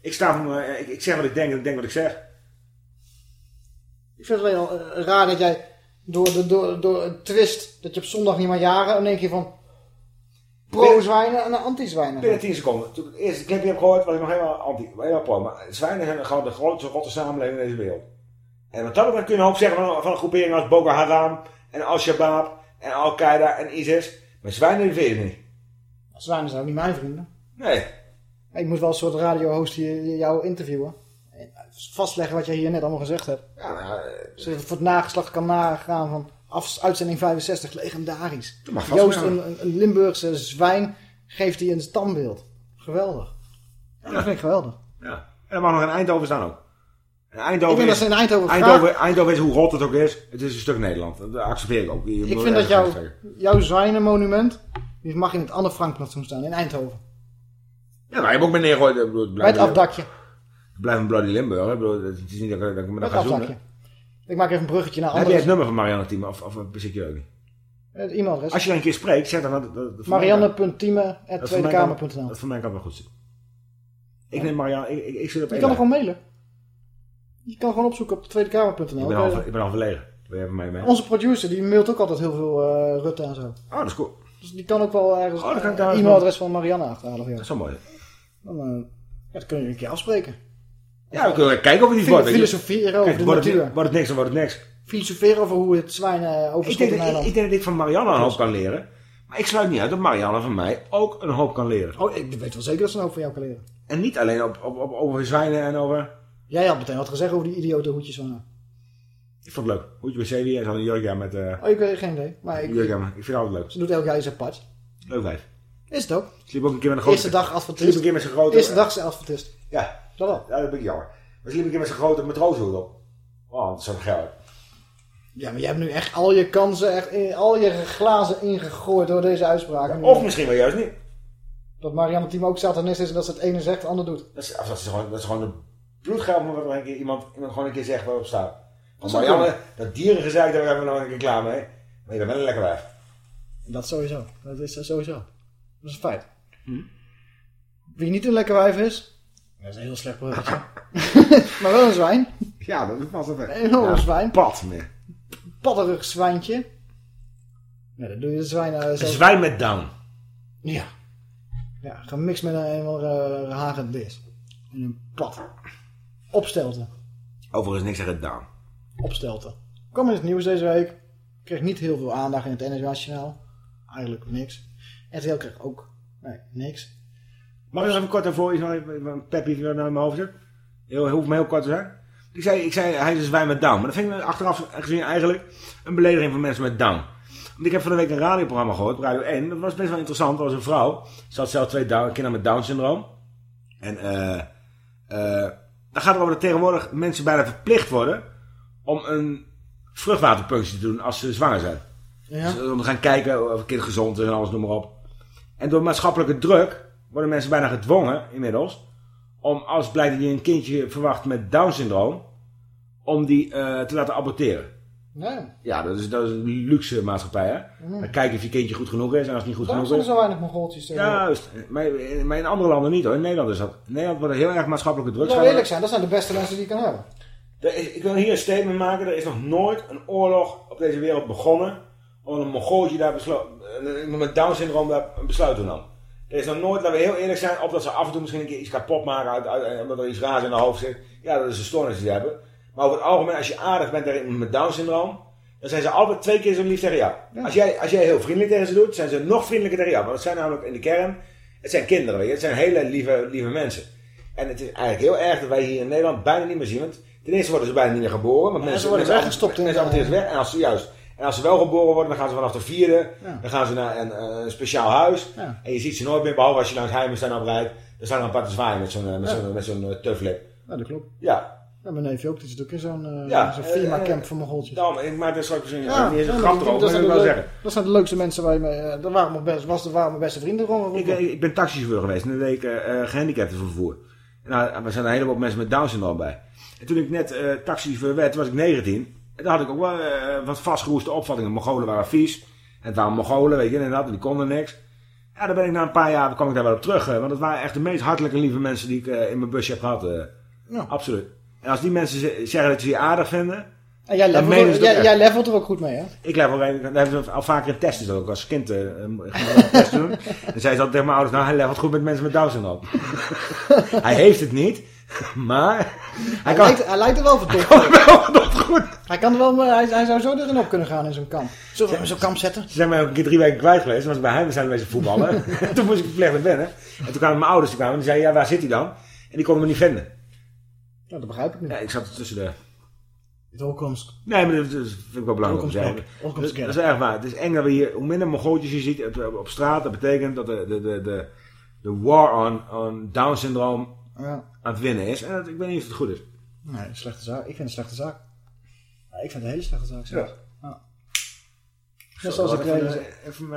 Ik sta voor me, ik, ik zeg wat ik denk en ik denk wat ik zeg. Ik vind het alleen al eh, raar dat jij door, de, door, door een twist, dat je op zondag niet mag jagen, dan denk je van pro-zwijnen en anti-zwijnen. Binnen 10 seconden. Toen ik het eerste clipje heb gehoord, was ik nog helemaal anti, helemaal pro. Maar zwijnen zijn gewoon de grootste rotte samenleving in deze wereld. En wat dat betreft kun je een hoop zeggen van, van een groepering als Boko Haram en Al-Shabaab en Al-Qaeda en ISIS. Maar zwijnen die vind je niet. Zwijnen zijn ook niet mijn vrienden. Nee. Ik moet wel een soort radiohost hier jou interviewen. En vastleggen wat jij hier net allemaal gezegd hebt. Ja, nou, eh, Zodat het voor het nageslacht kan nagaan van af, uitzending 65, legendarisch. Dat mag vast Joost, een, een, een Limburgse zwijn, geeft hij een standbeeld. Geweldig. Ja, dat vind ik geweldig. Ja. En dat mag nog in Eindhoven staan ook. En Eindhoven Ik vind is, dat ze in Eindhoven Eindhoven, Eindhoven is hoe rot het ook is. Het is een stuk Nederland. Dat accepteer ik ook. Je Ik vind dat jouw, jouw zwijnenmonument, die mag in het Anne Frankplantsoen staan, in Eindhoven. Ja, je hebt ook bedoel, het Bij het afdakje. Het blijft een Bloody Limburg. Het is niet dat ik, dat ik me dan ga zoenen. Ik maak even een bruggetje naar Heb jij het andere... nummer van Marianne Team of, of bezit je ook niet? Het e-mailadres. Als je dan een keer spreekt, zeg dan dat... dat, dat dat voor mij kan- Marianne.thieme.tweedekamer.nl Dat voor mij kan wel goed zitten. Ik neem Marianne, ik, ik, ik zit op Je kan lijn. gewoon mailen. Je kan gewoon opzoeken op tweedekamer.nl. Ik ben al, ik ben al verlegen. Wil je even mee? Onze producer die mailt ook altijd heel veel eh, Rutte en zo. Oh, dat is cool. Dus die kan ook wel ergens Oh, het eens e-mailadres van Marianne achterhalen. Of Dat is wel mooi. Dan, eh, ja, dan kunnen we een keer afspreken. Ja, we kunnen kijken of we die Fil- wordt. Filosoferen over Kijk, de wordt het, natuur. ni- wordt het niks, dan wordt het niks. Filosoferen over hoe het zwijn eh Ik overschot denk, in dat, ik, ik denk dat ik van Marianne een hoop kan leren. Maar ik sluit niet uit dat Marianne van mij ook een hoop kan leren. Oh, ik weet wel zeker dat ze een hoop van jou kan leren. En niet alleen op, op, op, over zwijnen en over... Jij had meteen wat gezegd over die idiote hoedjes van haar. Ik vond het leuk. Hoedje bij Celia en zo'n een jurk aan met... eh Oh, ik weet geen idee. Maar ik, jurk aan. Ik vind het altijd leuk. ze doet elk jaar iets apart. Leuk wijf. Is het ook? Sliep ook een keer met een grote... Eerste dag Sliep adventist. een keer met zijn grote... Eerste dag is adventist. Ja. Dat wel. Ja, dat ben ik jammer. Maar sliep een keer met zijn grote matrooshoed op. Oh, dat is zo'n geld. Ja, maar jij hebt nu echt al je kansen, echt in- al je glazen ingegooid door deze uitspraak. Of misschien wel juist niet. Dat Marianne Team ook satanist is en dat ze het ene zegt, het ander doet. Dat is, dat is gewoon, dat is gewoon bloedgeld wat er een keer iemand, iemand gewoon een keer zegt waarop staat. Want Marianne, dat dierengezeik, daar hebben we nog een keer klaar mee. Maar je bent wel een lekker wijf. Dat sowieso. Dat is sowieso. Dat is een feit. Hm? Wie niet een lekker wijf is, dat is een heel slecht bruggetje. maar wel een zwijn. Ja, dat is wel Een enorm Ja, zwijn. Pad meer. Padderig zwijntje. Ja, dan doe je de zwijn... eh, Een zo- zwijn met down. Ja. Ja, gemixt met een, andere uh. En een pad. Opstelten. Overigens niks zeggen down. Opstelten. Kwam in het nieuws deze week. Kreeg niet heel veel aandacht in het NS Nationaal. Eigenlijk niks. RTL kreeg ook nee, niks. Mag ik nog even kort daarvoor iets, een peppy naar mijn hoofd zit? Heel, hoeft me heel kort te zijn. Ik zei, ik zei, hij is een zwijn met down. Maar dat vind ik achteraf gezien eigenlijk een belediging van mensen met down. Want ik heb van de week een radioprogramma gehoord, Radio 1. Dat was best wel interessant. Dat was een vrouw. Ze had zelf twee Down- kinderen met Down-syndroom. En eh eh dan gaat het over dat tegenwoordig mensen bijna verplicht worden om een vruchtwaterpunctie te doen als ze zwanger zijn. Ja. Dus om te gaan kijken of een kind gezond is en alles, noem maar op. En door maatschappelijke druk worden mensen bijna gedwongen, inmiddels, om als blijkt dat je een kindje verwacht met Down-syndroom, om die eh, te laten aborteren. Ja, dat is, dat is een luxe maatschappij, hè. Dan kijken of je kindje goed genoeg is en als het niet goed Daarom genoeg zijn er is... zo weinig Mongooltjes. Ja, juist. Maar, maar in andere landen niet, hoor. In Nederland is dat. In Nederland wordt er heel erg maatschappelijke druk. Laten we eerlijk zijn, dat zijn de beste mensen die je kan hebben. Is- ik wil hier een statement maken. Er is nog nooit een oorlog op deze wereld begonnen. Omdat een Mongooltje daar beslo- iemand met Down syndroom daar een besluit toe nam. Er is nog nooit, laten we heel eerlijk zijn, op dat ze af en toe misschien een keer iets kapot maken uit, uit, omdat er iets raars in de hoofd zit. Ja, dat is een stoornis die ze hebben. Maar over het algemeen, als je aardig bent tegen iemand met Down syndroom, dan zijn ze altijd twee keer zo lief tegen jou. Als, jij, als jij heel vriendelijk tegen ze doet, zijn ze nog vriendelijker tegen jou. Want het zijn namelijk in de kern, het zijn kinderen, weet je. Het zijn hele lieve, lieve mensen. En het is eigenlijk heel erg dat wij hier in Nederland bijna niet meer zien. Want ten eerste worden ze bijna niet meer geboren. Want Ja, mensen ze worden weggestopt in- Mensen weg. En als ze juist... En als ze wel geboren worden, dan gaan ze vanaf de vierde. Ja. Dan gaan ze naar een, eh, speciaal huis. En je ziet ze nooit meer, behalve als je langs Heimenstein oprijdt. Dan staan er een paar te zwaaien met zo'n eh, met Ja. zo'n met zo'n eh. Ja, dat klopt. Ja. Ja, mijn neefje ook, die zit ook in zo'n Ja, zo'n eh, eh, voor Mongooltjes. Daarom, ik maak er straks misschien Ja, een ja, grap maar erover, dat, maar ik zeggen. dat zijn de leukste mensen waar je mee... eh, dat waren mijn best, was de, waren mijn beste vrienden gewoon. Ik, eh, ik ben taxichauffeur geweest en een week uh, gehandicaptenvervoer. En nou, er zijn een heleboel mensen met Down syndroom bij. En toen ik net uh, taxichauffeur werd, was ik 19. En daar had ik ook wel uh, wat vastgeroeste opvattingen. Mongolen waren vies. En het waren Mongolen, weet je, dat, en die konden niks. Ja, dan ben ik na een paar jaar, kwam ik daar wel op terug. Uh, want het waren echt de meest hartelijke lieve mensen die ik in mijn busje heb gehad. Ja. Absoluut. En als die mensen zeggen dat ze je aardig vinden... En jij dan levelt, menen er, jij, levelt er ook goed mee, hè? Ik level, daar hebben we al vaker in testen dat ook als kind uh, test doen. En zei ze altijd tegen mijn ouders, nou hij levelt goed met mensen met Down syndroom. hij heeft het niet, maar... Hij, Hij, kan, lijkt, hij lijkt er wel verdomd hij kan wel verdomd goed. Hij, kan er wel, maar hij, hij zou zo erin op kunnen gaan in zo'n kamp. Zullen we hem zo'n kamp zetten? Ze zijn mij ook een keer drie weken kwijt geweest. Toen was ik bij hem zijn geweest voetballen. toen moest ik verplicht naar binnen. En toen kwamen mijn ouders die kwamen en die zeiden, ja waar zit hij dan? En die konden me niet vinden. Ja, dat begrijp ik niet. Ja, ik zat tussen de... Het opkomst. Nee, maar dat, vind ik wel belangrijk om te zeggen. Dat, dat is erg waar. Het is eng dat we hier, hoe minder Mongooltjes je ziet op, op straat, dat betekent dat de, de, de, de, de war on, on Down syndroom Ja. aan het winnen is. En dat, ik weet niet of het goed is. Nee, een slechte zaak. Ik vind het een slechte zaak. Ja, ik vind het een hele slechte zaak. zelfs. Ja. Net zoals ik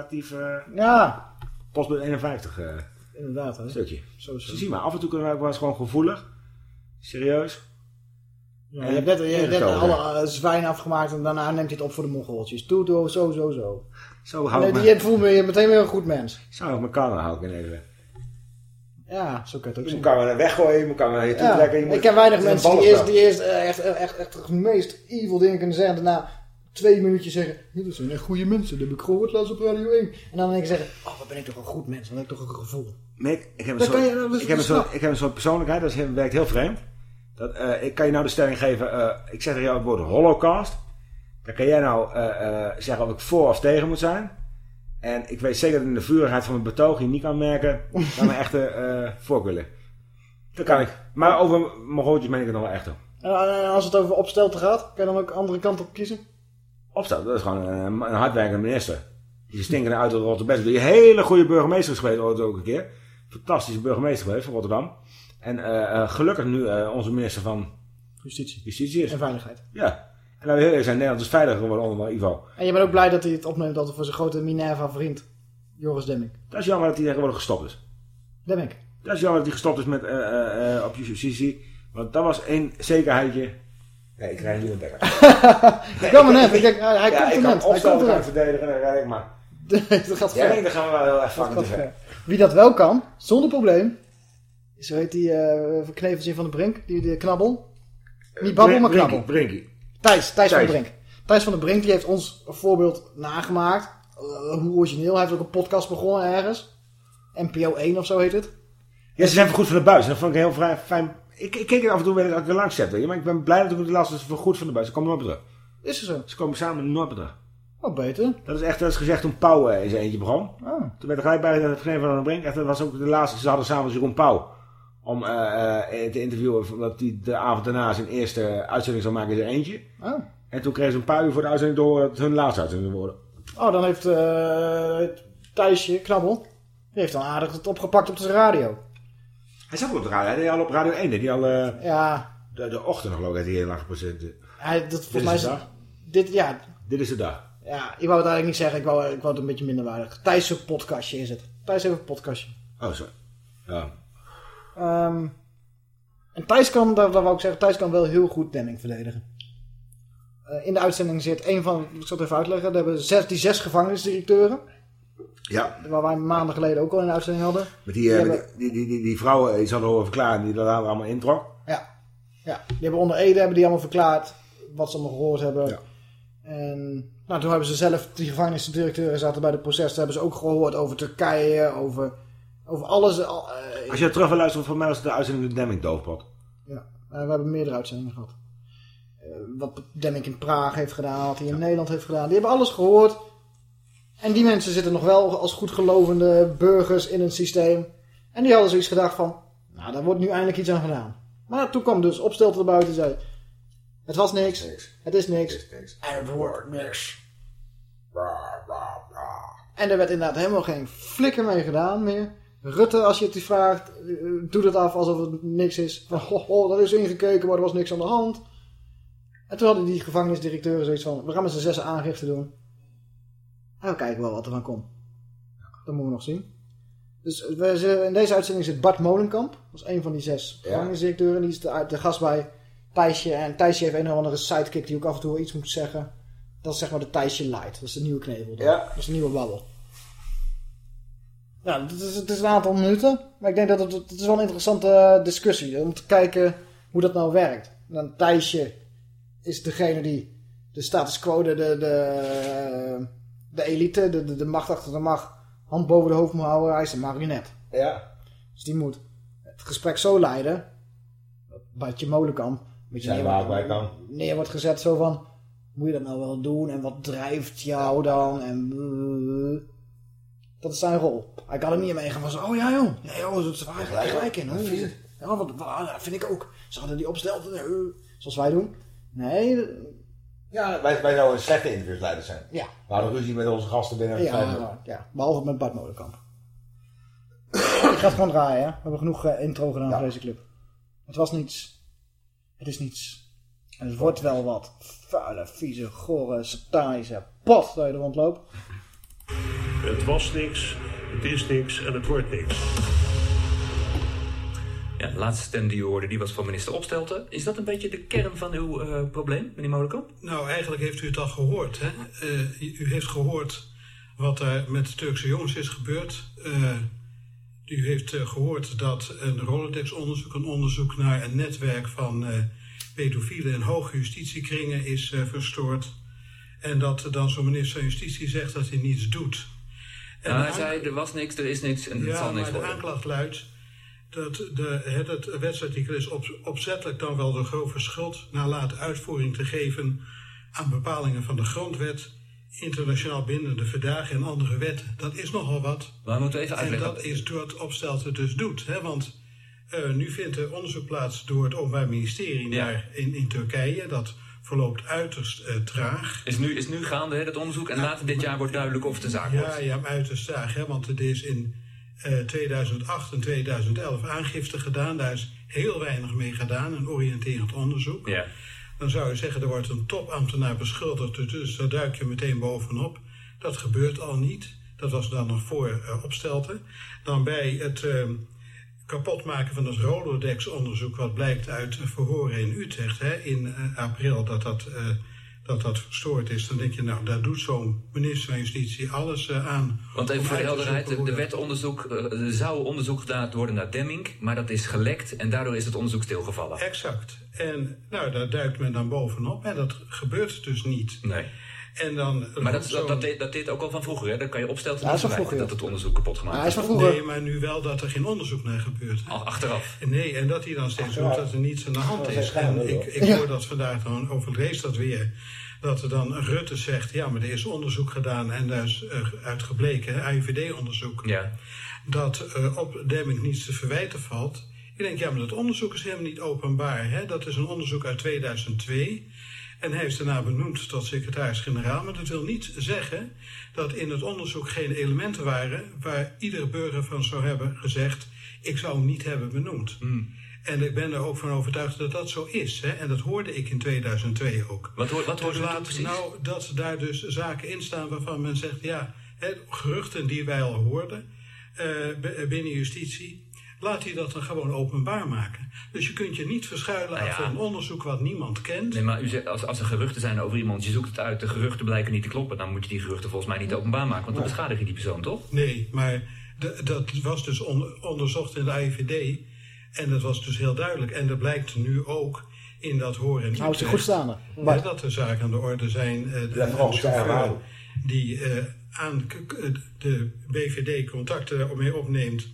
even uh, Ja, postbus 51 uh, inderdaad. Hè. stukje. Zo het. zie maar, af en toe kunnen we ook wel eens gewoon gevoelig. Serieus. Ja, je hebt net, je hebt net Ingekomen. alle uh, zwijnen afgemaakt en daarna neemt hij het op voor de Mongooltjes. Doe, doe, zo, zo, zo. Zo hou Nee, me, voelt me je meteen weer een goed mens. zo mijn kamer hou ik in even. Ja, zo kan je het ook Je weggooien, je je toe Ja, trekken. je ik ken weinig mensen die eerst, die eerst eh, echt, echt, echt, echt het meest evil dingen kunnen zeggen. En daarna twee minuutjes zeggen, "Ja, dat zijn echt goede mensen. Dat heb ik gehoord laatst op Radio 1. En dan denk ik zeggen, oh wat ben ik toch een goed mens. Dan heb ik toch een gevoel. Mick, ik heb een soort, je- ik heb een soort, ik heb een soort persoonlijkheid, dat werkt heel vreemd. Dat, eh, ik kan je nou de stelling geven, eh, ik zeg tegen jou het woord holocaust. Dan kan jij nou eh, zeggen of ik voor of tegen moet zijn. En ik weet zeker dat in de vurigheid van mijn betoog je niet kan merken naar mijn echte voorkeur ligt. Dat kan ik. Maar over mijn gootjes meen ik het nog wel echt. En als het over opstelten gaat, kan je dan ook de andere kant op kiezen? Opstel, dat is gewoon een, een hardwerkende minister. Die stinkende uit Rotterdam. Die hele goede burgemeester is geweest ooit ook een keer. Fantastische burgemeester geweest van Rotterdam. En eh, eh, gelukkig nu eh, onze minister van Justitie. Justitie is. En veiligheid. Ja. En nou heel eerlijk zijn, Nederland is veiliger geworden onder Ivo. En je bent ook blij dat hij het opneemt altijd voor zijn grote Minerva vriend, Joris Demming. Dat is jammer dat hij tegenwoordig gestopt is. Demming. Dat is jammer dat hij gestopt is met, eh, eh, eh, op justitie. Want dat was één zekerheidje. Nee, ik krijg nu een bekker. Ik kwam er net. Ik denk, hij, hij ja, komt ik er kan net. Hij opstellen, komt er kan net. verdedigen en rijd ik maar. dat gaat Ja, ver. nee, dan gaan we wel heel erg Dat ver. Wie dat wel kan, zonder probleem, zo heet die uh, van de Brink, die, die knabbel. Niet babbel, maar knabbel. Brinkie. Thijs, Thijs van de. Brink. Thijs van de Brink die heeft ons een voorbeeld nagemaakt. Uh, hoe origineel. Hij heeft ook een podcast begonnen ergens. NPO 1 of zo heet het. Ja, ze zijn goed van de buis. En dat vond ik heel vrij, fijn. Ik, ik keek er af en toe wel eens als ik er langs zet. Maar ik ben blij dat ik het. Dat ze voor goed van de buis. Ze komen nooit meer terug. Is er zo? Ze komen samen nooit meer terug. Oh, beter. Dat is echt, dat is gezegd toen Pauw eh, in zijn eentje begon. Oh. Toen werd er gelijk bij dat René van den Brink. Echt, dat was ook de laatste. Ze hadden samen Jeroen Pauw. Om eh, te interviewen. Omdat hij de avond daarna zijn eerste uitzending zou maken in zijn eentje. Oh. En toen kregen ze een paar uur voor de uitzending door dat het hun laatste uitzending zou worden. Oh, dan heeft eh, Thijsje, Knabbel, die heeft dan aardig het opgepakt op de radio. Hij zat op de radio, hij deed al op Radio 1, deed hij al Ja, de, de ochtend nog, geloof ik, dat hij heel lang gepresenteerd. hij, dat, Dit is mij de dag. dit, ja, Dit is de dag. ja, ik wou het eigenlijk niet zeggen, ik wou, ik wou het een beetje minderwaardig. Thijs' podcastje is het. Thijs heeft een podcastje. Oh, zo. Ja. Ehm, en Thijs kan, daar, daar wou ik zeggen, Thijs kan wel heel goed Demming verdedigen. Eh, in de uitzending zit een van, ik zal het even uitleggen, er hebben zes, die zes gevangenisdirecteuren. Ja. Waar wij maanden geleden ook al in de uitzending hadden. Met die, eh, Die hebben- die, die, die, die vrouwen, die hadden horen verklaren, die dat allemaal introk. Ja, ja, die hebben onder Ede hebben die allemaal verklaard wat ze allemaal gehoord hebben. En nou, toen hebben ze zelf, die gevangenisdirecteuren zaten bij het proces, toen hebben ze ook gehoord over Turkije, over, over alles. al- eh, Als je terug wil luisteren, voor mij was het de uitzending de Demming doofpot. ja, eh, we hebben meerdere uitzendingen gehad. Eh, wat Demming in Praag heeft gedaan, wat hij in Nederland heeft gedaan. Die hebben alles gehoord. En die mensen zitten nog wel als goedgelovende burgers in een systeem. En die hadden zoiets gedacht van, nou, daar wordt nu eindelijk iets aan gedaan. Maar toen kwam dus Opstelten naar buiten en zei, het was niks, het is niks, en het wordt niks. En er werd inderdaad helemaal geen flikker mee gedaan meer. Rutte, als je het die vraagt, eh, doet het af alsof het niks is. Van, ho, ho, dat is ingekeken, maar er was niks aan de hand. En toen hadden die gevangenisdirecteuren zoiets van, we gaan met z'n zessen aangifte doen. En we kijken wel wat er van komt. Dat moeten we nog zien. Dus we, ze- in deze uitzending zit Bart Molenkamp. Dat is een van die zes Ja. gevangenisdirecteuren. Die is de, de gast bij Thijsje. En Thijsje heeft een of andere sidekick die ook af en toe iets moet zeggen. Dat is zeg maar de Thijsje Light. Dat is de nieuwe knevel. Ja. Dat is de nieuwe babbel. Nou, het is, het is een aantal minuten. Maar ik denk dat het, het is wel een interessante eh, discussie. Om te kijken hoe dat nou werkt. En dan Thijsje is degene die de status quo, de, de, de, de elite, de, de, de macht achter de macht, hand boven de hoofd moet houden. Hij is een marionet. Ja. Dus die moet het gesprek zo leiden, dat Bartje Molenkamp met je Zijn neer, waar bij kan. neer wordt gezet zo van, moet je dat nou wel doen en wat drijft jou dan en eh, dat is zijn rol. Hij kan er niet mee gaan van zo, oh ja joh, ja joh, dat is waar gelijk, gelijk in. Ja, vies. Hoe, ja, wat, wat- dat vind ik ook. Ze hadden die opstelten, eh, zoals wij doen. Nee, Ja, wij, wij zouden slechte interviewsleiders zijn. Ja. We hadden ruzie met onze gasten binnen vijf ja, minuten. ja, behalve met Bart Molenkamp. ik ga het gewoon draaien, hè. We hebben genoeg eh, intro gedaan voor deze clip. Het was niets. Het is niets. En het wordt wel wat. Vuile, vieze, gore, satanische pot dat je er rondloopt. Het was niks, het is niks en het wordt niks. Ja, de laatste stem die u hoorde, die was van minister Opstelten. Is dat een beetje de kern van uw eh, probleem, meneer Molenkamp? Nou, eigenlijk heeft u het al gehoord. Hè? Eh, u heeft gehoord wat er met de Turkse jongens is gebeurd. Eh, u heeft eh, gehoord dat een Rolodex-onderzoek, een onderzoek naar een netwerk van eh pedofielen in hoge justitiekringen is eh, verstoord. En dat dan zo'n minister van Justitie zegt dat hij niets doet. En hij zei, er was niks, er is niks en het zal niks maar de worden. aanklacht luidt dat de, het, het wetsartikel is op, opzettelijk dan wel de grove schuld nalaten uitvoering te geven aan bepalingen van de grondwet, internationaal bindende verdragen en andere wetten. Dat is nogal wat. Maar moeten even En uitleggen. dat is door het opstelten dus doet. Hè? Want eh, nu vindt er onderzoek plaats door het Openbaar Ministerie naar, in, in Turkije. Dat verloopt uiterst eh, traag. Is nu, is nu gaande, hè, dat onderzoek. En later dit jaar wordt duidelijk of het een zaak Ja, wordt. ja, maar uiterst traag. Hè? Want er is in eh, 2008 en 2011 aangifte gedaan. Daar is heel weinig mee gedaan. Een oriënterend onderzoek. Ja. Dan zou je zeggen, er wordt een topambtenaar beschuldigd. Dus daar duik je meteen bovenop. Dat gebeurt al niet. Dat was dan nog voor eh, opstelten. Dan bij het eh, kapotmaken van het Rolodex-onderzoek... wat blijkt uit verhoren in Utrecht hè, in eh, april... dat dat, eh, dat dat verstoord is. Dan denk je, nou, daar doet zo'n minister van Justitie alles eh, aan. Want even voor de helderheid, zoeken er hoe werd onderzoek, eh, er zou onderzoek gedaan worden naar Demming, maar dat is gelekt en daardoor is het onderzoek stilgevallen. Exact. En nou, daar duikt men dan bovenop. En dat gebeurt dus niet. Nee. En dan Maar dat, dat, dat, deed, dat deed ook al van vroeger, hè? Dan kan je opstellen Ja, dat vroeger, het onderzoek kapot gemaakt is. Nee, maar nu wel dat er geen onderzoek naar gebeurt. hè? achteraf? Nee, en dat hij dan steeds Achteraf. roept dat er niets aan de hand is En ik, ik hoor dat vandaag dan overlees dat weer. Dat er dan Rutte zegt, ja, maar er is onderzoek gedaan en daar is eh, uit gebleken, AIVD-onderzoek, Ja. dat eh, op Demming niets te verwijten valt. Ik denk, ja, maar dat onderzoek is helemaal niet openbaar. Hè? Dat is een onderzoek uit 2002. En hij is daarna benoemd tot secretaris-generaal. Maar dat wil niet zeggen dat in het onderzoek geen elementen waren waar iedere burger van zou hebben gezegd: ik zou hem niet hebben benoemd. En ik ben er ook van overtuigd dat dat zo is. Hè? En dat hoorde ik in 2002 ook. Wat, hoor, wat hoorde Dus toen laat precies? nou dat daar dus zaken in staan waarvan men zegt, ja, hè, geruchten die wij al hoorden eh, binnen justitie, laat die dat dan gewoon openbaar maken. Dus je kunt je niet verschuilen Nou ja. achter een onderzoek wat niemand kent. Nee, maar u zegt, als, als er geruchten zijn over iemand, je zoekt het uit, de geruchten blijken niet te kloppen, dan moet je die geruchten volgens mij niet openbaar maken, want dan beschadig je die persoon, toch? Nee, maar de- dat was dus on- onderzocht in de AIVD en dat was dus heel duidelijk. En dat blijkt nu ook in dat horen. Houdt Utrecht, goed staande. ja, Maar- dat er zaken aan de orde zijn. eh, de, herhalen. die eh, aan de BVD contacten mee opneemt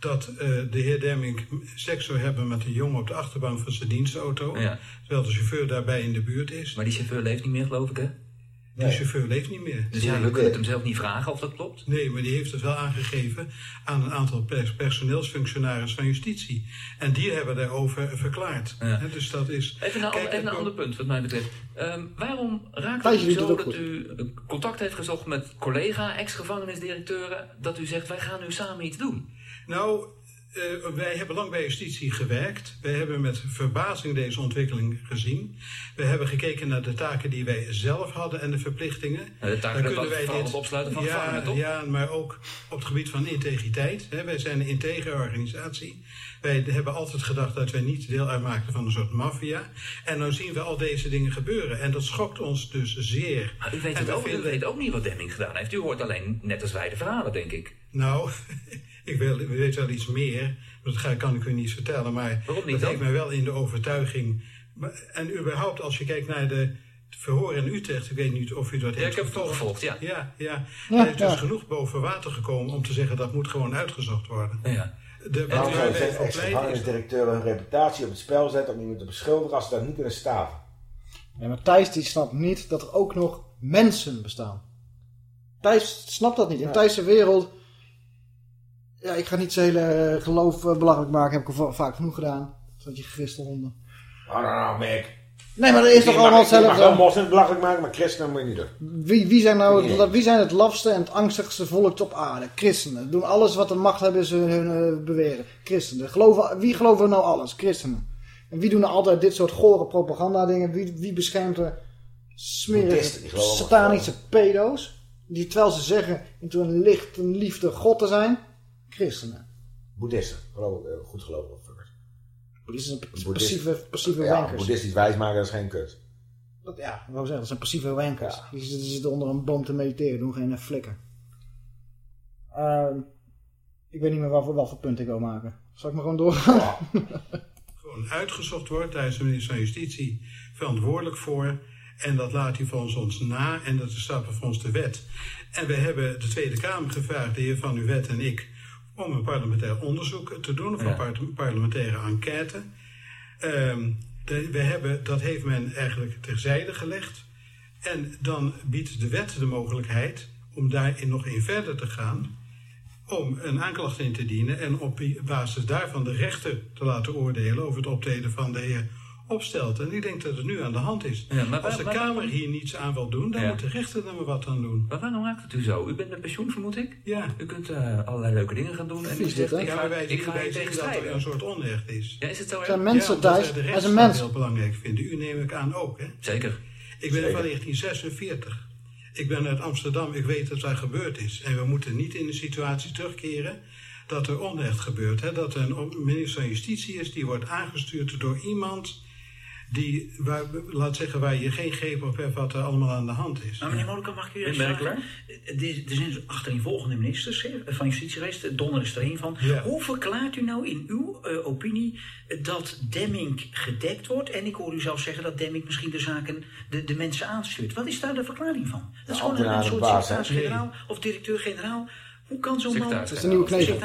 dat eh, de heer Demming seks zou hebben met een jongen op de achterbank van zijn dienstauto. Ja. Terwijl de chauffeur daarbij in de buurt is. Maar die chauffeur leeft niet meer, geloof ik, hè? Die chauffeur leeft niet meer. Dus ja, we kunnen het hem zelf niet vragen of dat klopt. Nee, maar die heeft het wel aangegeven aan een aantal pers- personeelsfunctionarissen van justitie. En die hebben daarover verklaard. Ja. Dus dat is. Even een, Kijk, ander, even een het- ander punt wat mij betreft. Ehm, waarom raakt het u zo dat u contact heeft gezocht met collega, ex-gevangenisdirecteuren, dat u zegt wij gaan nu samen iets doen? Nou, eh, wij hebben lang bij justitie gewerkt. Wij hebben met verbazing deze ontwikkeling gezien. We hebben gekeken naar de taken die wij zelf hadden en de verplichtingen. Ja, de taken Dan kunnen wij dit- het opsluiten van ja, toch? Ja, maar ook op het gebied van integriteit. Hè. Wij zijn een integere organisatie. Wij hebben altijd gedacht dat wij niet deel uitmaakten van een soort maffia. En nu zien we al deze dingen gebeuren. En dat schokt ons dus zeer. Maar u weet, het ook, u weet ook niet wat Demming gedaan heeft. U hoort alleen net als wij de verhalen, denk ik. Nou, ik wil, weet wel iets meer. Dat ga, kan ik u niet vertellen. Maar Waarom niet dat dan? heeft mij wel in de overtuiging. Maar- En überhaupt, als je kijkt naar de verhoren in Utrecht. Ik weet niet of u dat Ja, heeft ik heb het gevolgd. gevolgd, ja. Ja, ja. Ja, er is dus ja. genoeg boven water gekomen om te zeggen dat moet gewoon uitgezocht worden. Ja. De, Waarom is- ex-gevangenisdirecteuren hun reputatie op het spel zetten om iemand te beschuldigen als ze dat niet kunnen staven? Ja, maar Thijs die snapt niet dat er ook nog mensen bestaan. Thijs snapt dat niet. In Thijs' wereld... Ja, ik ga niet zijn hele eh, geloof eh, belachelijk maken. Heb ik al va- vaak genoeg gedaan. Zodat je christenhonden. Oh, nou, nou, Mick. Nee, maar dat is toch allemaal Je mag wel hetzelfde. moslims belachelijk maken, maar christenen moet je niet doen. Wie, wie, zijn nou, het- wie zijn het lafste en het angstigste volk op aarde? Christenen. Doen alles wat de macht hebben ze hun eh, beweren. Christenen. Geloven, wie geloven nou alles? Christenen. En wie doen nou altijd dit soort gore propaganda dingen? Wie, wie beschermt de smerige satanische pedo's? Die terwijl ze zeggen into een licht en liefde God te zijn? Christenen. Boeddhisten, geloof, ik, eh, goed geloven. Dit is een Boeddhist- passieve, passieve ja, wankers. boeddhistisch wijsmaken dat is geen kunst. Dat, ja, ik wou zeggen, dat zijn passieve wankers. Die zitten, die zitten onder een boom te mediteren, doen geen flikker. Ehm, ik weet niet meer wat voor, wat voor punt ik wil maken. Zal ik maar gewoon doorgaan? gewoon uitgezocht wordt. Daar is de minister van Justitie verantwoordelijk voor. En dat laat hij volgens ons na. En dat staat voor ons de wet. En we hebben de Tweede Kamer gevraagd, de heer Van Uwet en ik, om een parlementair onderzoek te doen. Of een par- parlementaire enquête. Ehm, de- we hebben, dat heeft men eigenlijk terzijde gelegd. En dan biedt de wet de mogelijkheid om daarin nog in verder te gaan om een aanklacht in te dienen en op basis daarvan de rechter te laten oordelen over het optreden van de heer Opstelt. En ik denk dat het nu aan de hand is. Ja, maar Als de waar- Kamer hier niets aan wil doen, dan Ja. moet de rechter er maar wat aan doen. Maar waarom raakt het u zo? U bent met pensioen, vermoed ik? Ja. U kunt eh, allerlei leuke dingen gaan doen. En u zegt, ik Ja, maar wij, ik ga wij dat er een soort onrecht is. Ja, is het zo? Zijn erg? mensen, ja, omdat Thijs. wij de Hij is rechtsstaat een mens. heel belangrijk vinden. U neem ik aan ook, hè? Zeker. Ik ben van 1946. Ik ben uit Amsterdam. Ik weet dat daar gebeurd is. En we moeten niet in de situatie terugkeren dat er onrecht gebeurt. Hè? Dat er een minister van Justitie is die wordt aangestuurd door iemand die, waar, laat zeggen, waar je geen greep op hebt wat er allemaal aan de hand is. Nou, meneer Monica, mag ik u eens Ben je vragen? Er zijn achtereenvolgende ministers van Justitie geweest. Donner is er één van. Ja. Hoe verklaart u nou in uw eh, opinie eh, dat Demming gedekt wordt? En ik hoor u zelf zeggen dat Demming misschien de zaken, de, de mensen aanstuurt. Wat is daar de verklaring van? Dat is gewoon een, een soort secretaris-generaal of directeur-generaal. Hoe kan zo'n man... Dat is nieuwe.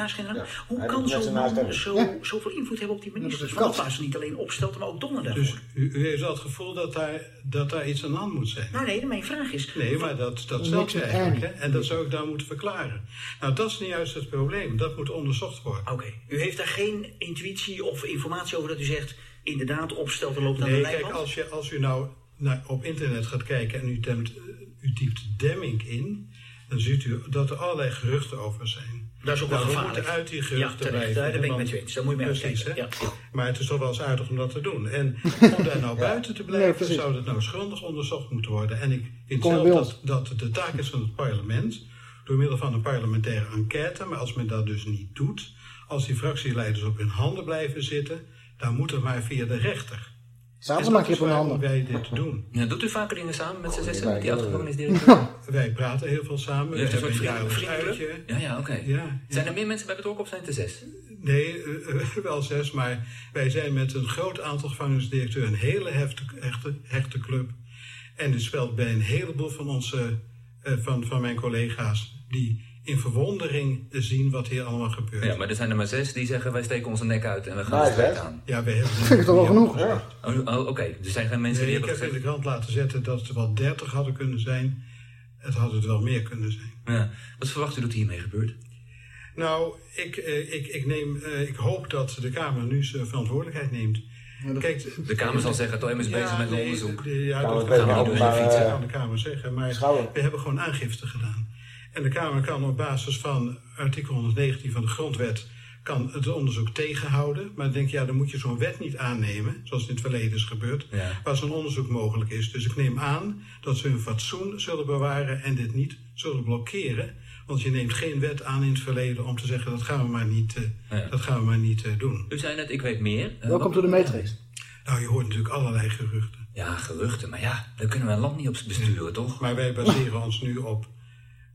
Hoe kan zo'n zo naast man hem. zo, Ja. zoveel invloed hebben op die ministers? dat is dat niet alleen opstelt, maar ook Donner daarvoor. Dus u, u heeft wel het gevoel dat daar, dat daar iets aan de hand moet zijn. Nou nee, mijn vraag is... Nee, maar dat, dat stelt met eigenlijk. Hè? En dat zou ik dan moeten verklaren. Nou, dat is niet juist het probleem. Dat moet onderzocht worden. Oké, u heeft daar geen intuïtie of informatie over dat u zegt... inderdaad, opstelt er loopt aan de Nee, lijnband? kijk, als, je, als u nou naar, op internet gaat kijken en u, temt, u typt Demming in, dan ziet u dat er allerlei geruchten over zijn. Dat is ook wel Nou, we moeten uit die Ja, geruchten terecht. blijven. Daar ben ik met je eens. Daar moet je mee Precies, hè? Maar het is toch wel eens aardig om dat te doen. En om daar nou buiten te blijven, zou dat nou grondig onderzocht moeten worden. En ik vind Kom zelf bij dat, dat het de taak is van het parlement, door middel van een parlementaire enquête, maar als men dat dus niet doet, als die fractieleiders op hun handen blijven zitten, dan moet het maar via de rechter. Zaten ze En maar dat een is keer op waarom handen. wij dit doen. Ja, doet u vaker dingen samen met z'n zessen, met die Ja. oud-gevangenisdirecteur? Wij praten heel veel samen. We heeft een hebben soort een jaarlijks uitje. Ja, ja, oké. Ja, Zijn er meer mensen bij betrokken of zijn het er zes? Nee, eh, wel zes, maar wij zijn met een groot aantal gevangenisdirecteuren een hele hefte, hechte, hechte club. En dit speelt bij een heleboel van, onze, eh, van, van mijn collega's die in verwondering zien wat hier allemaal gebeurt. Ja, maar er zijn er maar zes die zeggen wij steken onze nek uit en we gaan zes? aan. Ja, wij hebben... Vind ik toch wel genoeg? Oh, oh, Oké, er zijn geen mensen Nee, die ik hebben heb in gezegd... de krant laten zetten dat het er wel 30 hadden kunnen zijn. Het had het wel meer kunnen zijn. Ja. Wat verwacht u dat hiermee gebeurt? Nou, ik, eh, ik, ik, neem, eh, ik hoop dat de Kamer nu zijn verantwoordelijkheid neemt. Kijk, De Kamer zal zeggen, het OM is bezig met een onderzoek. de- ja, dat gaan we fietsen, kan de Kamer zeggen. Maar we hebben gewoon aangifte gedaan. En de Kamer kan op basis van artikel 119 van de Grondwet kan het onderzoek tegenhouden. Maar dan denk je, ja, dan moet je zo'n wet niet aannemen, zoals in het verleden is gebeurd, Ja. waar zo'n onderzoek mogelijk is. Dus ik neem aan dat ze hun fatsoen zullen bewaren en dit niet zullen blokkeren. Want je neemt geen wet aan in het verleden om te zeggen, dat gaan we maar niet, eh, Ja. dat gaan we maar niet eh, doen. U zei net, ik weet meer. Eh, Welkom to de Matrix. Nou, je hoort natuurlijk allerlei geruchten. Ja, geruchten, maar ja, daar kunnen we een land niet op besturen, toch? Maar wij baseren ons nu op,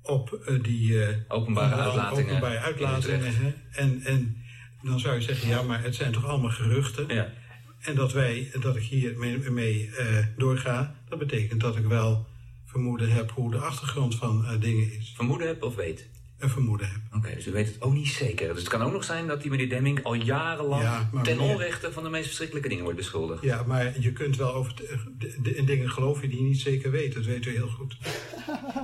op eh, die... eh, Openbare uitlatingen Openbare? En, en dan zou je zeggen, ja, maar het zijn toch allemaal geruchten. Ja. En dat, wij, dat ik hier mee, mee eh, doorga, dat betekent dat ik wel vermoeden heb hoe de achtergrond van dingen is. Vermoeden heb of weet? Een vermoeden heb. Oké, dus u weet het ook niet zeker. Dus het kan ook nog zijn dat die meneer Demming al jarenlang Ja, ten onrechte van de meest verschrikkelijke dingen wordt beschuldigd. Ja, maar je kunt wel over de- de- de- in dingen geloven die je niet zeker weet. Dat weet u heel goed.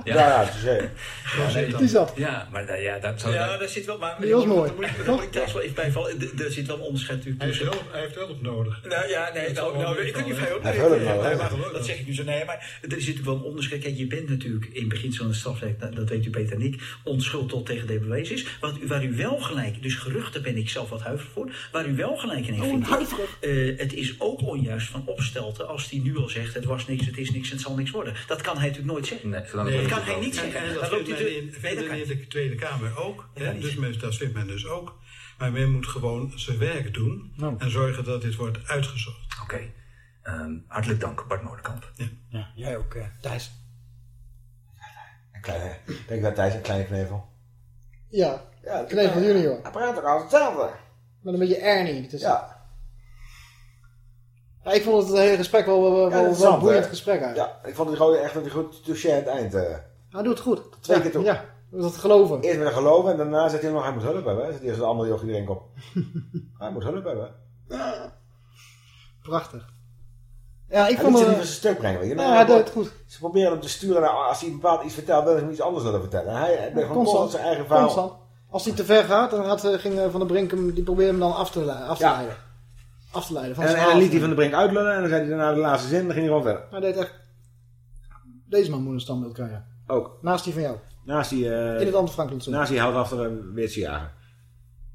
Ja, ja, het is zeker. Ja, nee, Die zat. Ja, maar da- ja, dat zou... Ja, daar zit wel... Maar, Die was daar mooi. moet ik- daar moet ik wel even bijvallen. Er- Er zit wel een onderscheid natuurlijk Hij heeft tussen... hulp, hij heeft hulp nodig. Nou ja, nee, Dat nou, nou, ik weet niet heeft hulp Dat zeg ik nu zo. Nee, maar er zit wel een onderscheid. Kijk, je bent natuurlijk in begin van de strafrecht, dat dat weet u beter dan ik, onschuld tot tegen de bewijs is. Wat u, waar u wel gelijk, dus geruchten ben ik zelf wat huiverig voor, waar u wel gelijk in heeft, Oh, ik, eh, het is ook onjuist van opstelten als die nu al zegt, het was niks, het is niks, het zal niks worden. Dat kan hij natuurlijk nooit zeggen. Nee, dat kan hij niet zeggen. En dat loopt vindt hij men in, Nee, dat de Tweede Kamer ook. Dat hè? Dus men, dat vindt men dus ook. Maar men moet gewoon zijn werk doen Nou. en zorgen dat dit wordt uitgezocht. Oké. Ehm, hartelijk dank, Bart Moordenkamp. Ja, jij ook, eh, Thijs. Een kleine, denk dat Thijs een kleine knevel. Ja, Ja, Knevel junior. Hij praat ook altijd hetzelfde. Met een beetje Ernie. Is- Ja. Ja, ik vond het hele gesprek wel, wel, wel, een boeiend hè? gesprek eigenlijk. Ja, ik vond het gewoon echt een goed touché aan het eind. eh. Hij doet het goed. Twee keer toe. Ja, dat geloven. Eerst met een geloven en daarna zegt hij nog, hij moet hulp hebben. Zet hij eerst allemaal jochie erin op. hij moet hulp hebben. Prachtig. Ja, ik hij vond ze het... niet van zijn stuk brengen. Weet je. Ja, het goed. Ze proberen hem te sturen naar, als hij bepaald iets vertelt, dan is hij iets anders willen vertellen. Hij, gewoon constant zijn eigen verhaal. Constant. Als hij te ver gaat, dan had, eh, ging eh, Van der Brink hem, die probeerde hem dan af te, af te Ja. leiden. Af te leiden. Van En, dan liet hij. Van de Brink uitlullen en dan zei hij daarna de laatste zin en dan ging hij gewoon verder. Hij deed echt... Deze man moet een standbeeld krijgen. Ook. Naast die van jou. Naast die, eh In het Anne-Franklandse. naast die houdt af de Weertse jager.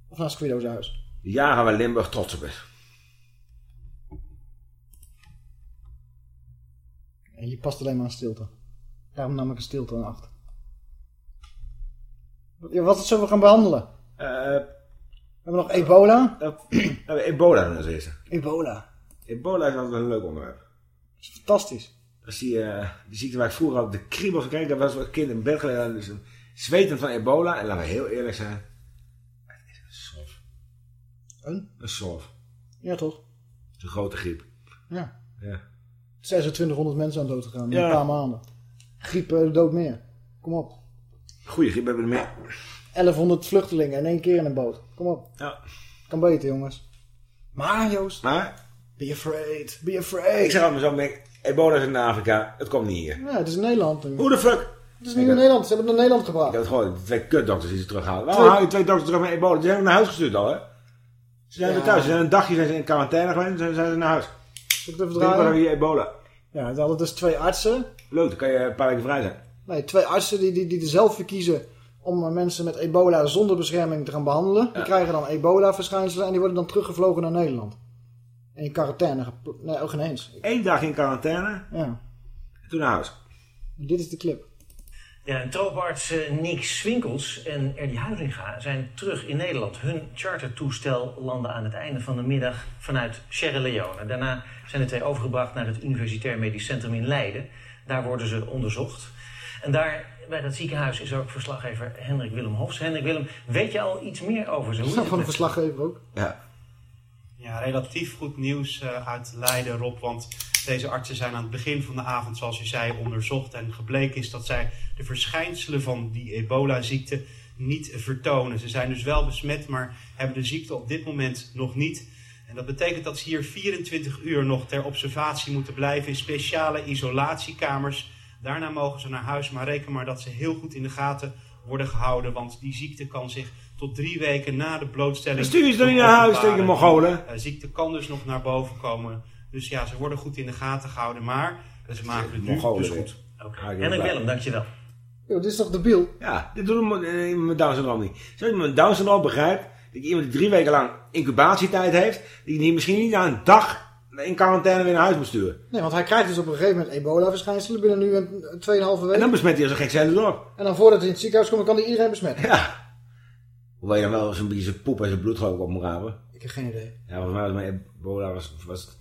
Of naast Guido's huis. De jager waar Limburg trots op is. En je past alleen maar aan stilte. Daarom nam ik een stilte aan acht. Wat zullen we gaan behandelen? Eh, We hebben nog ebola. eh, ebola doen als eerste. Ebola. Ebola is altijd een leuk onderwerp. Dat is fantastisch. Dat is die, die ziekte waar ik vroeger had, de kriebels kreeg. Dat was als kind in bed gelegen, dus een zwetend van ebola. En laten we heel eerlijk zijn. Het is een sof. Een? Een sof. Ja, toch? Het is een grote griep. Ja. Ja. Er zijn zo'n 2000 mensen aan dood gegaan in Ja. een paar maanden. Griep eh, dood meer. Kom op. Goeie griep hebben we er meer. 1100 vluchtelingen in één keer in een boot. Kom op. Ja. Kan beter, jongens. Maar, Joost. Maar, Be afraid. Be afraid. ik zeg altijd zo, Mick, ebola is in Afrika. Het komt niet hier. Ja, het is in Nederland. Hoe de fuck? Het is nu in Nederland. Ze hebben het naar Nederland Ik gebracht. had gewoon die twee kutdokters die ze terughalen. Waarom Twee- haal je twee dokters terug met ebola? Die zijn naar huis gestuurd al, hè? Ze zijn Ja. weer thuis. Ze zijn een dagje zijn ze in quarantaine geweest en zijn, zijn ze naar huis. Zal ik het even draaien? hier ebola. Ja, ze hadden dus twee artsen. Leuk, dan kan je een paar weken vrij zijn. Nee, twee artsen die, die, die er zelf voor kiezen om mensen met ebola zonder bescherming te gaan behandelen. Die krijgen dan ebola-verschijnselen en die worden dan teruggevlogen naar Nederland. En in quarantaine. Nee, ook geen eens. Eén dag in quarantaine. Ja. Toen naar huis. Dit is de clip. Ja, en trooparts eh, Nick Swinkels en Erdy Huizinga zijn terug in Nederland. Hun chartertoestel landde aan het einde van de middag vanuit Sierra Leone. Daarna zijn de twee overgebracht naar het Universitair Medisch Centrum in Leiden. Daar worden ze onderzocht. En daar bij dat ziekenhuis is ook verslaggever Hendrik Willem Hofs. Hendrik Willem, weet je al iets meer over ze? Hoe is van met- verslaggever ook. Ja. Ja, relatief goed nieuws eh, uit Leiden, Rob. Want deze artsen zijn aan het begin van de avond, zoals u zei, onderzocht. En gebleken is dat zij de verschijnselen van die ebola-ziekte niet vertonen. Ze zijn dus wel besmet, maar hebben de ziekte op dit moment nog niet. En dat betekent dat ze hier 24 uur nog ter observatie moeten blijven in speciale isolatiekamers. Daarna mogen ze naar huis, maar reken maar dat ze heel goed in de gaten worden gehouden. Want die ziekte kan zich tot drie weken na de blootstelling... Stuur ze dan niet naar huis tegen Mongolen? Eh, ziekte kan dus nog naar boven komen. Dus ja, ze worden goed in de gaten gehouden, maar ze maken het nu dus weer. goed. Hendrik Willem, dankjewel. Yo, dit is toch debiel? Ja, dit doet iemand eh, met Down syndroom niet. Zou je met Down syndroom begrijpt dat iemand die drie weken lang incubatietijd heeft, die misschien niet na een dag in quarantaine weer naar huis moet sturen. Nee, want hij krijgt dus op een gegeven moment ebola-verschijnselen binnen nu een, een 2,5 week. En dan besmet hij als een gek zijn dorp. En dan voordat hij in het ziekenhuis komt, kan hij iedereen besmetten. Ja. Hoewel je dan wel zo'n beetje zijn poep en zijn bloed ik op moet rapen. Ik heb geen idee. Ja, volgens mij was mijn ebola was, was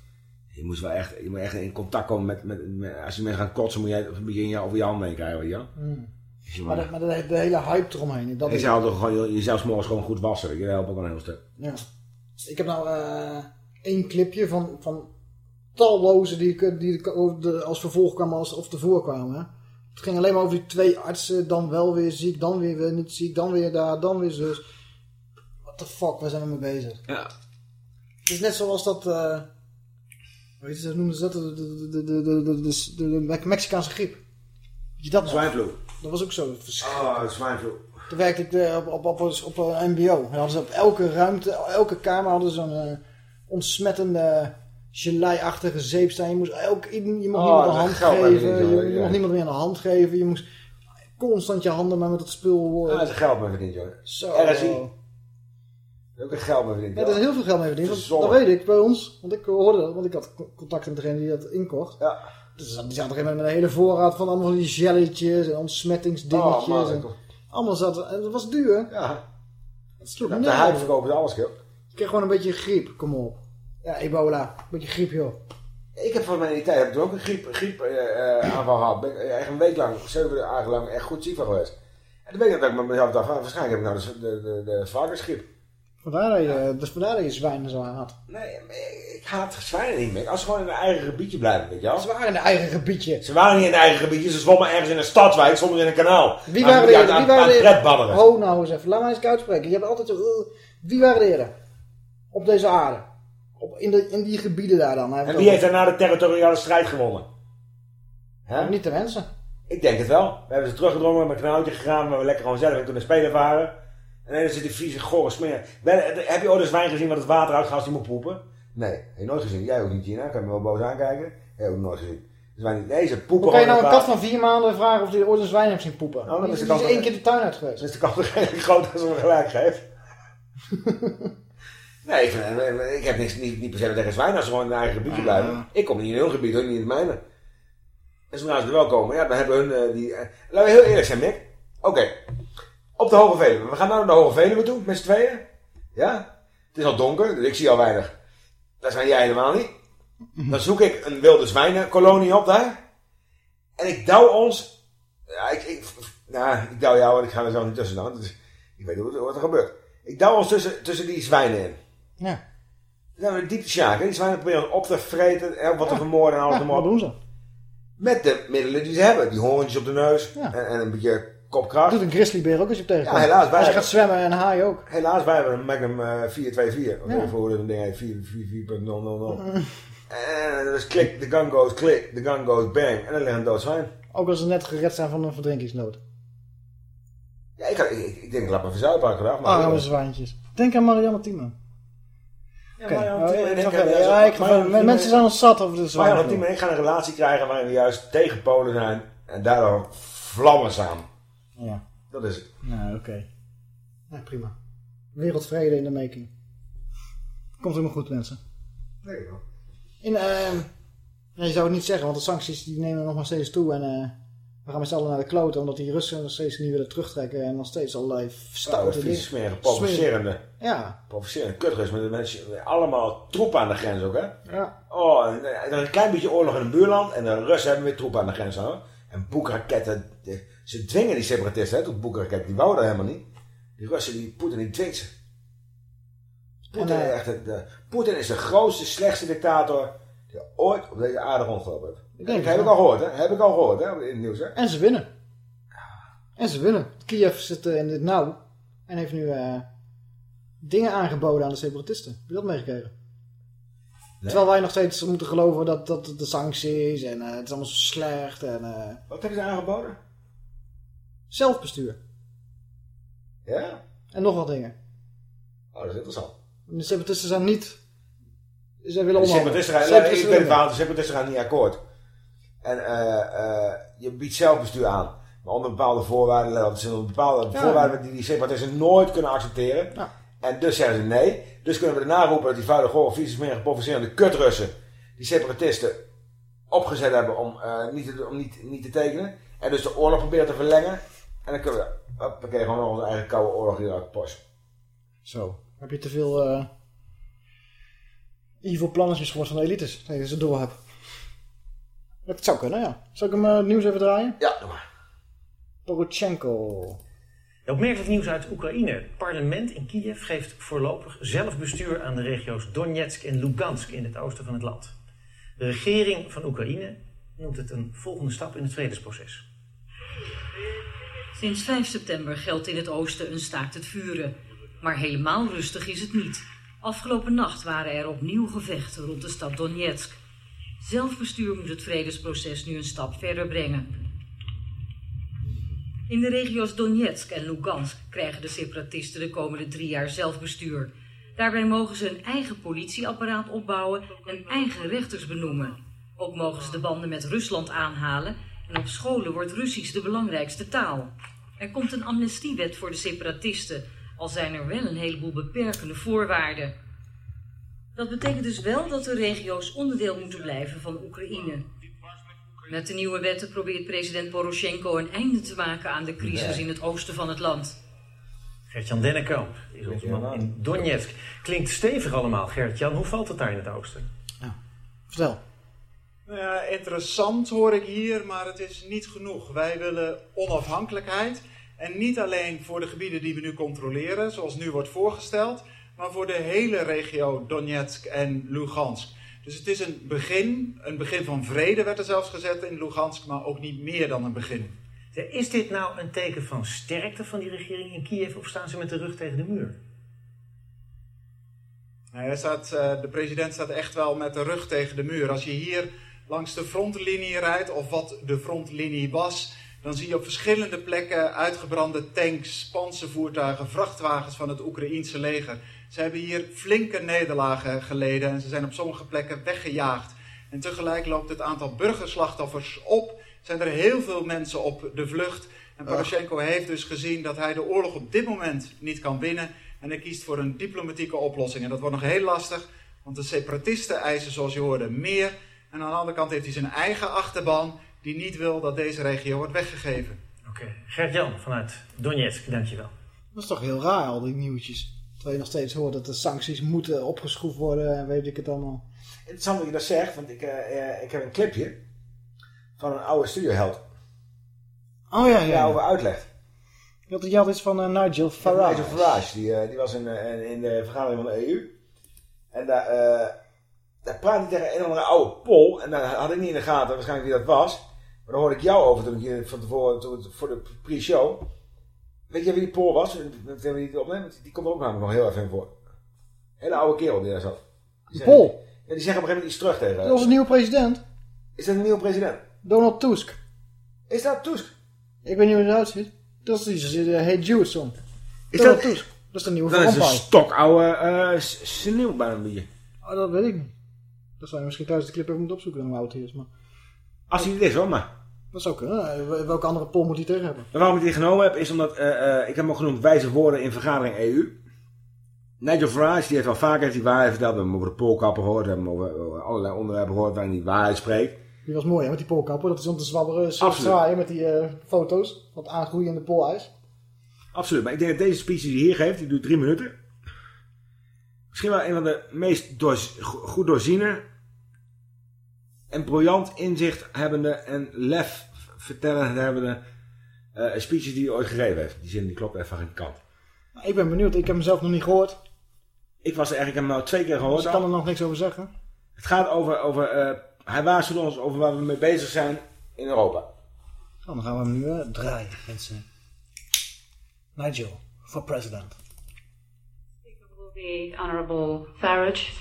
je moest wel echt, je moet echt in contact komen met, met, met als je mensen gaat kotsen, moet jij een beetje in je, over je hand mee krijgen, weet je wel. Hmm. Dus je Maar, maar- de, maar de, de hele hype eromheen. Dat Ik is, zou toch gewoon jezelf morgens gewoon goed wassen. Ik help ook al een heel stuk. ja. Ik heb nou eh, één clipje van, van talloze die, ik, die ik over de, als vervolg kwamen als, of tevoren kwamen. hè. Het ging alleen maar over die twee artsen, dan wel weer ziek, dan weer, weer niet ziek, dan weer daar, dan weer zus. What the fuck, waar zijn we mee bezig? Ja. Het is net zoals dat, eh Weet je, noemen ze dat de, de, de, de, Mexicaanse griep. Weet je dat Zwijnvloer. Dat was ook zo. Ah, zwijnvloer. Toen werkte ik op, op, op, op een mbo. En hadden ze op elke ruimte, elke kamer hadden ze zo'n eh, ontsmettende gelei-achtige staan. Je, moest elk, je mocht oh, niemand aan de hand geven. Je, mocht niemand meer een hand geven. Je moest constant je handen maar met dat spul... Ja, dat is geld mee niet joh. Zo. Dat is ook echt geld mee verdiend. Ja, er is heel veel geld mee verdiend. Dat weet ik bij ons. Want ik hoorde dat, want ik had co- contact met degene die dat inkocht. Ja. Dus die zat op een gegeven moment met een hele voorraad van allemaal van die jelletjes en ontsmettingsdingetjes. Oh, en allemaal zat en dat was duur. Ja. Het sloeg De me neer. hype verkopen ze alles, joh. Ik kreeg gewoon een beetje griep, kom op. Ja, ebola. Een beetje griep, joh. Ik heb volgens mij in die tijd heb ik ook een griep, griep eh, aanval gehad. Ben ik eh, echt een week lang, zeven dagen lang echt goed ziek van geweest. En toen weet ik dat ik met mezelf dacht, waarschijnlijk heb ik nou de, de, de, de varkensgriep. Vandaar dat je, dus vandaar dat je zwijnen zo aan had. Nee, ik haat zwijnen niet meer. Als ze gewoon in hun eigen gebiedje blijven, weet je wel. Ze waren in een eigen gebiedje. Ze waren niet in hun eigen gebiedje, ze zwommen ergens in een stadswijk, soms in een kanaal. Wie waren er? Wie waren er. Ho, nou eens even. Laat mij eens uitspreken. Je hebt altijd zo... uh, wie waren er eerder? Op deze aarde. Op, in, de, in die gebieden daar dan. En wie heeft daarna de territoriale strijd gewonnen? Niet de mensen. Ik denk het wel. We hebben ze teruggedrongen, met een kanaaltje gegaan, waar we lekker gewoon zelf in toen de spelen waren. En dan zit die vieze, gore smeer. Wel, Heb je ooit een zwijn gezien wat het water uitgaat als die moet poepen? Nee, heb je nooit gezien. Jij ook niet, Gina. Kan je me wel boos aankijken? Heb je ook nooit gezien. Zwijn niet. Nee, ze poepen Hoe kan je nou een kat van vier maanden vragen of die ooit een zwijn heeft zien poepen? Oh, dan die is is, die is kans- één keer de tuin uit geweest. Dus de kans is groot als me gelijk geeft. nee, ik, vind- ik heb niks, niet, niet per se tegen zwijn als ze gewoon in hun eigen gebiedje blijven. Ik kom niet in hun gebied, hoor, niet in het mijne. En zodra ze er wel komen, ja, dan hebben hun eh, die... eh, laten we heel eerlijk zijn, Mick. Oké, op de Hoge Veluwe. We gaan nou naar de Hoge Veluwe toe, met z'n tweeën. Ja? Het is al donker, dus ik zie al weinig. Daar zijn jij helemaal niet. Dan zoek ik een wilde zwijnenkolonie op daar. En ik douw ons... Ja, ik, ik, nou, ik douw jou en ik ga er zo niet tussen dan. Dus ik weet hoe- wat er gebeurt. Ik douw ons tussen, tussen die zwijnen in. Ja. Dan zijn we diep te sjaken. Die zwijnen proberen op te vreten, en wat te vermoorden en alles Ja, maar doen ze? Met de middelen die ze hebben. Die hoorntjes op de neus. Ja. En, en een beetje kopkracht. Dat doet een grizzlybeer ook als je hem tegenkomt. Ja, helaas. Wij Als je gaat zwemmen en haai ook. Helaas, wij hebben een Magnum eh, 424. Of Ja. voor hoe dat ding heet, 444.000. En dus klik, de gun goes, klik, de gun goes, bang. En dan ligt een dood zwijn. Ook als ze net gered zijn van een verdrinkingsnood. Ja, ik, ik, ik, ik denk, laat me verzuipen dag. Maar Arme zwijntjes. Denk aan Marianne Thieme. Oké, maar ja, oh, ik Ja, maar Mensen en- zijn ons zat over de Maar zwaar. ja, Tim en ik gaan een relatie krijgen waarin we juist tegen Polen zijn en daardoor vlammen samen. Ja. Dat is het. Nou, oké. Ja, prima. Wereldvrede in de making. Komt helemaal goed, mensen. Denk ik wel. Ehm, je zou het niet zeggen, want de sancties die nemen nog maar steeds toe. En eh, we gaan met z'n allen naar de kloten, omdat die Russen nog steeds niet willen terugtrekken. En nog steeds allerlei stoute Oh, dingen. vies, smerige, provocerende. Ja. Provocerende kutrus met de mensen, allemaal troepen aan de grens ook, hè? Ja. Oh, en, er is een klein beetje oorlog in een buurland en de Russen hebben weer troepen aan de grens hangen. En boekraketten, de- ze dwingen die separatisten, hè, tot boekraketten, die wouden dat helemaal niet. Die Russen, die Poetin, die dwingt ze. Poetin, En, echt, het, de, Poetin is de grootste, slechtste dictator die ooit op deze aarde rondgelopen heeft. Ik denk heb ik al gehoord, hè? Heb ik al gehoord, hè? In het nieuws, hè? En ze winnen. En ze winnen. Kiev zit eh, in het nauw. En heeft nu eh, dingen aangeboden aan de separatisten. Heb je dat meegekregen? Terwijl wij nog steeds moeten geloven dat, dat het de sancties en eh, het is allemaal zo slecht. En, Wat hebben ze aangeboden? Zelfbestuur. Ja? En nog wat dingen. Oh, dat is interessant. De separatisten zijn niet... Ze willen De onderhandelen. separatisten gaan, Separatisten verhaal, de separatisten gaan niet akkoord. En eh, eh, je biedt zelfbestuur aan. Maar onder bepaalde voorwaarden, dat zijn onder bepaalde Ja. voorwaarden die die separatisten nooit kunnen accepteren. En dus zeggen ze nee. Dus kunnen we daarna roepen dat die vuile, gore, vieze, smerige, provocerende kutrussen die separatisten opgezet hebben om, eh, niet, te, om niet, niet te tekenen. En dus de oorlog proberen te verlengen. En dan kunnen we, hoppakee, gewoon nog onze eigen koude oorlog hier uit posten. Zo. Heb je te veel eh evil plannetjes gehoord van de elites? Dat je ze door hebt. Dat zou kunnen, ja. Zal ik hem eh, nieuws even draaien? Ja, doe maar. Poroshenko. Opmerkelijk nieuws uit Oekraïne. Het parlement in Kiev geeft voorlopig zelfbestuur aan de regio's Donetsk en Lugansk in het oosten van het land. De regering van Oekraïne noemt het een volgende stap in het vredesproces. Sinds 5 september geldt in het oosten een staakt het vuren. Maar helemaal rustig is het niet. Afgelopen nacht waren er opnieuw gevechten rond de stad Donetsk. Zelfbestuur moet het vredesproces nu een stap verder brengen. In de regio's Donetsk en Lugansk krijgen de separatisten de komende drie jaar zelfbestuur. Daarbij mogen ze een eigen politieapparaat opbouwen en eigen rechters benoemen. Ook mogen ze de banden met Rusland aanhalen en op scholen wordt Russisch de belangrijkste taal. Er komt een amnestiewet voor de separatisten, al zijn er wel een heleboel beperkende voorwaarden. Dat betekent dus wel dat de regio's onderdeel moeten blijven van Oekraïne. Met de nieuwe wetten probeert president Poroshenko een einde te maken aan de crisis in het oosten van het land. Gert-Jan Dennekamp is onze man in Donetsk. Klinkt stevig allemaal, Gert-Jan. Hoe valt het daar in het oosten? Vertel. Nou ja, interessant hoor ik hier, maar het is niet genoeg. Wij willen onafhankelijkheid. En niet alleen voor de gebieden die we nu controleren, zoals nu wordt voorgesteld, maar voor de hele regio Donetsk en Lugansk. Dus het is een begin, een begin van vrede werd er zelfs gezet in Lugansk, maar ook niet meer dan een begin. Is dit nou een teken van sterkte van die regering in Kiev of staan ze met de rug tegen de muur? Nou, hij staat, eh, de president staat echt wel met de rug tegen de muur. Als je hier langs de frontlinie rijdt, of wat de frontlinie was, dan zie je op verschillende plekken uitgebrande tanks, panzervoertuigen, vrachtwagens van het Oekraïense leger. Ze hebben hier flinke nederlagen geleden en ze zijn op sommige plekken weggejaagd. En tegelijk loopt het aantal burgerslachtoffers op. Zijn er heel veel mensen op de vlucht. En Poroshenko heeft dus gezien dat hij de oorlog op dit moment niet kan winnen. En hij kiest voor een diplomatieke oplossing. En dat wordt nog heel lastig, want de separatisten eisen, zoals je hoorde, meer. En aan de andere kant heeft hij zijn eigen achterban, die niet wil dat deze regio wordt weggegeven. Oké, Gert-Jan vanuit Donetsk, dankjewel. Dat is toch heel raar, al die nieuwtjes. Terwijl je nog steeds hoort dat de sancties moeten opgeschroefd worden en weet ik het allemaal. Interessant dat je dat zegt, want ik, eh, eh, ik heb een clipje van een oude studioheld. Oh ja, ja. Die over uitlegt. Je had, je had iets van eh, Nigel Farage. Nigel Farage, die, die was in, in de vergadering van de EU. En daar, eh daar praat hij tegen een of andere oude Pol. En daar had ik niet in de gaten waarschijnlijk wie dat was. Maar daar hoorde ik jou over toen ik hier van tevoren, toen, het- voor de pre-show. Weet je wie die Pol was? Die het opneemt? Die komt er ook namelijk nog heel even in voor. Hele oude kerel die daar zat. Die zegt- Pol? Ja, die zeggen op een gegeven moment iets terug tegen. Dat was een nieuwe president. Is dat een nieuwe president? Donald Tusk. Is dat Tusk? Ik weet niet hoe hij eruit ziet. Dat is die uh, Hey Jude song. Is Donald dat, Tusk. Dat is de nieuwe Dan Van is het een stokoude s- sneeuw bij een bier. Oh, dat weet ik niet. Dat zou je misschien tijdens de clip even moeten opzoeken hoe oud hij is. Maar Als hij het is, hoor, maar. dat zou kunnen. Eh, Welke andere pol moet hij tegen hebben? Waarom ik die genomen heb, is omdat, eh, eh, ik heb hem ook genoemd wijze woorden in vergadering EU. Nigel Farage, die heeft al vaker heeft die waarheid verteld. We hebben hem over de poolkappen gehoord, we hebben hem over, allerlei onderwerpen gehoord waarin hij waarheid spreekt. Die was mooi hè, met die polkappen. Dat is om te zwabberen, zwaaien met die eh, foto's. Van het aangroeiende poolijs. Absoluut, maar ik denk dat deze speech die hij hier geeft, die duurt drie minuten. Misschien wel een van de meest goed doorziene en briljant inzicht hebbende en lef vertellende hebbende eh, speeches die hij ooit gegeven heeft. Die zin die klopt even geen kant. Nou, ik ben benieuwd. Ik heb hem zelf nog niet gehoord. Ik was er eigenlijk, ik heb hem nou twee keer gehoord. Dus ik kan er nog niks over zeggen. Het gaat over, over eh, hij waarschuwt ons over waar we mee bezig zijn in Europa. Oh, dan gaan we hem nu eh, draaien, mensen. Nigel, for president. The Honourable Farage,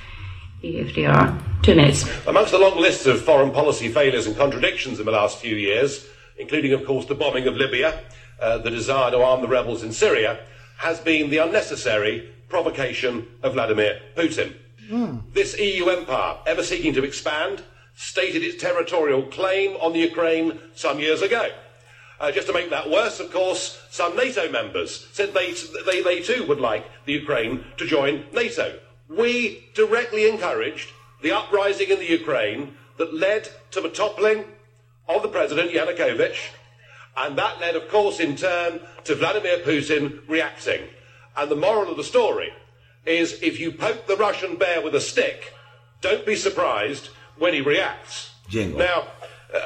EFDR. Two minutes. Amongst the long list of foreign policy failures and contradictions in the last few years, including, of course, the bombing of Libya, uh, the desire to arm the rebels in Syria, has been the unnecessary provocation of Vladimir Putin. This EU empire, ever seeking to expand, stated its territorial claim on the Ukraine some years ago. Uh, just to make that worse, of course, some NATO members said they, they, they too would like the Ukraine to join NATO. We directly encouraged the uprising in the Ukraine that led to the toppling of the president, Yanukovych, and that led, of course, in turn to Vladimir Putin reacting. And the moral of the story is if you poke the Russian bear with a stick, don't be surprised when he reacts. Jingle. Now, uh,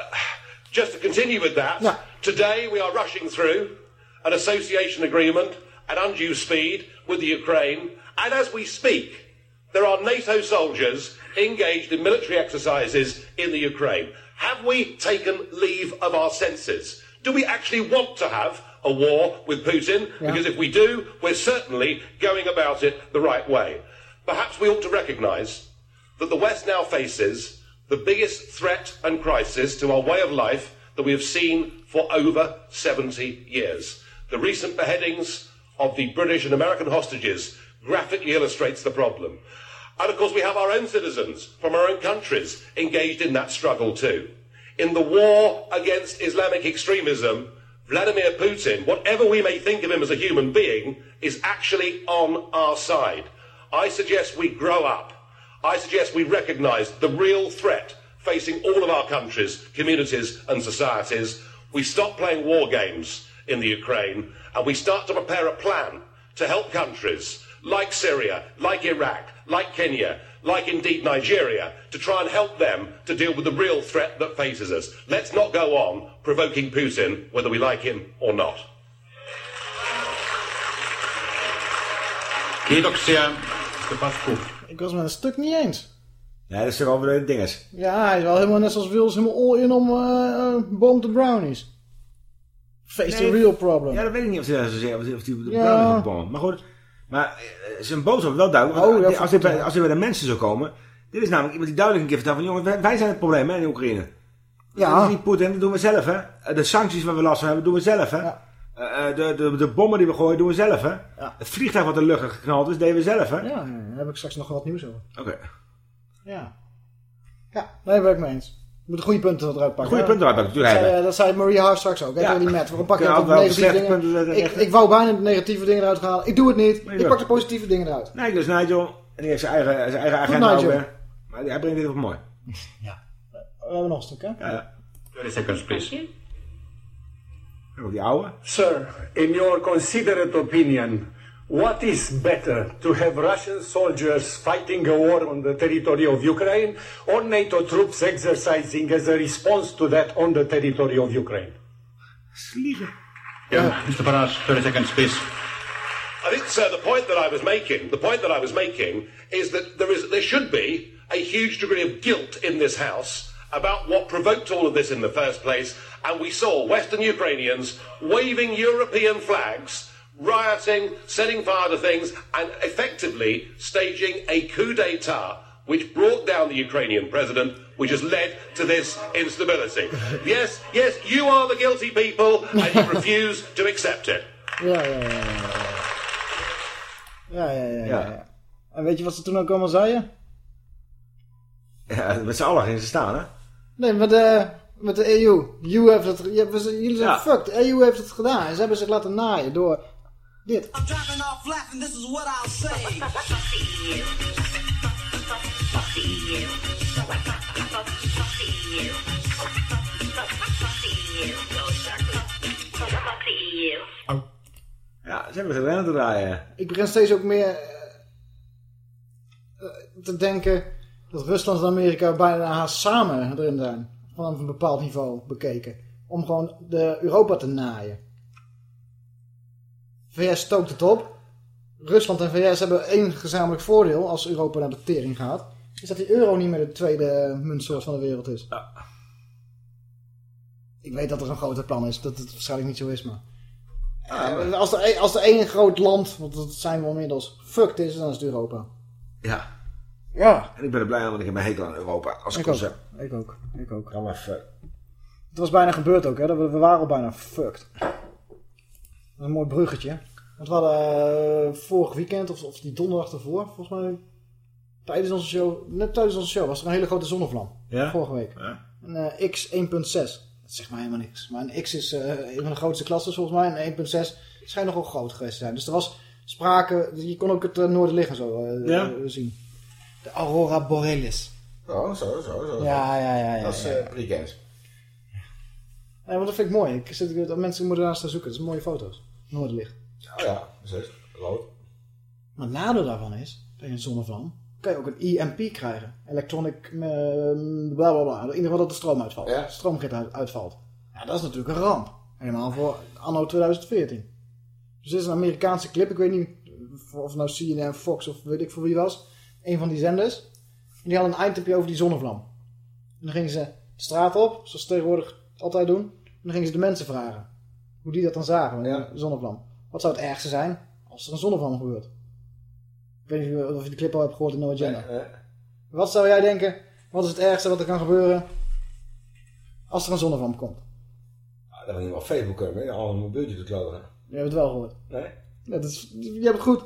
just to continue with that, today we are rushing through an association agreement at undue speed with the Ukraine, and as we speak, there are NATO soldiers engaged in military exercises in the Ukraine. Have we taken leave of our senses? Do we actually want to have a war with Putin? Yeah. Because if we do, we're certainly going about it the right way. Perhaps we ought to recognise that the West now faces the biggest threat and crisis to our way of life that we have seen for over 70 years. The recent beheadings of the British and American hostages graphically illustrates the problem. And of course, we have our own citizens from our own countries engaged in that struggle too. In the war against Islamic extremism, Vladimir Putin, whatever we may think of him as a human being, is actually on our side. I suggest we grow up. I suggest we recognise the real threat facing all of our countries, communities and societies. We stop playing war games in the Ukraine and we start to prepare a plan to help countries like Syria, like Iraq, like Kenya, like indeed Nigeria, to try and help them to deal with the real threat that faces us. Let's not go on provoking Putin, whether we like him or not. Kiitoksia. Mr. Pasku. Ik was het met een stuk niet eens. Ja, dat is toch over de dinges. Ja, hij is wel helemaal net zoals Wils helemaal all in om eh eh, boom brownies. Face the real problem. Ja, dat weet ik niet of hij dat zo zeggen, of hij of hij de Ja. Brown heeft. Maar goed, maar eh, zijn boodschap wel duidelijk. Oh, ja, als, dit bij, ja. als dit bij de mensen zou komen, dit is namelijk iemand die duidelijk een keer vertelt van, jongens, wij, wij zijn het probleem hè, in Oekraïne. Ja. Dat is niet Poetin, dat doen we zelf, hè. Eh, De sancties waar we last van hebben, doen we zelf, hè. Eh, eh, de, de, de bommen die we gooien, doen we zelf, hè. Het vliegtuig wat de lucht geknald is, deden we zelf, hè. Ja, daar heb ik straks nog wat nieuws over. Oké. Ja. Ja, daar ben ik mee eens. Je moet goede punten eruit pakken. Goede punten eruit pakken, dat natuurlijk. zei, eh, dat zei Maria Hart straks ook. Ja. die Matt. Waarom pak je Ja, altijd negatieve dingen? punten zetten, Ik, wou bijna de negatieve dingen eruit gaan halen. Ik doe het niet. Nee, ik dat- pak de positieve dingen eruit. Nee, dus Nigel, en die heeft zijn eigen, zijn eigen Goed, agenda ook Nigel. weer. Maar hij brengt dit op mooi. We hebben nog een stuk, hè? Ja, ja. 30 seconds, please. Ook die oude. Sir, in your considerate opinion, what is better, to have Russian soldiers fighting a war on the territory of Ukraine or NATO troops exercising as a response to that on the territory of Ukraine? Sliegen. Yeah, Mr. Farage, 30 seconds, please. I think, sir, the point that I was making, the point that I was making, is that there is, there should be a huge degree of guilt in this House about what provoked all of this in the first place. And we saw Western Ukrainians waving European flags, rioting, setting fire to things, and effectively staging a coup d'etat, which brought down the Ukrainian president, which has led to this instability. yes, yes, you are the guilty people, and you refuse to accept it. Ja, ja, ja. ja. Ja, ja, ja. En weet je wat ze toen ook allemaal zeiden? Ja, met z'n allen gingen ze staan, hè? Nee, met de, met de EU. De EU heeft het, ja, we jullie zijn Ja. fucked. De EU heeft het gedaan. En ze hebben zich laten naaien door dit. Dropping off laughing, this is what I'll say. Ja, ze hebben ze erin te draaien. Ik begin steeds ook meer eh, eh, te denken dat Rusland en Amerika bijna haast samen erin zijn. Vanaf een bepaald niveau bekeken. Om gewoon de Europa te naaien. VS stookt het op. Rusland en VS hebben één gezamenlijk voordeel als Europa naar de tering gaat. Is dat die euro niet meer de tweede muntsoort van de wereld is. Ik weet dat er een groter plan is. Dat het waarschijnlijk niet zo is, maar... Eh, als, er, een- als er één groot land, want dat zijn we inmiddels, fucked is, dan is het Europa. Ja. Ja. En ik ben er blij om, want ik heb mijn hekel aan Europa als Ik concept. ook. Ik ook. Ik ook. Ga maar. Het was bijna gebeurd ook, hè. dat We, we waren al bijna fucked. Een mooi bruggetje. Want we hadden eh, vorig weekend, of, of die donderdag ervoor, volgens mij, tijdens onze show, net tijdens onze show, was er een hele grote zonnevlam. Ja? Vorige week. Ja. Een eh, X 1.6. Dat zegt mij helemaal niks. Maar een X is eh, een van de grootste klassen volgens mij. En 1.6 schijnt nogal groot geweest te zijn. Dus er was sprake, je kon ook het uh, noorderlicht zo Ja. zien. De Aurora Borealis. Oh, zo, zo, zo. Ja, ja, ja, ja, Dat is eh pre-kennis. Ja, want dat vind ik mooi. Ik zit, dat mensen moeten daarnaast gaan zoeken. Dat zijn mooie foto's. Noorderlicht. Oh ja, precies. Rood. Maar het nadeel daarvan is, bij een zonnevlam, kan je ook een EMP krijgen. Electronic, eh, bla bla bla. In ieder geval dat de stroom uitvalt. Ja. Uit- uitvalt. Ja, dat is natuurlijk een ramp. Helemaal voor anno 2014. Dus dit is een Amerikaanse clip. Ik weet niet of het nou CNN, Fox of weet ik voor wie was. Een van die zenders. En die hadden een eindtipje over die zonnevlam. En dan gingen ze de straat op, zoals ze tegenwoordig altijd doen. En dan gingen ze de mensen vragen. Hoe die dat dan zagen, met een zonnevlam. Wat zou het ergste zijn als er een zonnevlam gebeurt? Ik weet niet of je de clip al hebt gehoord in No Agenda. Wat zou jij denken? Wat is het ergste wat er kan gebeuren als er een zonnevlam komt? Ah, dat wil je wel Facebook hebben? Al een buurtje te kloten. Je hebt het wel gehoord. Nee? Ja, dat is, je hebt het goed.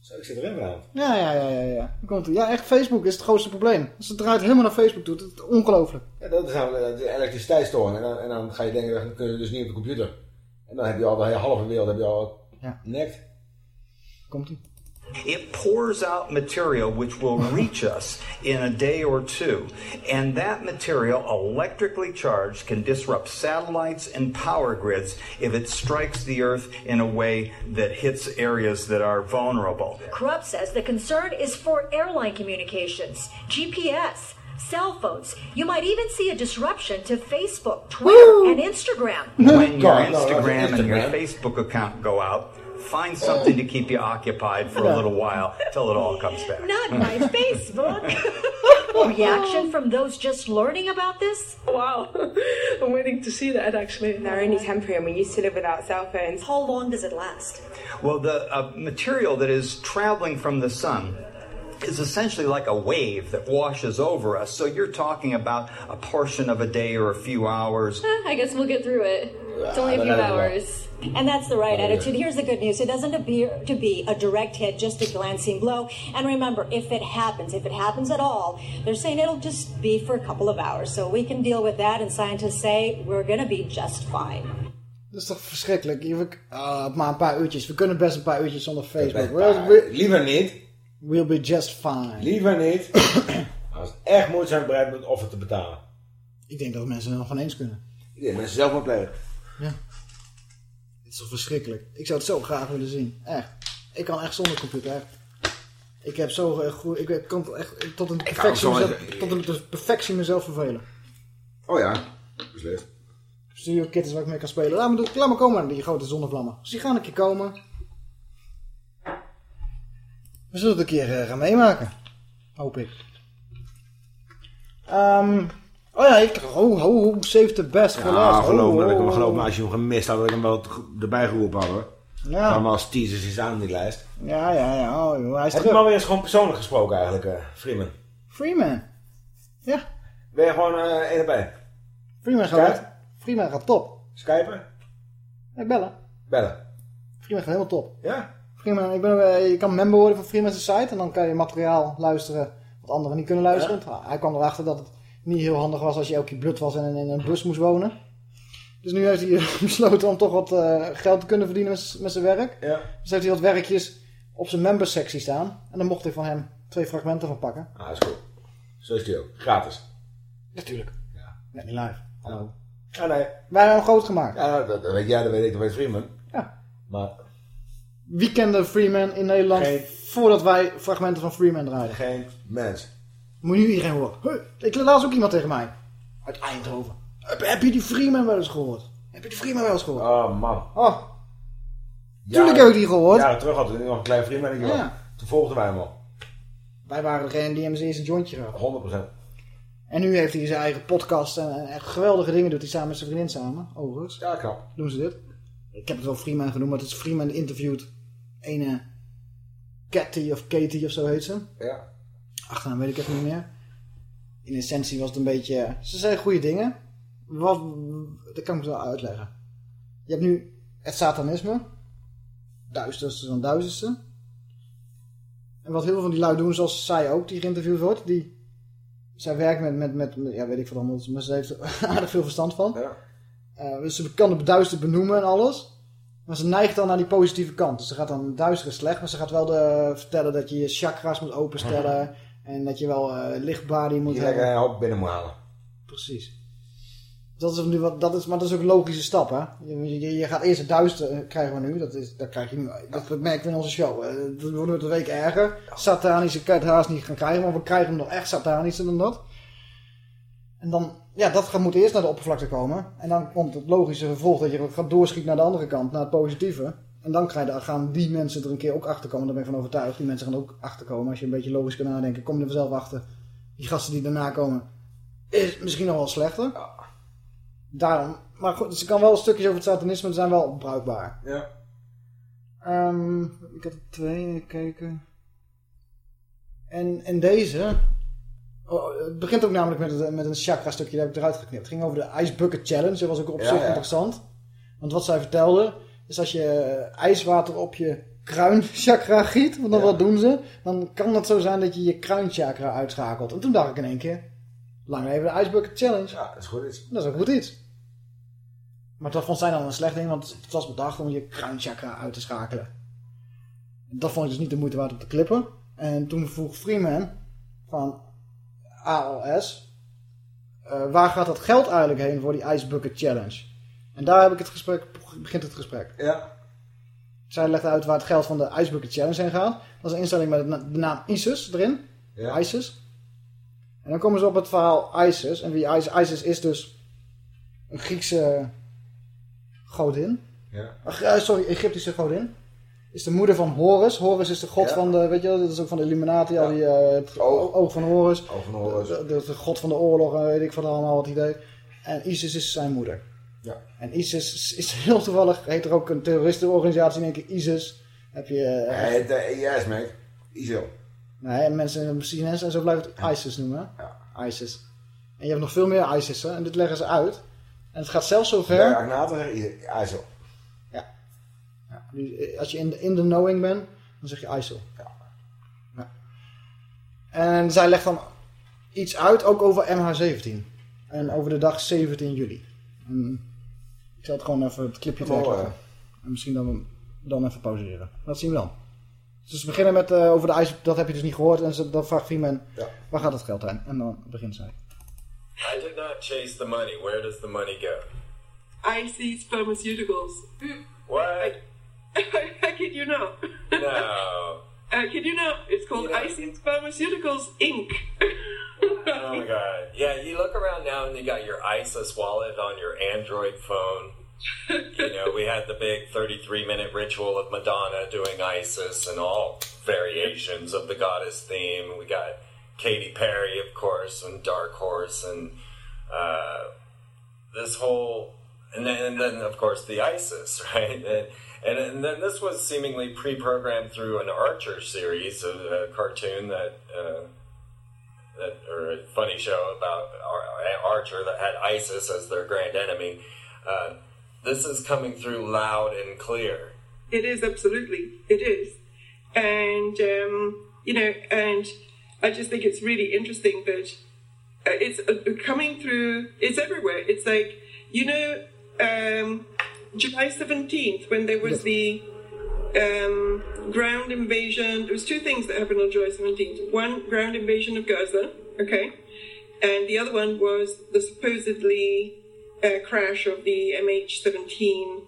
Zo, ik zit erin vanavond. Ja, ja, ja, ja. Ja, komt ja echt, Facebook is het grootste probleem. Dus het draait helemaal naar Facebook toe. Het is ongelooflijk. Ja, dat is nou eh, de elektriciteitsstoring. En dan, en dan ga je denken, dan kun je dus niet op de computer. En dan heb je al de hele halve wereld heb je al Ja. nekt. Komt ie. It pours out material which will reach us in a day or two. And that material, electrically charged, can disrupt satellites and power grids if it strikes the Earth in a way that hits areas that are vulnerable. Krupp says the concern is for airline communications, GPS, cell phones. You might even see a disruption to Facebook, Twitter, and Instagram. When your God, no, that's Instagram and your Facebook account go out, find something to keep you occupied for a little while till it all comes back. Not my Facebook. Reaction from those just learning about this? Wow, I'm waiting to see that actually. They're only temporary. We used to live without cell phones. How long does it last? Well, the uh, material that is traveling from the sun is essentially like a wave that washes over us. So you're talking about a portion of a day or a few hours. Eh, I guess we'll get through it. It's only a few hours. And that's the right attitude. Here's the good news. It doesn't appear to be a direct hit, just a glancing blow. And remember, if it happens, if it happens at all, they're saying it'll just be for a couple of hours. So we can deal with that, and scientists say we're going to be just fine. Dat is toch verschrikkelijk. Je- we- ah, maar een paar uurtjes. We kunnen best een paar uurtjes zonder Facebook. Paar. Liever niet. We'll be just fine. Liever niet. Als het echt moet zijn bereid om het offer te betalen. Ik denk dat mensen er nog van eens kunnen. Ik denk mensen zelf maar plegen. Ja. Het is toch verschrikkelijk. Ik zou het zo graag willen zien. Echt. Ik kan echt zonder computer. Echt. Ik heb zo eh, goed. Ik kan echt tot een kan perfectie, zo- mezelf, tot een de perfectie mezelf vervelen. Oh ja, beslist. Studio Kit is waar ik mee kan spelen. Laat me, doen- laat me komen, die grote zonnevlammen. Dus die gaan een keer komen. We zullen het een keer eh, gaan meemaken. Hoop ik. Ehm, oh ja, ik... Ho, ho, ho, save the best for Ja, last. geloof me, Oh, dat ik hem oh, geloof oh. me, als je hem gemist had, dat ik hem wel erbij geroepen had hoor. Ja. Allemaal als teasers is aan die lijst. Ja, ja, ja. Oh, joh, hij is Heb je hem alweer eens gewoon persoonlijk gesproken eigenlijk, eh Freeman? Freeman. Ja. Ben je gewoon eh één erbij? Freeman Skype? gaat, Freeman gaat top. Skypen? Nee, bellen. Bellen. Freeman gaat helemaal top. Ja? Freeman, ik ben, eh, je kan member worden van Freeman's site en dan kan je materiaal luisteren wat anderen niet kunnen luisteren. Hij kwam erachter dat het niet heel handig was als je elke keer blut was en in een bus moest wonen. Dus nu heeft hij besloten om toch wat eh, geld te kunnen verdienen met, zijn werk. Ja. Dus heeft hij wat werkjes op zijn membersectie staan. En dan mocht hij van hem twee fragmenten van pakken. Ah, is goed. Zo is die ook. Gratis. Natuurlijk. Ja. Net niet live. Hallo. Ja, nee. Wij hebben hem groot gemaakt. Ja, dat, dat weet jij, dat weet ik, dat weet Freeman. Ja. Maar Wie kende Freeman in Nederland Geen- voordat wij fragmenten van Freeman draaiden? geen mens. Moet nu iedereen horen. Huh, ik laat ook iemand tegen mij. Uit Eindhoven. Heb, heb je die Freeman wel eens gehoord? Heb je die Freeman wel eens gehoord? Oh, man. Oh. Tuurlijk heb ik die gehoord. Ja, terug had hij nog een klein Freeman. Ja. Ja. Toen volgden wij hem al. Wij waren degene die hem zijn eerste jointje gehad. 100%. En nu heeft hij zijn eigen podcast en, en echt geweldige dingen doet hij samen met zijn vriendin samen. Overigens. Ja, knap. Doen ze dit. Ik heb het wel Freeman genoemd, maar het is Freeman interviewt ene Katie of Katie of zo heet ze. Ja. Achternaam weet ik even niet meer. In essentie was het een beetje... Ze zei goede dingen. Wat, dat kan ik wel uitleggen. Je hebt nu het satanisme. Duisterste van duisterste. En wat heel veel van die lui doen, zoals zij ook, die geïnterviewd wordt. Die, zij werkt met, met, met, met- ja weet ik veel anders, maar ze heeft er aardig veel verstand van. Ja. Eh, dus ze kan het duister benoemen en alles. Maar ze neigt dan naar die positieve kant. Dus ze gaat dan duister is slecht, maar ze gaat wel de, vertellen dat je je chakra's moet openstellen. En dat je wel eh lichtbody moet Die hebben. lekker een hoop binnen moet halen. Precies. Dat is nu wat, dat is, maar dat is ook een logische stap, hè? Je, je, je gaat eerst het duister eh, krijgen we nu. Dat, is, dat krijg je nu. Dat merken we in onze show. Eh, Dat wordt met de week erger. Satanische kan het haast niet gaan krijgen, maar we krijgen hem nog echt satanischer dan dat. En dan, ja, dat gaat, moet eerst naar de oppervlakte komen. En dan komt het logische vervolg dat je gaat doorschieten naar de andere kant, naar het positieve. En dan krijg je, gaan die mensen er een keer ook achter komen. Daar ben ik van overtuigd. Die mensen gaan er ook achter komen. Als je een beetje logisch kan nadenken, kom je er vanzelf achter. Die gasten die daarna komen, is misschien nog wel slechter. Daarom. Maar goed, ze kan wel stukjes over het satanisme, die zijn wel bruikbaar. Ja. Ehm, ik had er twee gekeken. En, en deze... oh, het begint ook namelijk met, een- met een chakra stukje, dat heb ik eruit geknipt. Het ging over de Ice Bucket Challenge, dat was ook op Ja, zich ja. interessant. Want wat zij vertelde, is als je ijswater op je kruinchakra giet, want dan wat doen ze, dan kan het zo zijn dat je je kruinchakra uitschakelt. En toen dacht ik in één keer, lang leven de Ice Bucket Challenge. Ja, dat is goed iets. Dat is ook goed iets. Maar dat vond zij dan een slecht ding, want het was bedacht om je kruinchakra uit te schakelen. Dat vond ik dus niet de moeite waard om te klippen. En toen vroeg Freeman van ALS, eh, waar gaat dat geld eigenlijk heen voor die Ice Bucket Challenge? En daar heb ik het gesprek, begint het gesprek. Ja. Zij legt uit waar het geld van de Ice Bucket Challenge heen gaat. Dat is een instelling met de na- de naam ISIS erin. Ja. ISIS. En dan komen ze op het verhaal Isis. En wie Isis, Isis is dus een Griekse godin. Ja. Ach, eh, sorry, Egyptische godin. Is de moeder van Horus. Horus is de god Ja. van de, weet je wel, dat is ook van de Illuminati, al die, eh, het oog. oog van Horus. Oog van Horus. De, de- de god van de oorlog, en weet ik van allemaal wat hij deed. En Isis is zijn moeder. Ja. En ISIS is- is heel toevallig, heet er ook een terroristenorganisatie in één keer ISIS. Heb je... eh, Nee, de IS, mate. ISIL. Nee, en mensen in CNN en zo blijven het ISIS noemen. hè? ISIS. En je hebt nog veel meer ISIS'en en dit leggen ze uit. En het gaat zelfs zo ver. Ja, Agnaten zeggen I- ISIL. Ja, die- als je in de, in de knowing bent, dan zeg je ISIL. Ja. En zij legt dan iets uit, ook over MH17. En over de dag 17 juli. En ik zal het gewoon even het clipje trekken. hè? En misschien dan, dan even pauzeren. Dat zien we dan. Dus we beginnen met eh, over de ijs, dat heb je dus niet gehoord. En ze, dan vraagt Freeman, waar gaat het geld heen? En dan begint zij. I did not chase the money. Where does the money go? IC's Pharmaceuticals. What? I kid you not. No. I kid you not. It's called IC's Pharmaceuticals Inc. Oh my god. Yeah, you look around now and you got your ISIS wallet on your Android phone. you know, we had the big 33 minute ritual of Madonna doing ISIS and all variations of the goddess theme. We got Katy Perry, of course, and Dark Horse, and uh, this whole. And then, and then, of course, the ISIS, right? And, and, and then this was seemingly pre programmed through an Archer series, a, a cartoon that. Uh, that or a funny show about Ar- Archer that had ISIS as their grand enemy. Uh, this is coming through loud and clear. It is absolutely. It is, and um, you know, and I just think it's really interesting that uh, it's uh, coming through. It's everywhere. It's like you know, um, July seventeenth when there was the um, ground invasion. There was two things that happened on July seventeenth. One, ground invasion of Gaza. Okay, and the other one was the supposedly uh, crash of the MH17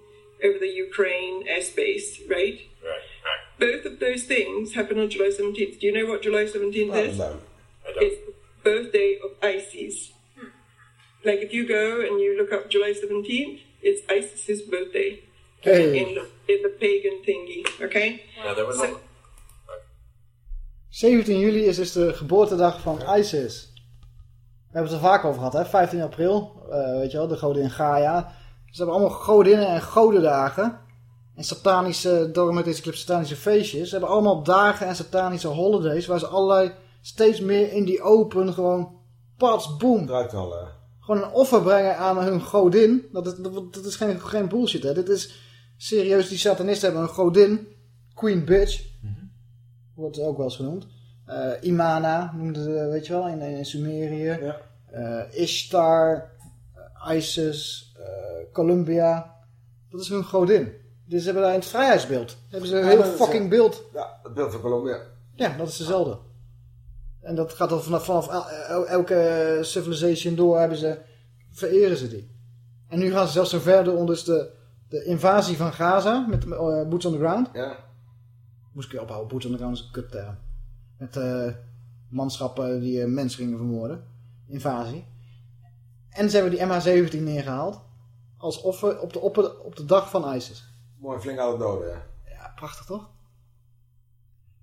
over the Ukraine airspace, right? Right. Both of those things happened on July 17th. Do you know what July 17th Oh, is? no. It's the birthday of ISIS. Like if you go and you look up July 17th, it's ISIS's birthday. Hey. In, the, in the pagan thingy, okay? Now there was a 17 juli is dus de geboortedag van ISIS. We hebben het er vaak over gehad, hè? 15 april, eh, weet je wel, de godin Gaia. Ze hebben allemaal godinnen en godendagen. En satanische, door met deze clip satanische feestjes. Ze hebben allemaal dagen en satanische holidays waar ze allerlei, steeds meer in die open gewoon, pats, boom. Draait al, hè. Gewoon een offer brengen aan hun godin. Dat is, dat, dat is geen, geen bullshit, hè. Dit is serieus, die satanisten hebben een godin. Queen Bitch. Wordt ook wel eens genoemd. Eh, Imana noemden ze, weet je wel, in, in Sumerië. Eh, Ishtar, eh, Isis, eh, Columbia. Dat is hun godin. Dus ze hebben daar in het vrijheidsbeeld. Hebben ze een Ja, heel fucking beeld. Ja, het beeld van Colombia. Ja, dat is dezelfde. En dat gaat dan vanaf, vanaf el- el- elke civilization door hebben ze, vereren ze die. En nu gaan ze zelfs zo ver door dus de, de invasie van Gaza met eh, Boots on the Ground. Ja. Moest ik weer ophouden, Boots on the Ground is een kutterm. Met eh, manschappen die eh, mensen gingen vermoorden. Invasie. En ze hebben die MH17 neergehaald. Als offer op de, op de, op de dag van ISIS. Mooi flink aan het doden, ja. Ja, prachtig toch?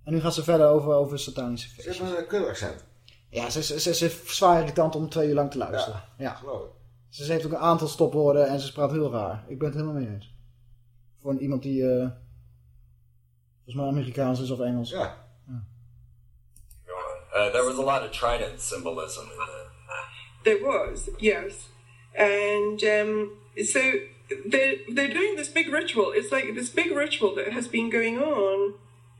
En nu gaan ze verder over, over satanische Ze feestjes. hebben een kudaccent. Ja, ze, ze, ze, ze is zwaar irritant om twee uur lang te luisteren. Ja. Geloof ik. Ze heeft ook een aantal stopwoorden en ze praat heel raar. Ik ben het helemaal mee eens. Voor een- iemand die eh volgens mij Amerikaans is of Engels. Ja. Uh, there was a lot of trident symbolism in. There was, yes. And um, so they're, they're doing this big ritual. It's like this big ritual that has been going on.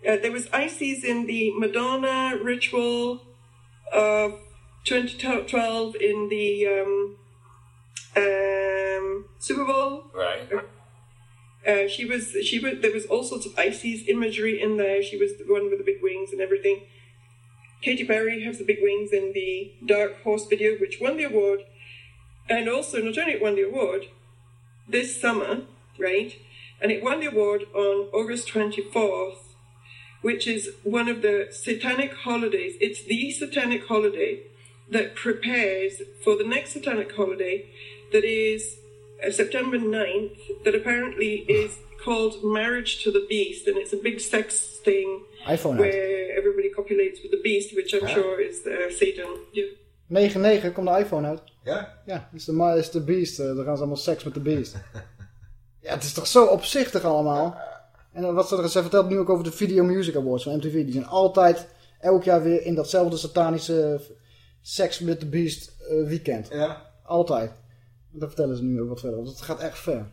Uh, there was Isis in the Madonna ritual of 2012 in the um, um, Super Bowl. Right. Uh, she was she was there was all sorts of Isis imagery in there. She was the one with the big wings and everything. Katy Perry has the big wings in the Dark Horse video, which won the award, and also not only it won the award this summer, right, and it won the award on August twenty fourth, which is one of the satanic holidays. It's the satanic holiday that prepares for the next satanic holiday, that is uh, September 9th, that apparently is called Marriage to the Beast, and it's a big sex thing iPhone uit. where everybody copulates with the beast, which I'm Huh? sure is uh, Satan. Yeah. 9-9 komt de iPhone uit. Ja? Ja, is de, ma- is de Beast. eh, dan gaan ze allemaal seks met de Beast. ja, het is toch zo opzichtig allemaal. En dan wat ze, ze vertelt nu ook over de Video Music Awards van MTV. Die zijn altijd, elk jaar weer in datzelfde satanische seks met de Beast eh, weekend. Ja. Altijd. Daar vertellen ze nu ook wat verder. Want het gaat echt ver.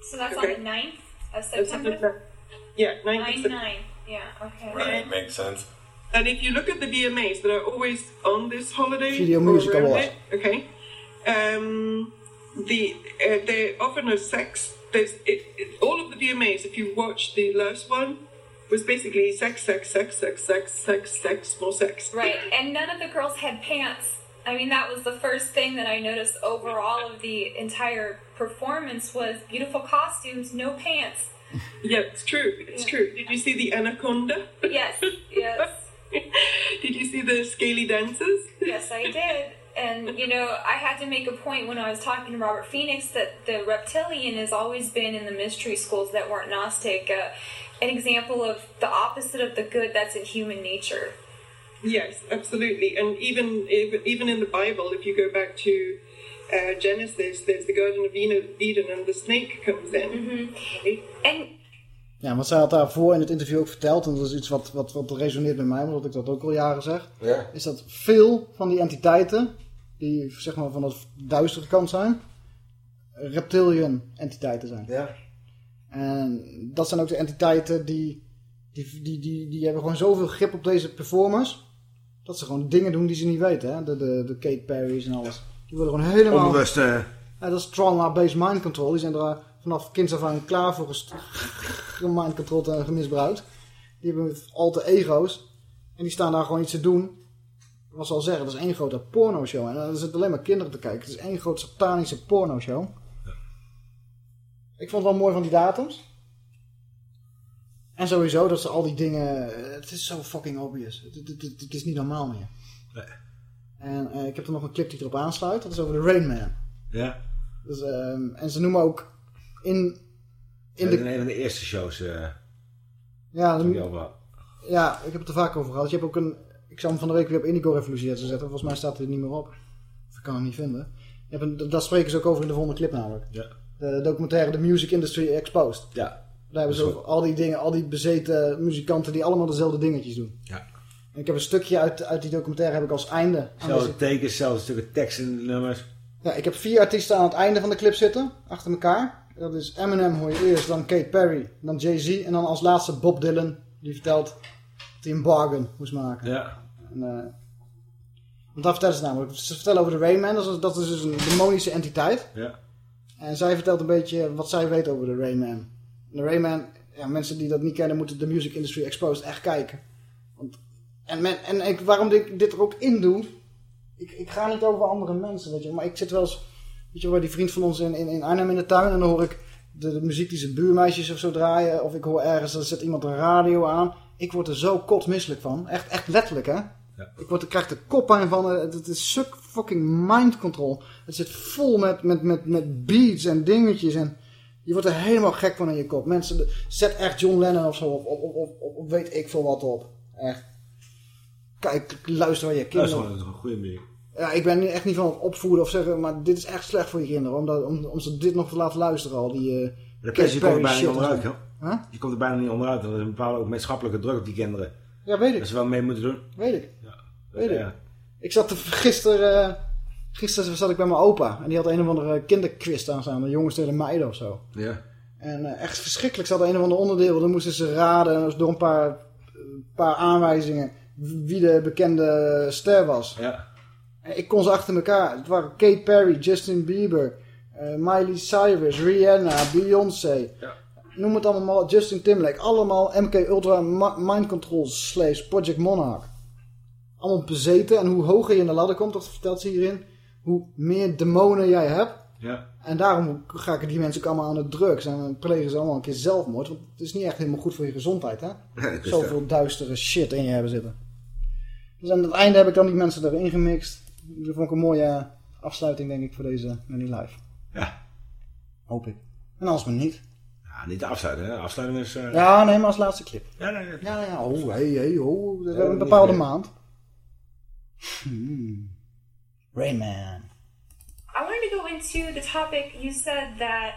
So that's Okay. on the 9th of September? Yeah, 9th of 9 September. 9. Yeah, okay. Right, makes sense. And if you look at the VMAs that are always on this holiday, Video Music around Awards. it, okay, um, the uh, they often have sex. There's it, it, all of the VMAs. If you watch the last one, was basically sex, sex, sex, sex, sex, sex, sex, more sex. Right, and none of the girls had pants. I mean, that was the first thing that I noticed overall of the entire performance was beautiful costumes, no pants. Yeah, it's true. It's true. Did you see the anaconda? Yes, yes. Did you see the scaly dancers? Yes, I did. And, you know, I had to make a point when I was talking to Robert Phoenix that the reptilian has always been in the mystery schools that weren't Gnostic. Uh, an example of the opposite of the good that's in human nature. Yes, absolutely. And even even even in the Bible, if you go back to uh, Genesis, there's the Garden of Eden Eden and the snake comes in. And Ja, wat zij had daarvoor in het interview ook verteld, en dat is iets wat, wat, wat resoneert met mij, omdat ik dat ook al jaren zeg, Ja. is dat veel van die entiteiten, die zeg maar van de duistere kant zijn, reptilian entiteiten zijn. Ja. En dat zijn ook de entiteiten die, die, die, die, die hebben gewoon zoveel grip op deze performers. Dat ze gewoon dingen doen die ze niet weten. Hè? De, de, de Kate Perry's en alles. Die worden gewoon helemaal... Onbewust, eh, Ja, dat is trauma-based mind control. Die zijn er eh, vanaf kinds af aan klaar voor mind control en gemisbruikt. Die hebben al te ego's. En die staan daar gewoon iets te doen. Wat zal zeggen, dat is één grote pornoshow. En dan zitten alleen maar kinderen te kijken. Het is één grote satanische pornoshow. Ik vond het wel mooi van die datums. En sowieso dat ze al die dingen... Het is zo fucking obvious. Het, het, het- het is niet normaal meer. Nee. En eh, ik heb er nog een clip die erop aansluit. Dat is over de Rain Man. Ja. Dus, ehm, en ze noemen ook in, in In de... een van de eerste shows. eh Ja, de- al was. ja, ik heb het er vaak over gehad. Je hebt ook een... Ik zal hem van de week weer op Indigo Revolutie zetten. Volgens mij staat hij er niet meer op. Of ik kan hem niet vinden. Je hebt een, daar spreken ze ook over in de volgende clip namelijk. Ja. De documentaire The Music Industry Exposed. Ja. Daar hebben ze al die dingen, al die bezeten muzikanten die allemaal dezelfde dingetjes doen. Ja. En ik heb een stukje uit, uit die documentaire heb ik als einde. Zelfde tekens, zelfde stukken tekst de nummers. Ja, ik heb vier artiesten aan het einde van de clip zitten, achter elkaar. Dat is Eminem hoor je eerst, dan Kate Perry, dan Jay-Z en dan als laatste Bob Dylan. Die vertelt dat hij een bargain moest maken. Ja. En, want daar vertellen ze namelijk. Ze vertellen over de Rayman, dat is, dat is dus een demonische entiteit. Ja. En zij vertelt een beetje wat zij weet over de Rayman. De Rayman, ja, mensen die dat niet kennen moeten de Music Industry Exposed echt kijken. Want, en men, en ik, waarom ik dit er ook in doe, ik, ik ga niet over andere mensen, weet je. Maar ik zit wel eens, weet je, waar die vriend van ons in, in, in Arnhem in de tuin en dan hoor ik de, de muziek die zijn buurmeisjes of zo draaien. Of ik hoor ergens, er zet iemand een radio aan. Ik word er zo kotmisselijk van. Echt, echt letterlijk, hè. Ik, word, ik krijg de koppijn van. eh, Het, is suk fucking mind control. Het zit vol met, met, met, met beats en dingetjes. En je wordt er helemaal gek van in je kop. Mensen, zet echt John Lennon of zo op. Weet ik veel wat op. Echt. Kijk, luister waar je Dat is kinderen... gewoon een goede muziek. Ja, ik ben echt niet van het opvoeden of zeggen, maar dit is echt slecht voor je kinderen. Om, dat, om, om ze dit nog te laten luisteren al. Die, eh De Katy pers, je komt er Perry bijna niet onderuit, joh. Huh? Je komt er bijna niet onderuit. Er is een bepaalde ook maatschappelijke druk op die kinderen. Ja, weet ik. Dat ze wel mee moeten doen. Weet ik. Weet ik. Ja. Ik zat er gisteren, eh, gisteren zat ik bij mijn opa. En die had een of andere kinderquiz aan staan. De jongens tegen de meiden of zo. Ja. En eh, echt verschrikkelijk. Ze hadden een of ander onderdeel. Dan moesten ze raden door een paar, een paar aanwijzingen wie de bekende ster was. Ja. Ik kon ze achter elkaar. Het waren Kate Perry, Justin Bieber, eh, Miley Cyrus, Rihanna, Beyoncé. Noem het allemaal. Justin Timberlake. Allemaal MK Ultra Mi- Mind Control slash Project Monarch. Allemaal bezeten. En hoe hoger je in de ladder komt, dat vertelt ze hierin, hoe meer demonen jij hebt. Ja. En daarom ga ik die mensen ook allemaal aan de drugs. En dan plegen ze allemaal een keer zelfmoord. Want het is niet echt helemaal goed voor je gezondheid, hè? Dat Zoveel duistere shit in je hebben zitten. Dus aan het einde heb ik dan die mensen erin gemixt. Dat vond ik een mooie afsluiting, denk ik, voor deze mini live. Ja. Hoop ik. En als maar niet. Ja, niet de afsluiting, hè. De afsluiting is... eh, Ja, nee, maar als laatste clip. Ja, nee, nee. Ja, ja, oh, hey, hey, oh. We Ja, hebben een bepaalde maand. Hmm. Rayman. I wanted to go into the topic. You said that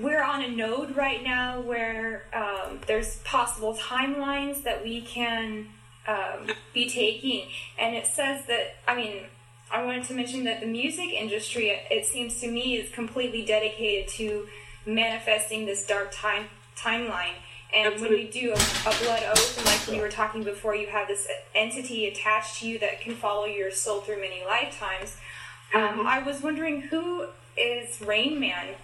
we're on a node right now where um, there's possible timelines that we can um, be taking, and it says that. I mean, I wanted to mention that the music industry, it seems to me, is completely dedicated to manifesting this dark time timeline. And when you do a, a blood oath, and like we were talking before, you have this entity attached to you that can follow your soul through many lifetimes. Um, I was wondering who is Rain Man,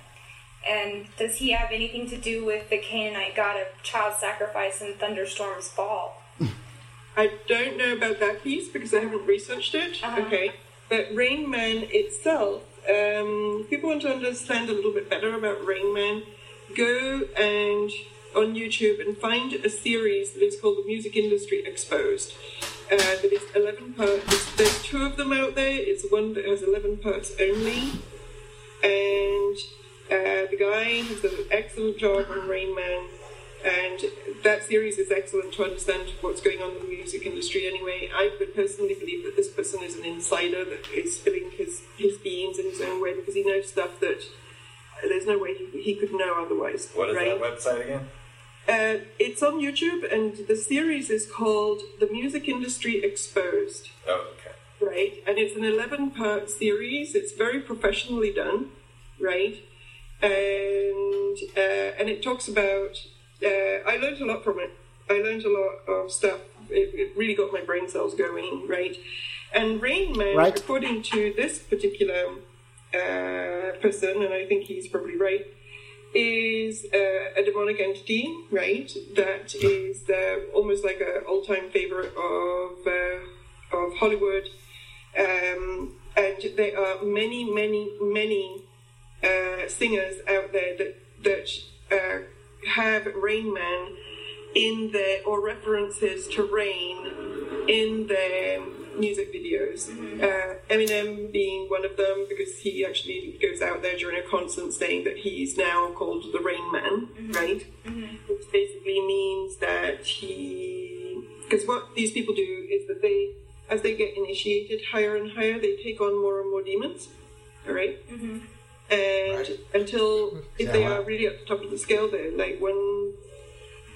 and does he have anything to do with the Canaanite god of child sacrifice and thunderstorms fall? I don't know about that piece because I haven't researched it. Okay. But Rain Man itself, um, people want to understand a little bit better about Rain Man, go and on YouTube and find a series that is called The Music Industry Exposed. Uh, that is 11 parts. There's two of them out there. It's one that has 11 parts only. And uh, the guy has done an excellent job on Rain Man. And that series is excellent to understand what's going on in the music industry anyway. I would personally believe that this person is an insider that is spilling his, his beans in his own way because he knows stuff that there's no way he, he could know otherwise. What is right? that website again? Uh, it's on YouTube, and the series is called The Music Industry Exposed. Oh, okay. Right, and it's an 11 part series. It's very professionally done, right? and uh, and it talks about. Uh, I learned a lot from it. I learned a lot of stuff. It, it really got my brain cells going, right? And Rain Man, Right. according to this particular uh, person, and I think he's probably right, is uh, a demonic entity, right? That is almost like an all-time favorite of uh, of Hollywood, um, and there are many, many, many uh, singers out there that that uh, have Rain Man in their or references to Rain in their music videos. Mm-hmm. Uh, Eminem being one of them because he actually goes out there during a concert saying that he's now called the Rain Man, mm-hmm. right? Mm-hmm. Which basically means that he because what these people do is that they as they get initiated higher and higher they take on more and more demons all right? and until if they are really at the top of the scale they're like one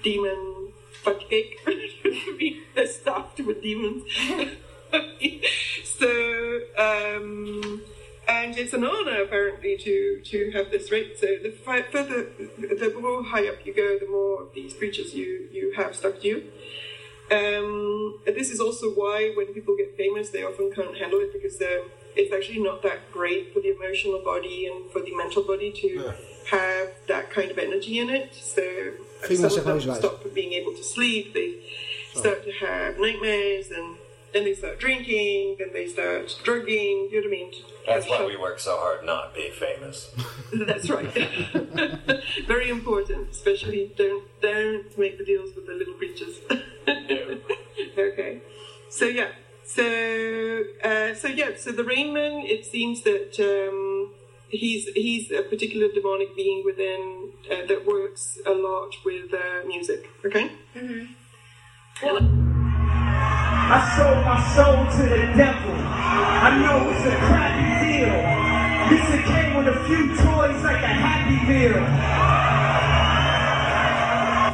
demon fudge cake. They're stuffed with demons so um and it's an honor apparently to to have this rate so the further the more high up you go the more of these creatures you you have stuck to you. Um, this is also why when people get famous, they often can't handle it because um, it's actually not that great for the emotional body and for the mental body to have that kind of energy in it. So some of them stop being able to sleep. They start to have nightmares, and then they start drinking. Then they start drugging. You know what I mean? That's why we work so hard not be famous. That's right. Very important, especially don't don't make the deals with the little creatures. okay. So yeah. So uh, so yeah. So the Rainman. It seems that um, he's he's a particular demonic being within uh, that works a lot with uh, music. Okay. I sold my soul to the devil. I know it's a crappy deal. This it came with a few toys like a Happy Meal.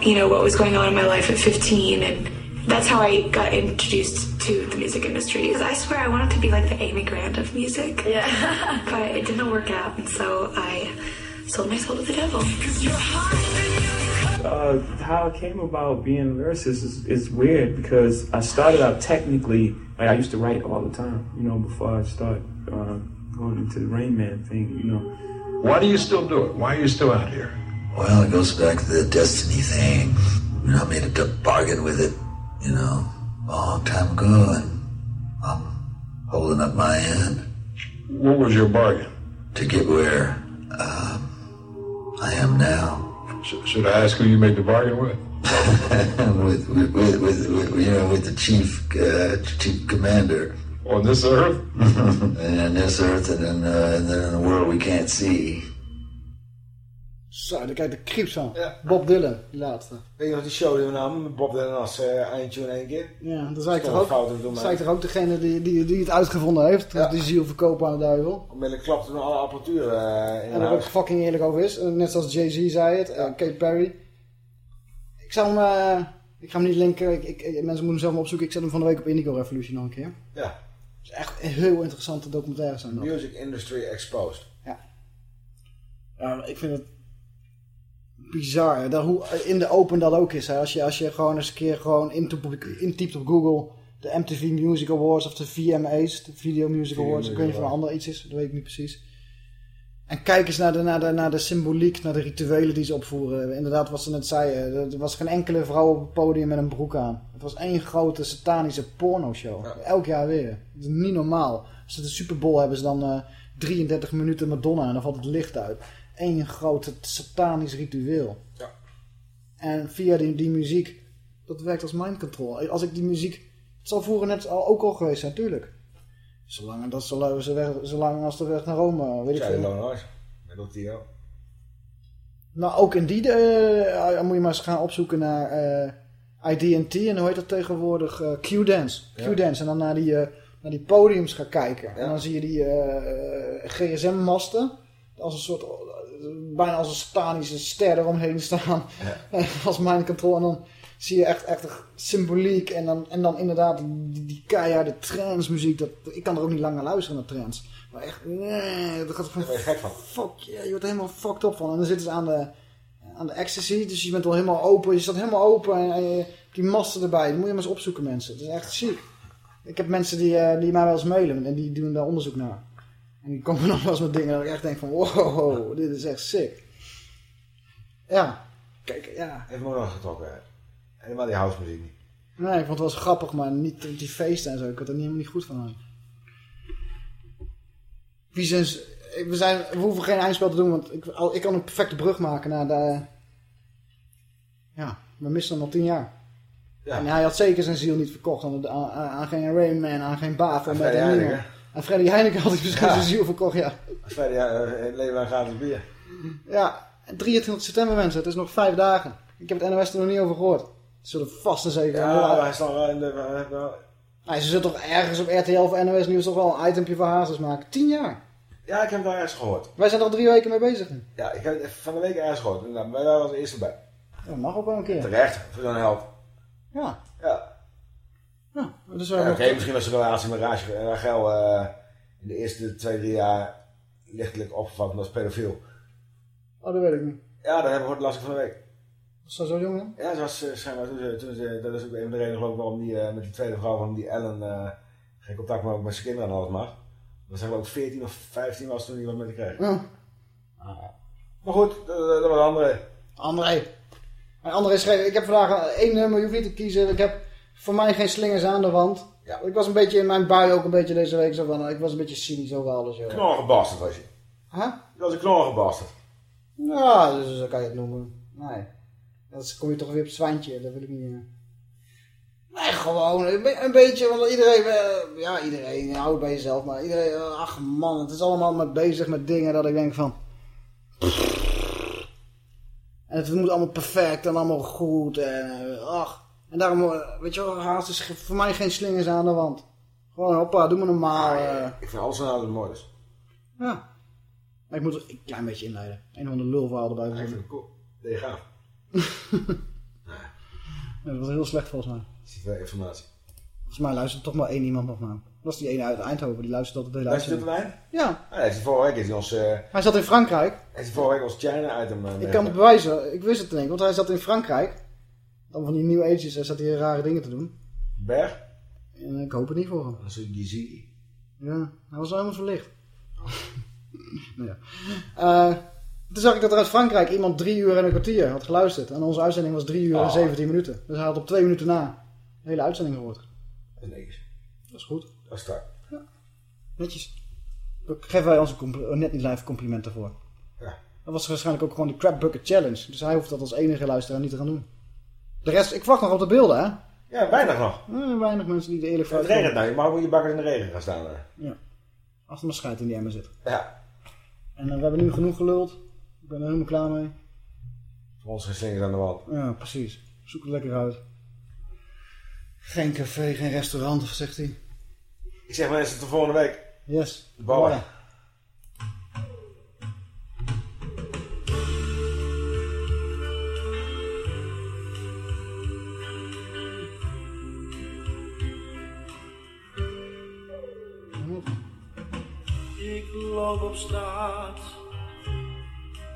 you know what was going on in my life at 15 and that's how I got introduced to the music industry. Because I swear I wanted to be like the Amy Grant of music. Yeah. but it didn't work out, and so I sold my soul to the devil. Uh, how I came about being a lyricist is, is weird because I started out technically, like I used to write all the time, you know, before I started uh, going into the Rain Man thing, you know. Why do you still do it? Why are you still out here? Well, it goes back to the destiny thing. You know, I made a bargain with it, you know, a long time ago, and I'm holding up my end. What was your bargain? To get where um, I am now. Sh- should I ask who you made the bargain with? with, with, with, with, with, you know, with the chief, uh, chief commander. On this earth? and this earth, and then, uh, and then in the world we can't see. Zo, daar kijk de creeps van. Bob Dylan, die laatste. Weet je nog die show die we namen met Bob Dylan als eh, eindje in één keer? Ja, dan zei ik Dat toch ook, een zei ik toch ook degene die, die, die het uitgevonden heeft. Die ziel verkopen aan de duivel. Onmiddellijk klapte toen alle apparatuur eh, in En er ook fucking eerlijk over is. Eh, Net zoals Jay-Z zei het. eh, Kate Perry. Ik zou hem... eh, ik ga hem niet linken. Ik, ik, mensen moeten hem zelf maar opzoeken. Ik zet hem van de week op Indigo Revolution nog een keer. Ja. Het is echt een heel interessante documentaire zijn dat. Music Industry Exposed. Ja, ik vind het bizar. Dat hoe in de open dat ook is. Hè. Als, je, als je gewoon eens een keer gewoon intypt, op Google de MTV Music Awards of de VMA's, de Video Music Awards. Ik weet niet of een ander iets is, dat weet ik niet precies. En kijk eens naar de, naar, de, naar de symboliek, naar de rituelen die ze opvoeren. Inderdaad, wat ze net zeiden. Er was geen enkele vrouw op het podium met een broek aan. Het was één grote satanische pornoshow. Elk jaar weer. Dat is niet normaal. Als ze de Super Bowl hebben ze dan eh 33 minuten Madonna en dan valt het licht uit. Eén grote satanisch ritueel. Ja. En via die, die muziek, dat werkt als mind control. Als ik die muziek, het zal vroeger net al, ook al geweest zijn, natuurlijk. Zolang, dat, zolang, zolang als de weg naar Rome, weet ik veel. Lonas. Met Otio. Nou, ook in die eh, moet je maar eens gaan opzoeken naar eh ID&T en hoe heet dat tegenwoordig? eh, Q-Dance. Ja. Q-Dance. En dan naar die, naar die podiums gaan kijken. En dan zie je die GSM-masten als een soort, bijna als een satanische ster eromheen staan. als mind control. En dan zie je echt, echt symboliek. En dan, en dan inderdaad die, die keiharde trance muziek. Dat, ik kan er ook niet lang naar luisteren naar trance. Maar echt, nee, dat gaat ben je gek van. fuck, ja, je wordt er helemaal fucked op van. En dan zitten ze aan de, aan de ecstasy, dus je bent al helemaal open. Je staat helemaal open en, en je hebt die masten erbij. Moet je maar eens opzoeken, mensen. Het is echt ziek. Ik heb mensen die, eh, die mij wel eens mailen en die doen daar onderzoek naar. En die komen dan wel eens met dingen dat ik echt denk van, wow, dit is echt sick. Ja, kijk, ja. Heeft me ook nog getrokken. hè. Helemaal die house muziek niet. Nee, ik vond het wel eens grappig, maar niet die feesten en zo. Ik had er niet, helemaal niet goed van aan. Wie zijn, we, zijn, we hoeven geen eindspel te doen, want ik, al- ik kan een perfecte brug maken naar de... Ja, we missen hem al tien jaar. Ja. En hij had zeker zijn ziel niet verkocht aan, de- aan, aan geen Rayman, aan geen. Aan met een. Aan Freddy Heineken had hij misschien Ja. zijn ziel verkocht, ja. Eh, het leven lang gratis bier. Ja, en 23 september mensen, het is nog vijf dagen. Ik heb het NOS er nog niet over gehoord. Ze zullen vast en zeker... Ja, hij staat wel in de... Nee, ze zullen toch ergens op RTL of NOS Nieuws toch wel een itempje van Hazes maken. Tien jaar. Ja, ik heb het wel ergens gehoord. Wij zijn er al drie weken mee bezig. Ja, ik heb het van de week ergens gehoord. Nou, wij waren als eerste bij. Dat mag ook wel een keer. Terecht, voor zo'n held. Ja. Ja. Ja, dus Ja, Oké, misschien was de relatie met Rachel, eh, in de eerste twee, drie jaar lichtelijk opgevat als pedofiel. Oh, dat weet ik niet. Ja, dat hebben we gehoord lastig van de week. Was dat zo jong dan? Ja, ze was eh, schijnbaar toen ze, toen ze, dat is ook een van de redenen geloof ik waarom die eh, met die tweede vrouw van die Ellen geen contact meer met zijn kinderen en alles mag. Dat zijn ook 14 of 15 was toen hij wat met haar kreeg. Ja. Maar goed, dat, dat dat was André. André. En André schreef, ik heb vandaag één nummer, je hoeft niet te kiezen. Ik heb voor mij geen slingers aan de wand. Ja. Ik was een beetje in mijn bui ook een beetje deze week zo van, ik was een beetje cynisch over alles. Joh. Knorrige bastard was je. Huh? Dat was een knorrige bastard. Ja, dus zo kan je het noemen. Nee. Dan kom je toch weer op het zwijntje, dat wil ik niet. eh. Nee, gewoon een, be- een beetje, want iedereen, eh, ja iedereen, je houdt bij jezelf, maar iedereen, eh, ach man, het is allemaal met bezig met dingen dat ik denk van... En het moet allemaal perfect en allemaal goed en eh, ach. En daarom, eh, weet je wel, haast is voor mij geen slingers aan de wand. Gewoon hoppa, doe maar normaal. eh. Ik vind alles nou dat mooi is. Ja. Maar ik moet er een klein beetje inleiden. Een van de lulverhaal erbij Ik vind het cool. Dat je gaaf. Ja, dat was heel slecht volgens mij. Wel informatie. Volgens mij luistert toch maar één iemand nog naar. Dat was die ene uit Eindhoven, die luistert altijd de hele Luister je tot eind? Ja. Ah, hij vorige week is hij ons, eh, Hij zat in Frankrijk. heeft hij vorige week ons China-item Ik kan het bewijzen. Ik wist het niet, want hij zat in Frankrijk. Dan van die New Ages, hij zat hier rare dingen te doen. Berg? En ik hoop het niet voor hem. Dan zie je zie. Ja, hij was helemaal verlicht. nou ja. Eh, toen zag ik dat er uit Frankrijk iemand drie uur en een kwartier had geluisterd. En onze uitzending was drie uur en Oh. 17 minuten. Dus hij had op twee minuten na de hele uitzending gehoord. Dat is netjes. Dat is goed. Dat is strak. Netjes. Daar geven wij onze net niet live complimenten voor. Ja. Dat was waarschijnlijk ook gewoon de Crab Bucket Challenge. Dus hij hoeft dat als enige luisteraar niet te gaan doen. De rest, ik wacht nog op de beelden, hè? Ja, weinig nog. Eh, weinig mensen die er eerlijk voor Het regent nou. Je mag je bakkers in de regen gaan staan. hè. Ja. Als er maar schijt in die emmer zit. Ja. En eh, we hebben nu genoeg geluld. Ik ben er helemaal klaar mee. Voor ons geen slingers aan de wand. Ja, precies. Zoek het lekker uit. Geen café, geen restaurant, zegt hij. Ik zeg mensen tot volgende week. Yes. Ballen. Loop op straat,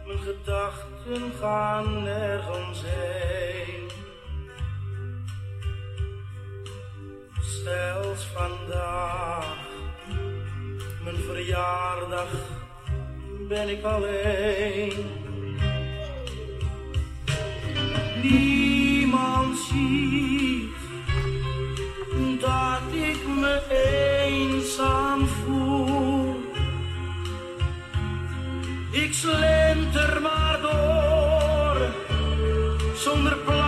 mijn gedachten gaan nergens heen. Stels vandaag, mijn verjaardag, ben ik alleen. Niemand ziet dat ik me eenzaam voel. Ik slenter maar door, zonder plannen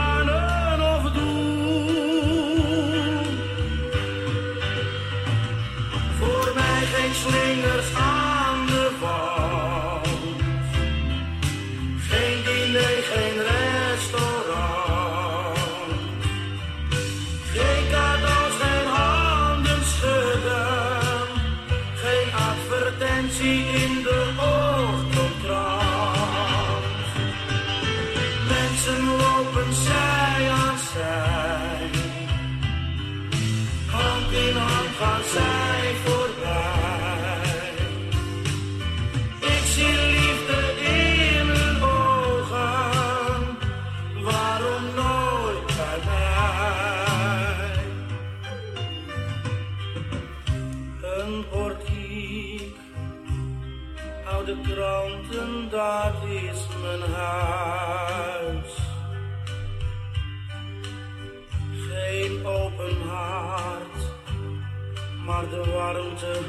warmte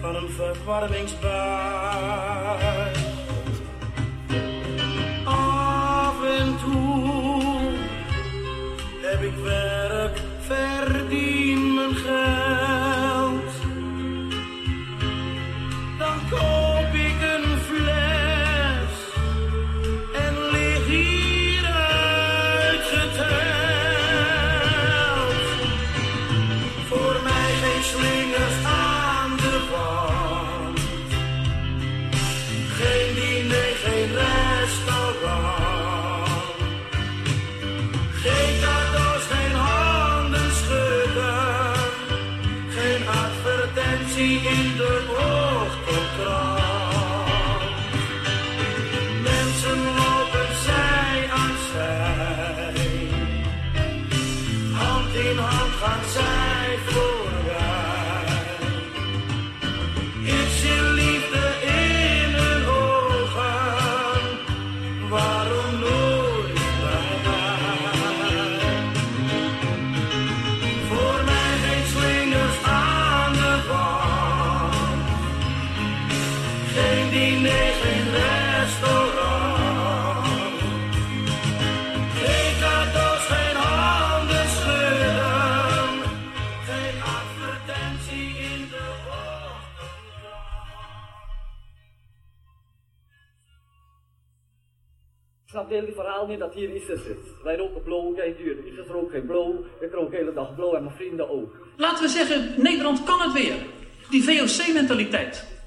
van een verwarmingsbui. Ik snap het hele verhaal niet dat hier ISIS zit. Wij roken blow, kijk hier, ISIS rookt geen blow. Ik rook de hele dag blow en mijn vrienden ook. Laten we zeggen, Nederland kan het weer. Die VOC-mentaliteit.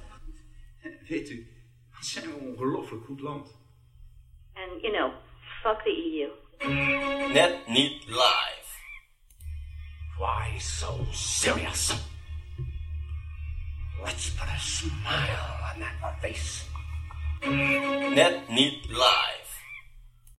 Weet u, wat zijn we een ongelooflijk goed land. And, you know, fuck the EU. Net niet live. Why so serious? Let's put a smile on that face. Net niet live.